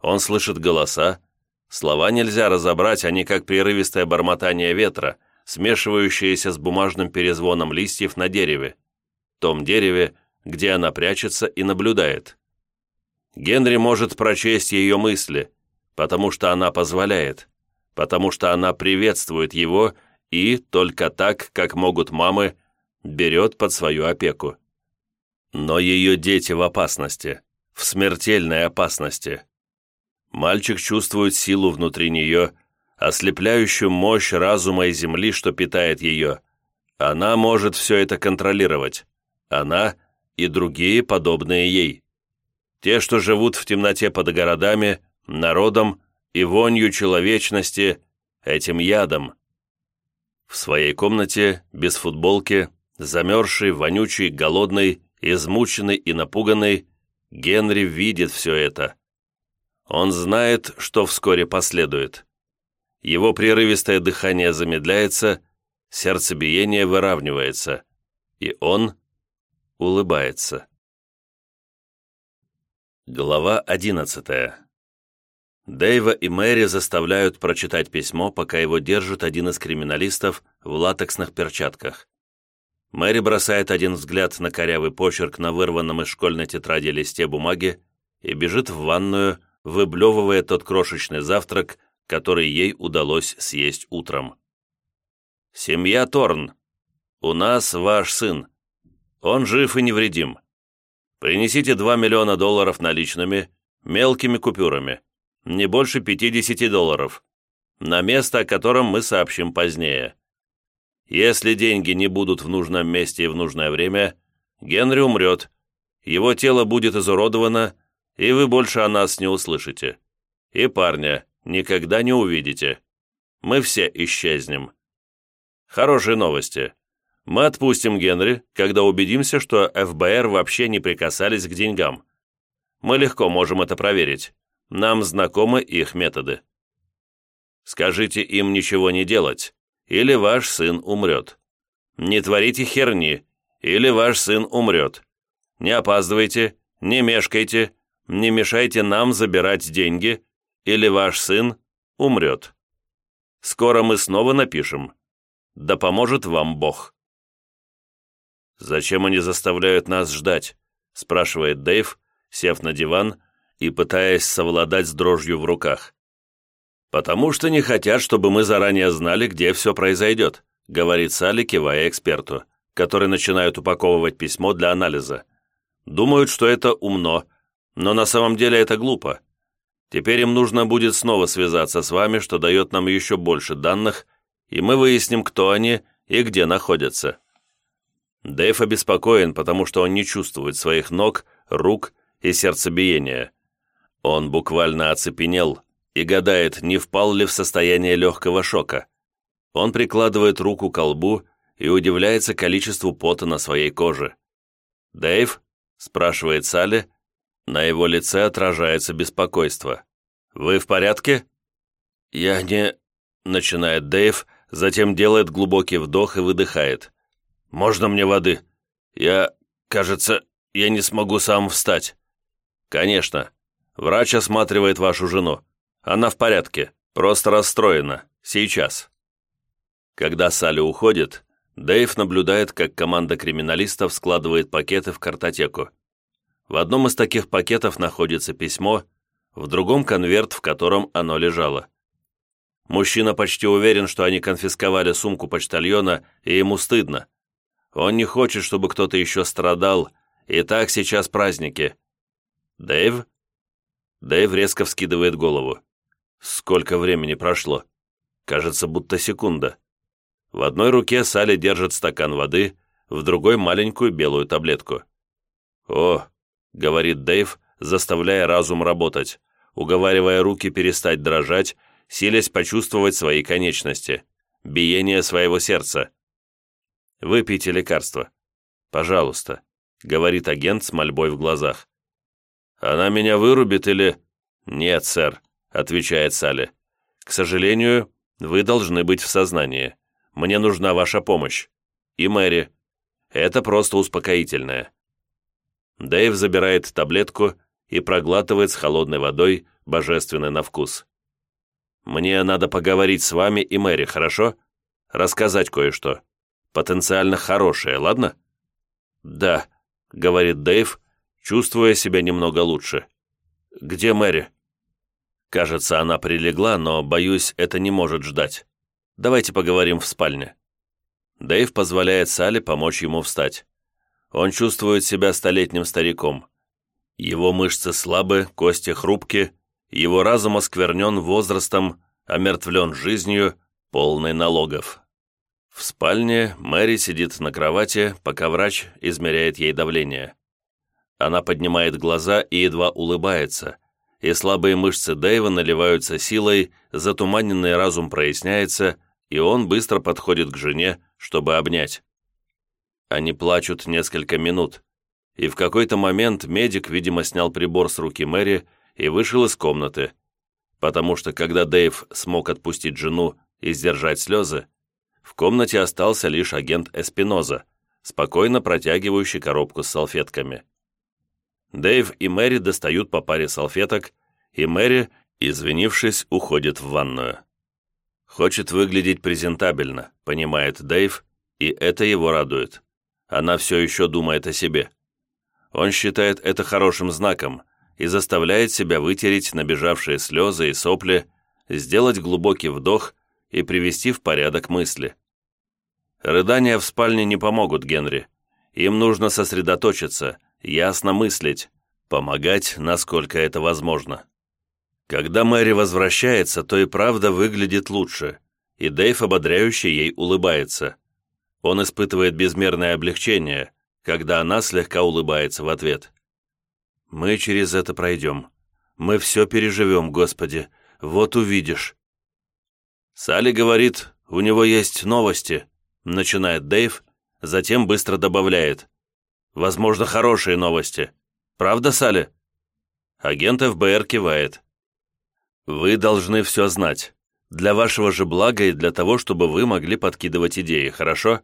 A: Он слышит голоса, Слова нельзя разобрать, они как прерывистое бормотание ветра, смешивающееся с бумажным перезвоном листьев на дереве, том дереве, где она прячется и наблюдает. Генри может прочесть ее мысли, потому что она позволяет, потому что она приветствует его и, только так, как могут мамы, берет под свою опеку. Но ее дети в опасности, в смертельной опасности. Мальчик чувствует силу внутри нее, ослепляющую мощь разума и земли, что питает ее. Она может все это контролировать. Она и другие, подобные ей. Те, что живут в темноте под городами, народом и вонью человечности, этим ядом. В своей комнате, без футболки, замерзший, вонючий, голодный, измученный и напуганный, Генри видит все это. Он знает, что вскоре последует. Его прерывистое дыхание замедляется, сердцебиение выравнивается, и он улыбается. Глава одиннадцатая. Дэйва и Мэри заставляют прочитать письмо, пока его держит один из криминалистов в латексных перчатках. Мэри бросает один взгляд на корявый почерк на вырванном из школьной тетради листе бумаги и бежит в ванную, выблевывая тот крошечный завтрак, который ей удалось съесть утром. «Семья Торн. У нас ваш сын. Он жив и невредим. Принесите 2 миллиона долларов наличными, мелкими купюрами, не больше 50 долларов, на место, о котором мы сообщим позднее. Если деньги не будут в нужном месте и в нужное время, Генри умрет, его тело будет изуродовано, и вы больше о нас не услышите. И парня никогда не увидите. Мы все исчезнем. Хорошие новости. Мы отпустим Генри, когда убедимся, что ФБР вообще не прикасались к деньгам. Мы легко можем это проверить. Нам знакомы их методы. Скажите им ничего не делать, или ваш сын умрет. Не творите херни, или ваш сын умрет. Не опаздывайте, не мешкайте, не мешайте нам забирать деньги, или ваш сын умрет. Скоро мы снова напишем. Да поможет вам Бог. «Зачем они заставляют нас ждать?» спрашивает Дэйв, сев на диван и пытаясь совладать с дрожью в руках. «Потому что не хотят, чтобы мы заранее знали, где все произойдет», говорит Салли, кивая эксперту, который начинает упаковывать письмо для анализа. «Думают, что это умно, но на самом деле это глупо. Теперь им нужно будет снова связаться с вами, что дает нам еще больше данных, и мы выясним, кто они и где находятся». Дэйв обеспокоен, потому что он не чувствует своих ног, рук и сердцебиения. Он буквально оцепенел, и гадает, не впал ли в состояние легкого шока. Он прикладывает руку к лбу и удивляется количеству пота на своей коже. «Дэйв?» – спрашивает Салли. На его лице отражается беспокойство. «Вы в порядке?» «Я не...» – начинает Дэйв, затем делает глубокий вдох и выдыхает. «Можно мне воды? Я... кажется, я не смогу сам встать». «Конечно. Врач осматривает вашу жену. Она в порядке, просто расстроена. Сейчас». Когда Салли уходит, Дэйв наблюдает, как команда криминалистов складывает пакеты в картотеку. В одном из таких пакетов находится письмо, в другом конверт, в котором оно лежало. Мужчина почти уверен, что они конфисковали сумку почтальона, и ему стыдно. Он не хочет, чтобы кто-то еще страдал, и так сейчас праздники. Дэйв? Дэйв резко вскидывает голову. Сколько времени прошло? Кажется, будто секунда. В одной руке Салли держит стакан воды, в другой маленькую белую таблетку. «О», — говорит Дэйв, заставляя разум работать, уговаривая руки перестать дрожать, силясь почувствовать свои конечности, биение своего сердца. «Выпейте лекарство. Пожалуйста», — говорит агент с мольбой в глазах. «Она меня вырубит или...» «Нет, сэр», — отвечает Салли. «К сожалению, вы должны быть в сознании. Мне нужна ваша помощь. И Мэри. Это просто успокоительное». Дэйв забирает таблетку и проглатывает с холодной водой, божественный на вкус. «Мне надо поговорить с вами и Мэри, хорошо? Рассказать кое-что. Потенциально хорошее, ладно?» «Да», — говорит Дэйв, чувствуя себя немного лучше. «Где Мэри?» Кажется, она прилегла, но, боюсь, это не может ждать. Давайте поговорим в спальне. Дэйв позволяет Салли помочь ему встать. Он чувствует себя столетним стариком. Его мышцы слабы, кости хрупки, его разум осквернен возрастом, омертвлен жизнью, полный налогов. В спальне Мэри сидит на кровати, пока врач измеряет ей давление. Она поднимает глаза и едва улыбается, и слабые мышцы Дэйва наливаются силой, затуманенный разум проясняется, и он быстро подходит к жене, чтобы обнять. Они плачут несколько минут, и в какой-то момент медик, видимо, снял прибор с руки Мэри и вышел из комнаты, потому что когда Дэйв смог отпустить жену и сдержать слезы, в комнате остался лишь агент Эспиноза, спокойно протягивающий коробку с салфетками. Дэйв и Мэри достают по паре салфеток, и Мэри, извинившись, уходит в ванную. Хочет выглядеть презентабельно, понимает Дэйв, и это его радует. Она все еще думает о себе. Он считает это хорошим знаком и заставляет себя вытереть набежавшие слезы и сопли, сделать глубокий вдох и привести в порядок мысли. Рыдания в спальне не помогут Генри. Им нужно сосредоточиться, ясно мыслить, помогать, насколько это возможно. Когда Мэри возвращается, то и правда выглядит лучше, и Дэйв ободряюще ей улыбается. Он испытывает безмерное облегчение, когда она слегка улыбается в ответ. «Мы через это пройдем. Мы все переживем, Господи. Вот увидишь». Салли говорит, у него есть новости, начинает Дэйв, затем быстро добавляет. Возможно, хорошие новости. Правда, Салли? Агент ФБР кивает. Вы должны все знать. Для вашего же блага и для того, чтобы вы могли подкидывать идеи, хорошо?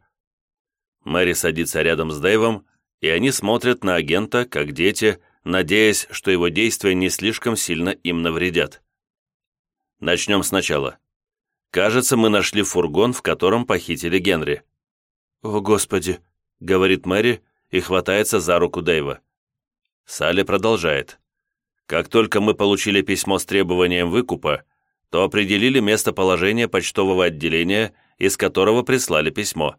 A: Мэри садится рядом с Дэйвом, и они смотрят на агента, как дети, надеясь, что его действия не слишком сильно им навредят. Начнем сначала. Кажется, мы нашли фургон, в котором похитили Генри. «О, Господи!» — говорит Мэри и хватается за руку Дэйва. Салли продолжает. «Как только мы получили письмо с требованием выкупа, то определили местоположение почтового отделения, из которого прислали письмо.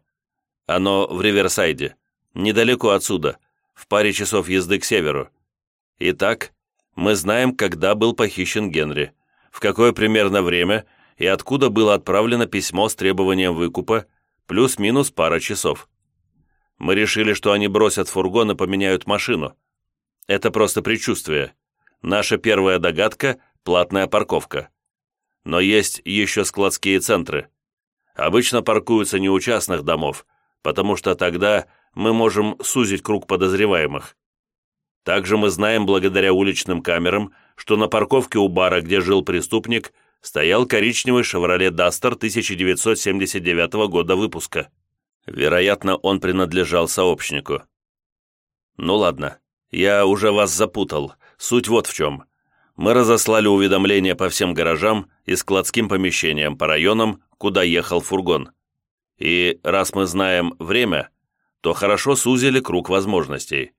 A: Оно в Риверсайде, недалеко отсюда, в паре часов езды к северу. Итак, мы знаем, когда был похищен Генри, в какое примерно время и откуда было отправлено письмо с требованием выкупа, плюс-минус пара часов. Мы решили, что они бросят фургон и поменяют машину. Это просто предчувствие. Наша первая догадка – платная парковка. Но есть еще складские центры. Обычно паркуются не у частных домов, потому что тогда мы можем сузить круг подозреваемых. Также мы знаем благодаря уличным камерам, что на парковке у бара, где жил преступник – стоял коричневый «Шевроле Дастер» 1979 года выпуска. Вероятно, он принадлежал сообщнику. Ну ладно, я уже вас запутал. Суть вот в чем. Мы разослали уведомления по всем гаражам и складским помещениям по районам, куда ехал фургон. И раз мы знаем время, то хорошо сузили круг возможностей.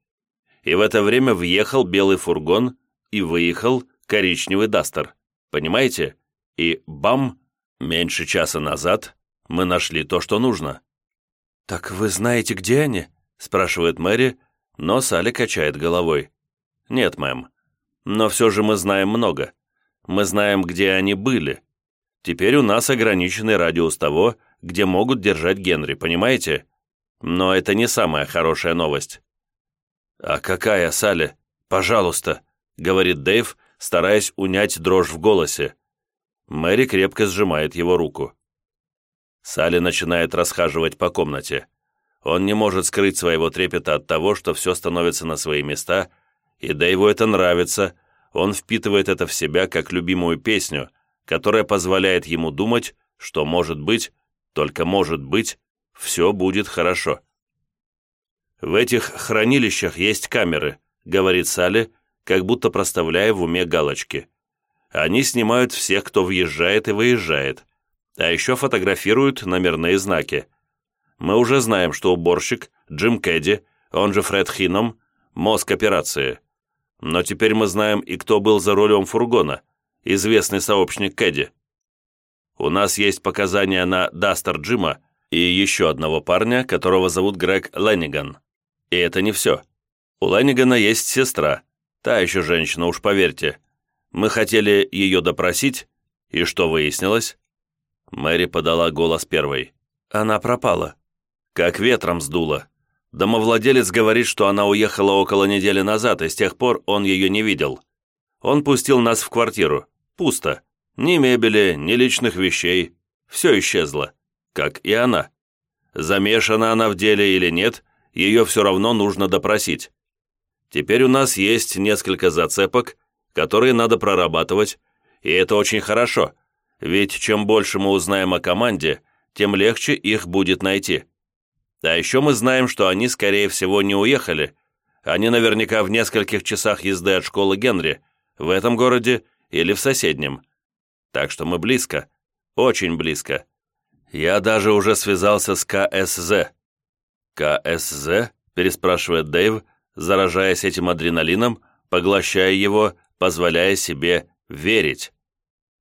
A: И в это время въехал белый фургон и выехал коричневый Дастер. Понимаете? и бам, меньше часа назад мы нашли то, что нужно». «Так вы знаете, где они?» – спрашивает Мэри, но Салли качает головой. «Нет, мэм. Но все же мы знаем много. Мы знаем, где они были. Теперь у нас ограниченный радиус того, где могут держать Генри, понимаете? Но это не самая хорошая новость». «А какая, Салли? Пожалуйста», — говорит Дэйв, стараясь унять дрожь в голосе. Мэри крепко сжимает его руку. Салли начинает расхаживать по комнате. Он не может скрыть своего трепета от того, что все становится на свои места, и Дэйву это нравится, он впитывает это в себя как любимую песню, которая позволяет ему думать, что может быть, только может быть, все будет хорошо. «В этих хранилищах есть камеры», — говорит Салли, как будто проставляя в уме галочки. Они снимают всех, кто въезжает и выезжает, а еще фотографируют номерные знаки. Мы уже знаем, что уборщик Джим Кэдди, он же Фред Хином, мозг операции. Но теперь мы знаем и кто был за рулем фургона, известный сообщник Кэдди. У нас есть показания на Дастер Джима и еще одного парня, которого зовут Грег Ленниган. И это не все. У Леннигана есть сестра, та еще женщина, уж поверьте, мы хотели ее допросить, и что выяснилось?» Мэри подала голос первой. «Она пропала. Как ветром сдуло. Домовладелец говорит, что она уехала около недели назад, и с тех пор он ее не видел. Он пустил нас в квартиру. Пусто. Ни мебели, ни личных вещей. Все исчезло. Как и она. Замешана она в деле или нет, ее все равно нужно допросить. Теперь у нас есть несколько зацепок, которые надо прорабатывать, и это очень хорошо, ведь чем больше мы узнаем о команде, тем легче их будет найти. А еще мы знаем, что они, скорее всего, не уехали. Они наверняка в нескольких часах езды от школы Генри, в этом городе или в соседнем. Так что мы близко, очень близко. Я даже уже связался с КСЗ. «КСЗ?» – переспрашивает Дэйв, заражаясь этим адреналином, поглощая его, позволяя себе верить.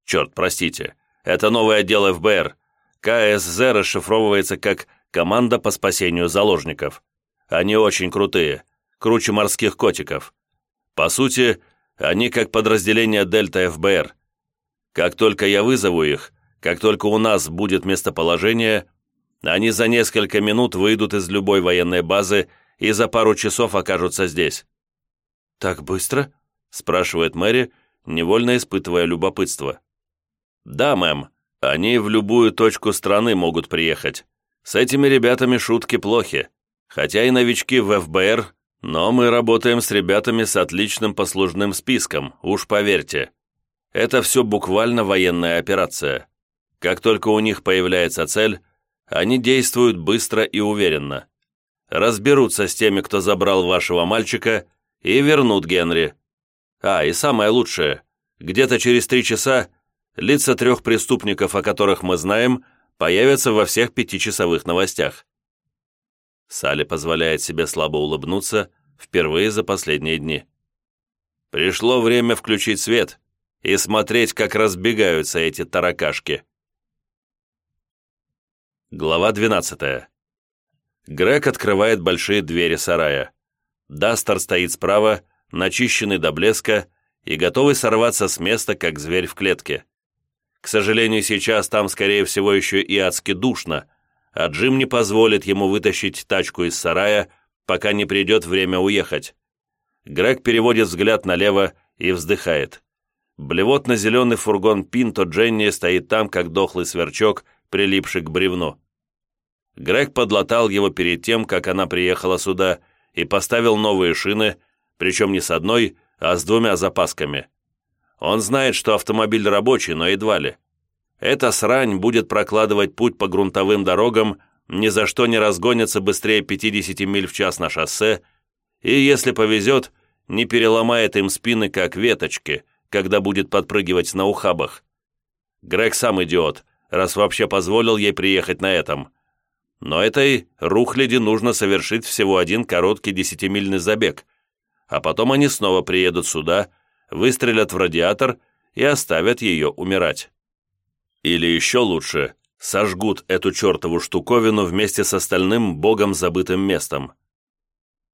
A: Черт, простите, это новый отдел ФБР. КСЗ расшифровывается как «Команда по спасению заложников». Они очень крутые, круче морских котиков. По сути, они как подразделение Дельта ФБР. Как только я вызову их, как только у нас будет местоположение, они за несколько минут выйдут из любой военной базы и за пару часов окажутся здесь».
B: «Так быстро?»
A: – спрашивает Мэри, невольно испытывая любопытство. «Да, мэм, они в любую точку страны могут приехать. С этими ребятами шутки плохи. Хотя и новички в ФБР, но мы работаем с ребятами с отличным послужным списком, уж поверьте. Это все буквально военная операция. Как только у них появляется цель, они действуют быстро и уверенно. Разберутся с теми, кто забрал вашего мальчика, и вернут Генри. А, и самое лучшее, где-то через три часа лица трех преступников, о которых мы знаем, появятся во всех пятичасовых новостях. Салли позволяет себе слабо улыбнуться впервые за последние дни. Пришло время включить свет и смотреть, как разбегаются эти таракашки. Глава 12. Грег открывает большие двери сарая. Дастер стоит справа, начищенный до блеска и готовый сорваться с места, как зверь в клетке. К сожалению, сейчас там, скорее всего, еще и адски душно, а Джим не позволит ему вытащить тачку из сарая, пока не придет время уехать. Грег переводит взгляд налево и вздыхает. Блевотно-зеленый фургон Пинто Дженни стоит там, как дохлый сверчок, прилипший к бревну. Грег подлатал его перед тем, как она приехала сюда, и поставил новые шины, причем не с одной, а с двумя запасками. Он знает, что автомобиль рабочий, но едва ли. Эта срань будет прокладывать путь по грунтовым дорогам, ни за что не разгонится быстрее 50 миль в час на шоссе, и, если повезет, не переломает им спины, как веточки, когда будет подпрыгивать на ухабах. Грег сам идиот, раз вообще позволил ей приехать на этом. Но этой рухляди нужно совершить всего один короткий десятимильный забег, а потом они снова приедут сюда, выстрелят в радиатор и оставят ее умирать. Или еще лучше, сожгут эту чертову штуковину вместе с остальным богом забытым местом.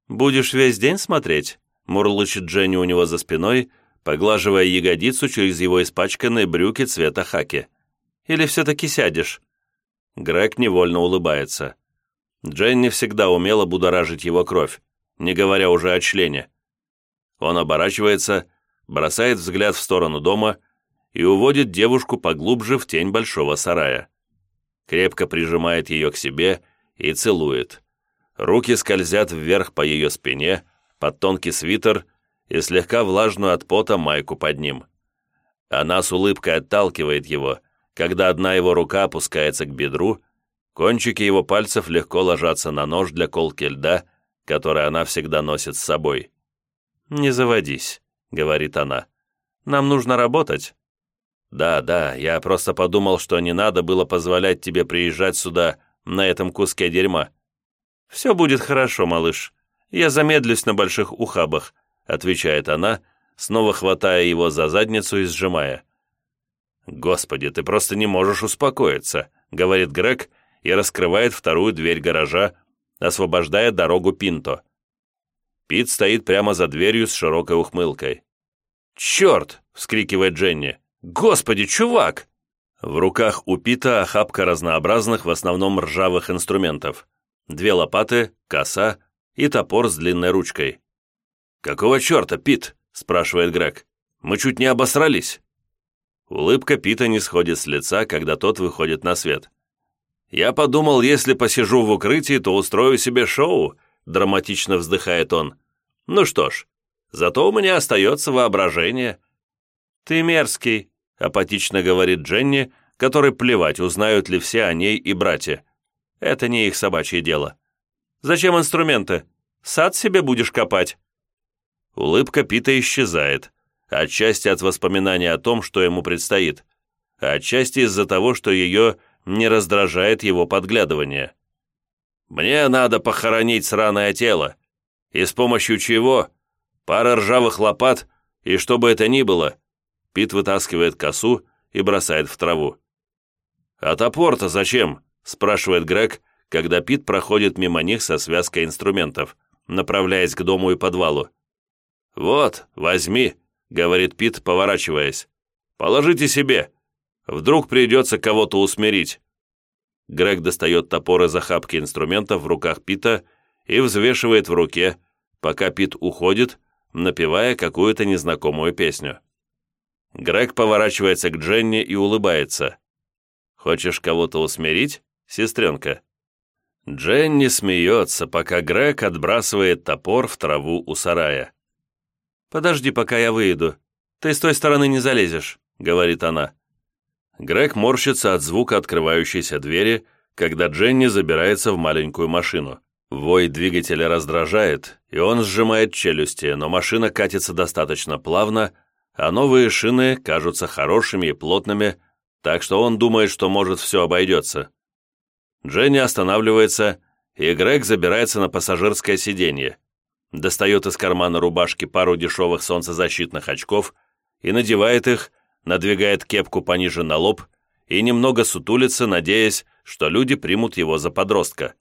A: «Будешь весь день смотреть?» — мурлычет Дженни у него за спиной, поглаживая ягодицу через его испачканные брюки цвета хаки. «Или все-таки сядешь?» Грег невольно улыбается. Дженни всегда умела будоражить его кровь, не говоря уже о члене. Он оборачивается, бросает взгляд в сторону дома и уводит девушку поглубже в тень большого сарая. Крепко прижимает ее к себе и целует. Руки скользят вверх по ее спине, под тонкий свитер и слегка влажную от пота майку под ним. Она с улыбкой отталкивает его, когда одна его рука опускается к бедру, кончики его пальцев легко ложатся на нож для колки льда, который она всегда носит с собой. «Не заводись», — говорит она. «Нам нужно работать». «Да, да, я просто подумал, что не надо было позволять тебе приезжать сюда на этом куске дерьма». «Все будет хорошо, малыш. Я замедлюсь на больших ухабах», — отвечает она, снова хватая его за задницу и сжимая. «Господи, ты просто не можешь успокоиться», — говорит Грег и раскрывает вторую дверь гаража, освобождая дорогу Пинто. Пит стоит прямо за дверью с широкой ухмылкой. «Черт!» — вскрикивает Дженни. «Господи, чувак!» В руках у Пита охапка разнообразных, в основном ржавых инструментов. Две лопаты, коса и топор с длинной ручкой. «Какого черта, Пит?» – спрашивает Грег. «Мы чуть не обосрались». Улыбка Пита не сходит с лица, когда тот выходит на свет. «Я подумал, если посижу в укрытии, то устрою себе шоу», – драматично вздыхает он. «Ну что ж, зато у меня остается воображение». «Ты мерзкий», – апатично говорит Дженни, которой плевать, узнают ли все о ней и брате. Это не их собачье дело. «Зачем инструменты? Сад себе будешь копать?» Улыбка Пита исчезает, отчасти от воспоминания о том, что ему предстоит, отчасти из-за того, что ее не раздражает его подглядывание. «Мне надо похоронить сраное тело, и с помощью чего? Пара ржавых лопат, и что бы это ни было». Пит вытаскивает косу и бросает в траву. «А топор-то зачем?» – спрашивает Грег, когда Пит проходит мимо них со связкой инструментов, направляясь к дому и подвалу. «Вот, возьми», — говорит Пит, поворачиваясь. «Положите себе. Вдруг придется кого-то усмирить». Грег достает топор из охапки инструментов в руках Пита и взвешивает в руке, пока Пит уходит, напевая какую-то незнакомую песню. Грег поворачивается к Дженни и улыбается. «Хочешь кого-то усмирить, сестренка?» Дженни смеется, пока Грег отбрасывает топор в траву у сарая. «Подожди, пока я выйду. Ты с той стороны не залезешь», — говорит она. Грег морщится от звука открывающейся двери, когда Дженни забирается в маленькую машину. Вой двигателя раздражает, и он сжимает челюсти, но машина катится достаточно плавно, а новые шины кажутся хорошими и плотными, так что он думает, что может все обойдется. Дженни останавливается, и Грег забирается на пассажирское сиденье достает из кармана рубашки пару дешевых солнцезащитных очков и надевает их, надвигает кепку пониже на лоб и немного сутулится, надеясь, что люди примут его за подростка.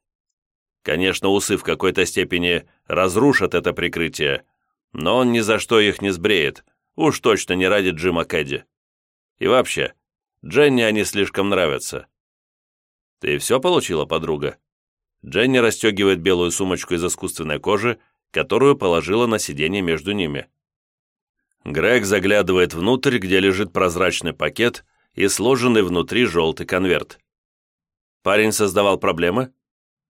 A: Конечно, усы в какой-то степени разрушат это прикрытие, но он ни за что их не сбреет, уж точно не ради Джима Кэдди. И вообще, Дженни они слишком нравятся. «Ты все получила, подруга?» Дженни расстегивает белую сумочку из искусственной кожи которую положила на сиденье между ними. Грег заглядывает внутрь, где лежит прозрачный пакет и сложенный внутри желтый конверт. Парень создавал проблемы?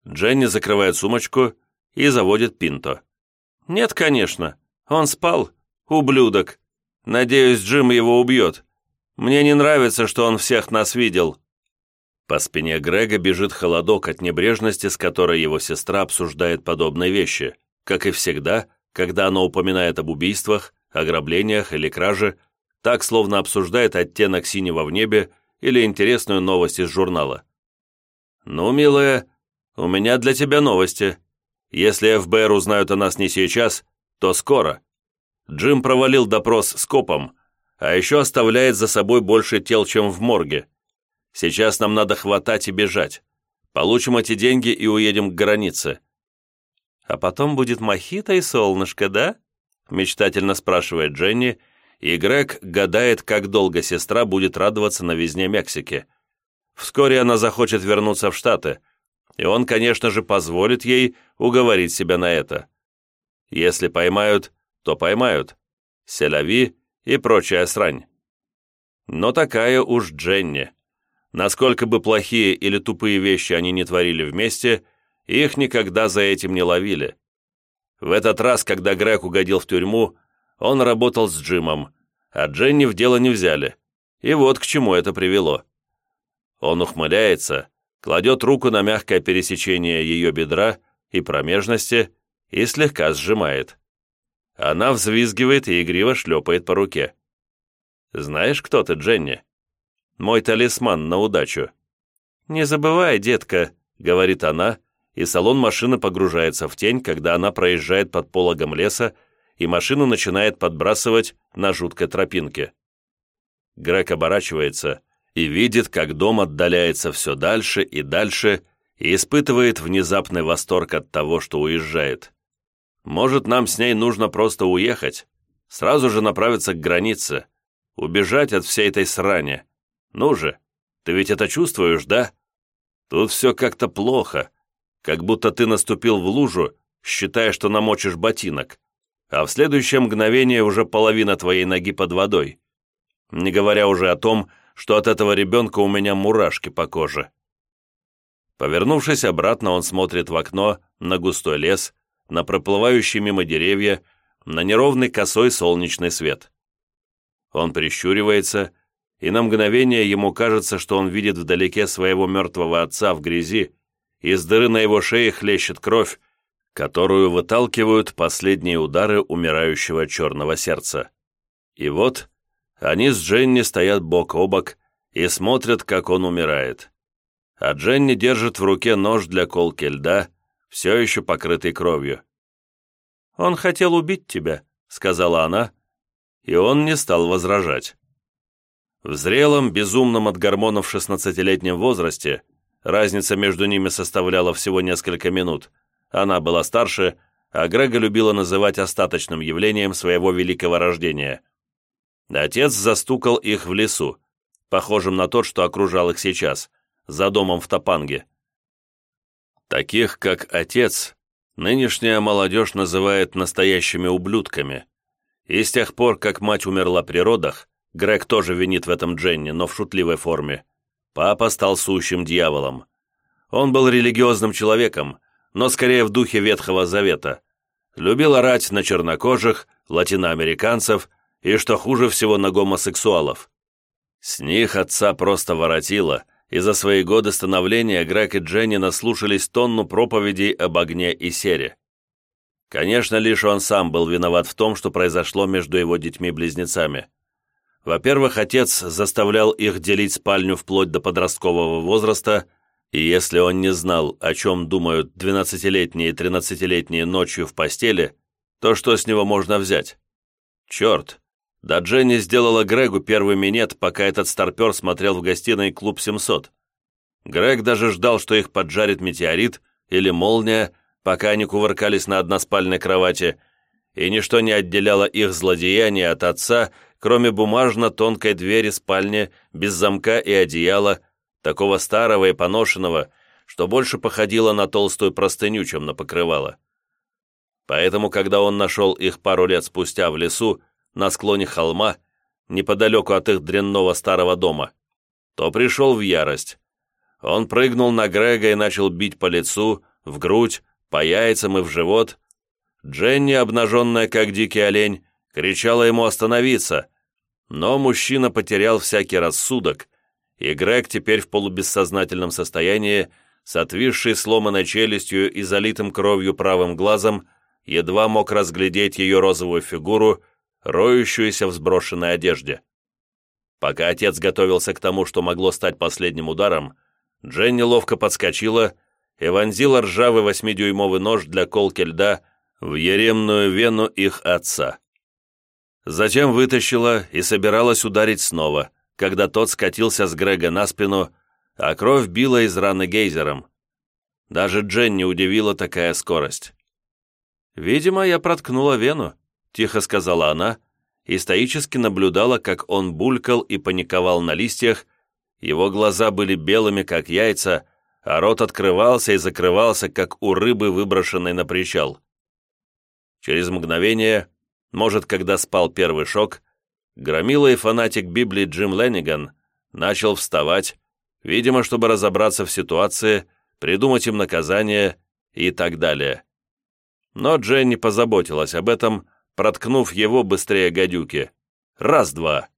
A: Дженни закрывает сумочку и заводит Пинто. «Нет, конечно. Он спал. Ублюдок. Надеюсь, Джим его убьет. Мне не нравится, что он всех нас видел». По спине Грега бежит холодок от небрежности, с которой его сестра обсуждает подобные вещи как и всегда, когда она упоминает об убийствах, ограблениях или краже, так словно обсуждает оттенок синего в небе или интересную новость из журнала. «Ну, милая, у меня для тебя новости. Если ФБР узнают о нас не сейчас, то скоро. Джим провалил допрос с копом, а еще оставляет за собой больше тел, чем в морге. Сейчас нам надо хватать и бежать. Получим эти деньги и уедем к границе. А потом будет мохито и солнышко, да?» Мечтательно спрашивает Дженни, и Грег гадает, как долго сестра будет радоваться новизне Мексики. Вскоре она захочет вернуться в Штаты, и он, конечно же, позволит ей уговорить себя на это. Если поймают, то поймают. Селяви и прочая срань. Но такая уж Дженни. Насколько бы плохие или тупые вещи они не творили вместе, их никогда за этим не ловили. В этот раз, когда Грег угодил в тюрьму, он работал с Джимом, а Дженни в дело не взяли. И вот к чему это привело. Он ухмыляется, кладет руку на мягкое пересечение ее бедра и промежности и слегка сжимает. Она взвизгивает и игриво шлепает по руке. «Знаешь, кто ты, Дженни? Мой талисман на удачу». «Не забывай, детка», — говорит она, — и салон машины погружается в тень, когда она проезжает под пологом леса, и машину начинает подбрасывать на жуткой тропинке. Грег оборачивается и видит, как дом отдаляется все дальше и дальше, и испытывает внезапный восторг от того, что уезжает. Может, нам с ней нужно просто уехать, сразу же направиться к границе, убежать от всей этой срани. Ну же, ты ведь это чувствуешь, да? Тут все как-то плохо, как будто ты наступил в лужу, считая, что намочишь ботинок, а в следующее мгновение уже половина твоей ноги под водой. Не говоря уже о том, что от этого ребенка у меня мурашки по коже. Повернувшись обратно, он смотрит в окно на густой лес, на проплывающие мимо деревья, на неровный косой солнечный свет. Он прищуривается, и на мгновение ему кажется, что он видит вдалеке своего мертвого отца в грязи, из дыры на его шее хлещет кровь, которую выталкивают последние удары умирающего черного сердца. И вот они с Дженни стоят бок о бок и смотрят, как он умирает. А Дженни держит в руке нож для колки льда, все еще покрытый кровью. «Он хотел убить тебя», — сказала она, и он не стал возражать. В зрелом, безумном от гормонов шестнадцатилетнем возрасте разница между ними составляла всего несколько минут. Она была старше, а Грега любила называть остаточным явлением своего великого рождения. Отец застукал их в лесу, похожим на тот, что окружал их сейчас, за домом в Топанге. Таких, как отец, нынешняя молодежь называет настоящими ублюдками. И с тех пор, как мать умерла при родах, Грег тоже винит в этом Дженни, но в шутливой форме. Папа стал сущим дьяволом. Он был религиозным человеком, но скорее в духе Ветхого Завета. Любил орать на чернокожих, латиноамериканцев и, что хуже всего, на гомосексуалов. С них отца просто воротило, и за свои годы становления Грег и Дженни наслушались тонну проповедей об огне и сере. Конечно, лишь он сам был виноват в том, что произошло между его детьми-близнецами. Во-первых, отец заставлял их делить спальню вплоть до подросткового возраста, и если он не знал, о чем думают 12-летние и 13-летние ночью в постели, то что с него можно взять? Черт, да Дженни сделала Грегу первый минет, пока этот старпер смотрел в гостиной «Клуб 700». Грег даже ждал, что их поджарит метеорит или молния, пока они кувыркались на односпальной кровати, и ничто не отделяло их злодеяния от отца, кроме бумажно-тонкой двери спальни, без замка и одеяла, такого старого и поношенного, что больше походило на толстую простыню, чем на покрывало. Поэтому, когда он нашел их пару лет спустя в лесу, на склоне холма, неподалеку от их дрянного старого дома, то пришел в ярость. Он прыгнул на Грега и начал бить по лицу, в грудь, по яйцам и в живот. Дженни, обнаженная как дикий олень, кричала ему остановиться, но мужчина потерял всякий рассудок, и Грег теперь в полубессознательном состоянии, с отвисшей сломанной челюстью и залитым кровью правым глазом, едва мог разглядеть ее розовую фигуру, роющуюся в сброшенной одежде. Пока отец готовился к тому, что могло стать последним ударом, Дженни ловко подскочила и вонзила ржавый восьмидюймовый нож для колки льда в еремную вену их отца. Затем вытащила и собиралась ударить снова, когда тот скатился с Грега на спину, а кровь била из раны гейзером. Даже Дженни удивила такая скорость. «Видимо, я проткнула вену», — тихо сказала она, и стоически наблюдала, как он булькал и паниковал на листьях, его глаза были белыми, как яйца, а рот открывался и закрывался, как у рыбы, выброшенной на причал. Через мгновение, может, когда спал первый шок, громила и фанатик Библии Джим Ленниган начал вставать, видимо, чтобы разобраться в ситуации, придумать им наказание и так далее. Но Дженни позаботилась об этом, проткнув его быстрее гадюки. Раз-два.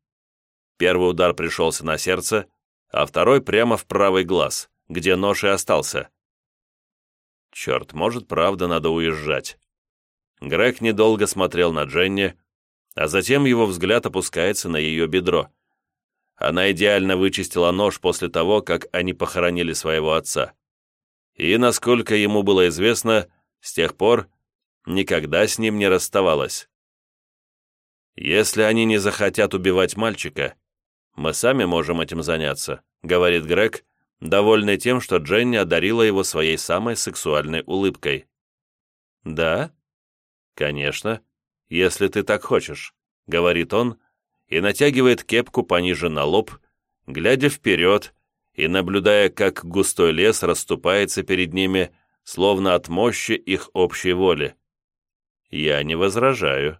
A: Первый удар пришелся на сердце, а второй прямо в правый глаз, где нож и остался. Черт, может, правда надо уезжать. Грег недолго смотрел на Дженни, а затем его взгляд опускается на ее бедро. Она идеально вычистила нож после того, как они похоронили своего отца. И, насколько ему было известно, с тех пор никогда с ним не расставалась. «Если они не захотят убивать мальчика, мы сами можем этим заняться», — говорит Грег, довольный тем, что Дженни одарила его своей самой сексуальной улыбкой. «Да? Конечно, если ты так хочешь», — говорит он и натягивает кепку пониже на лоб, глядя вперед и наблюдая, как густой лес расступается перед ними, словно от мощи их общей воли. Я не возражаю.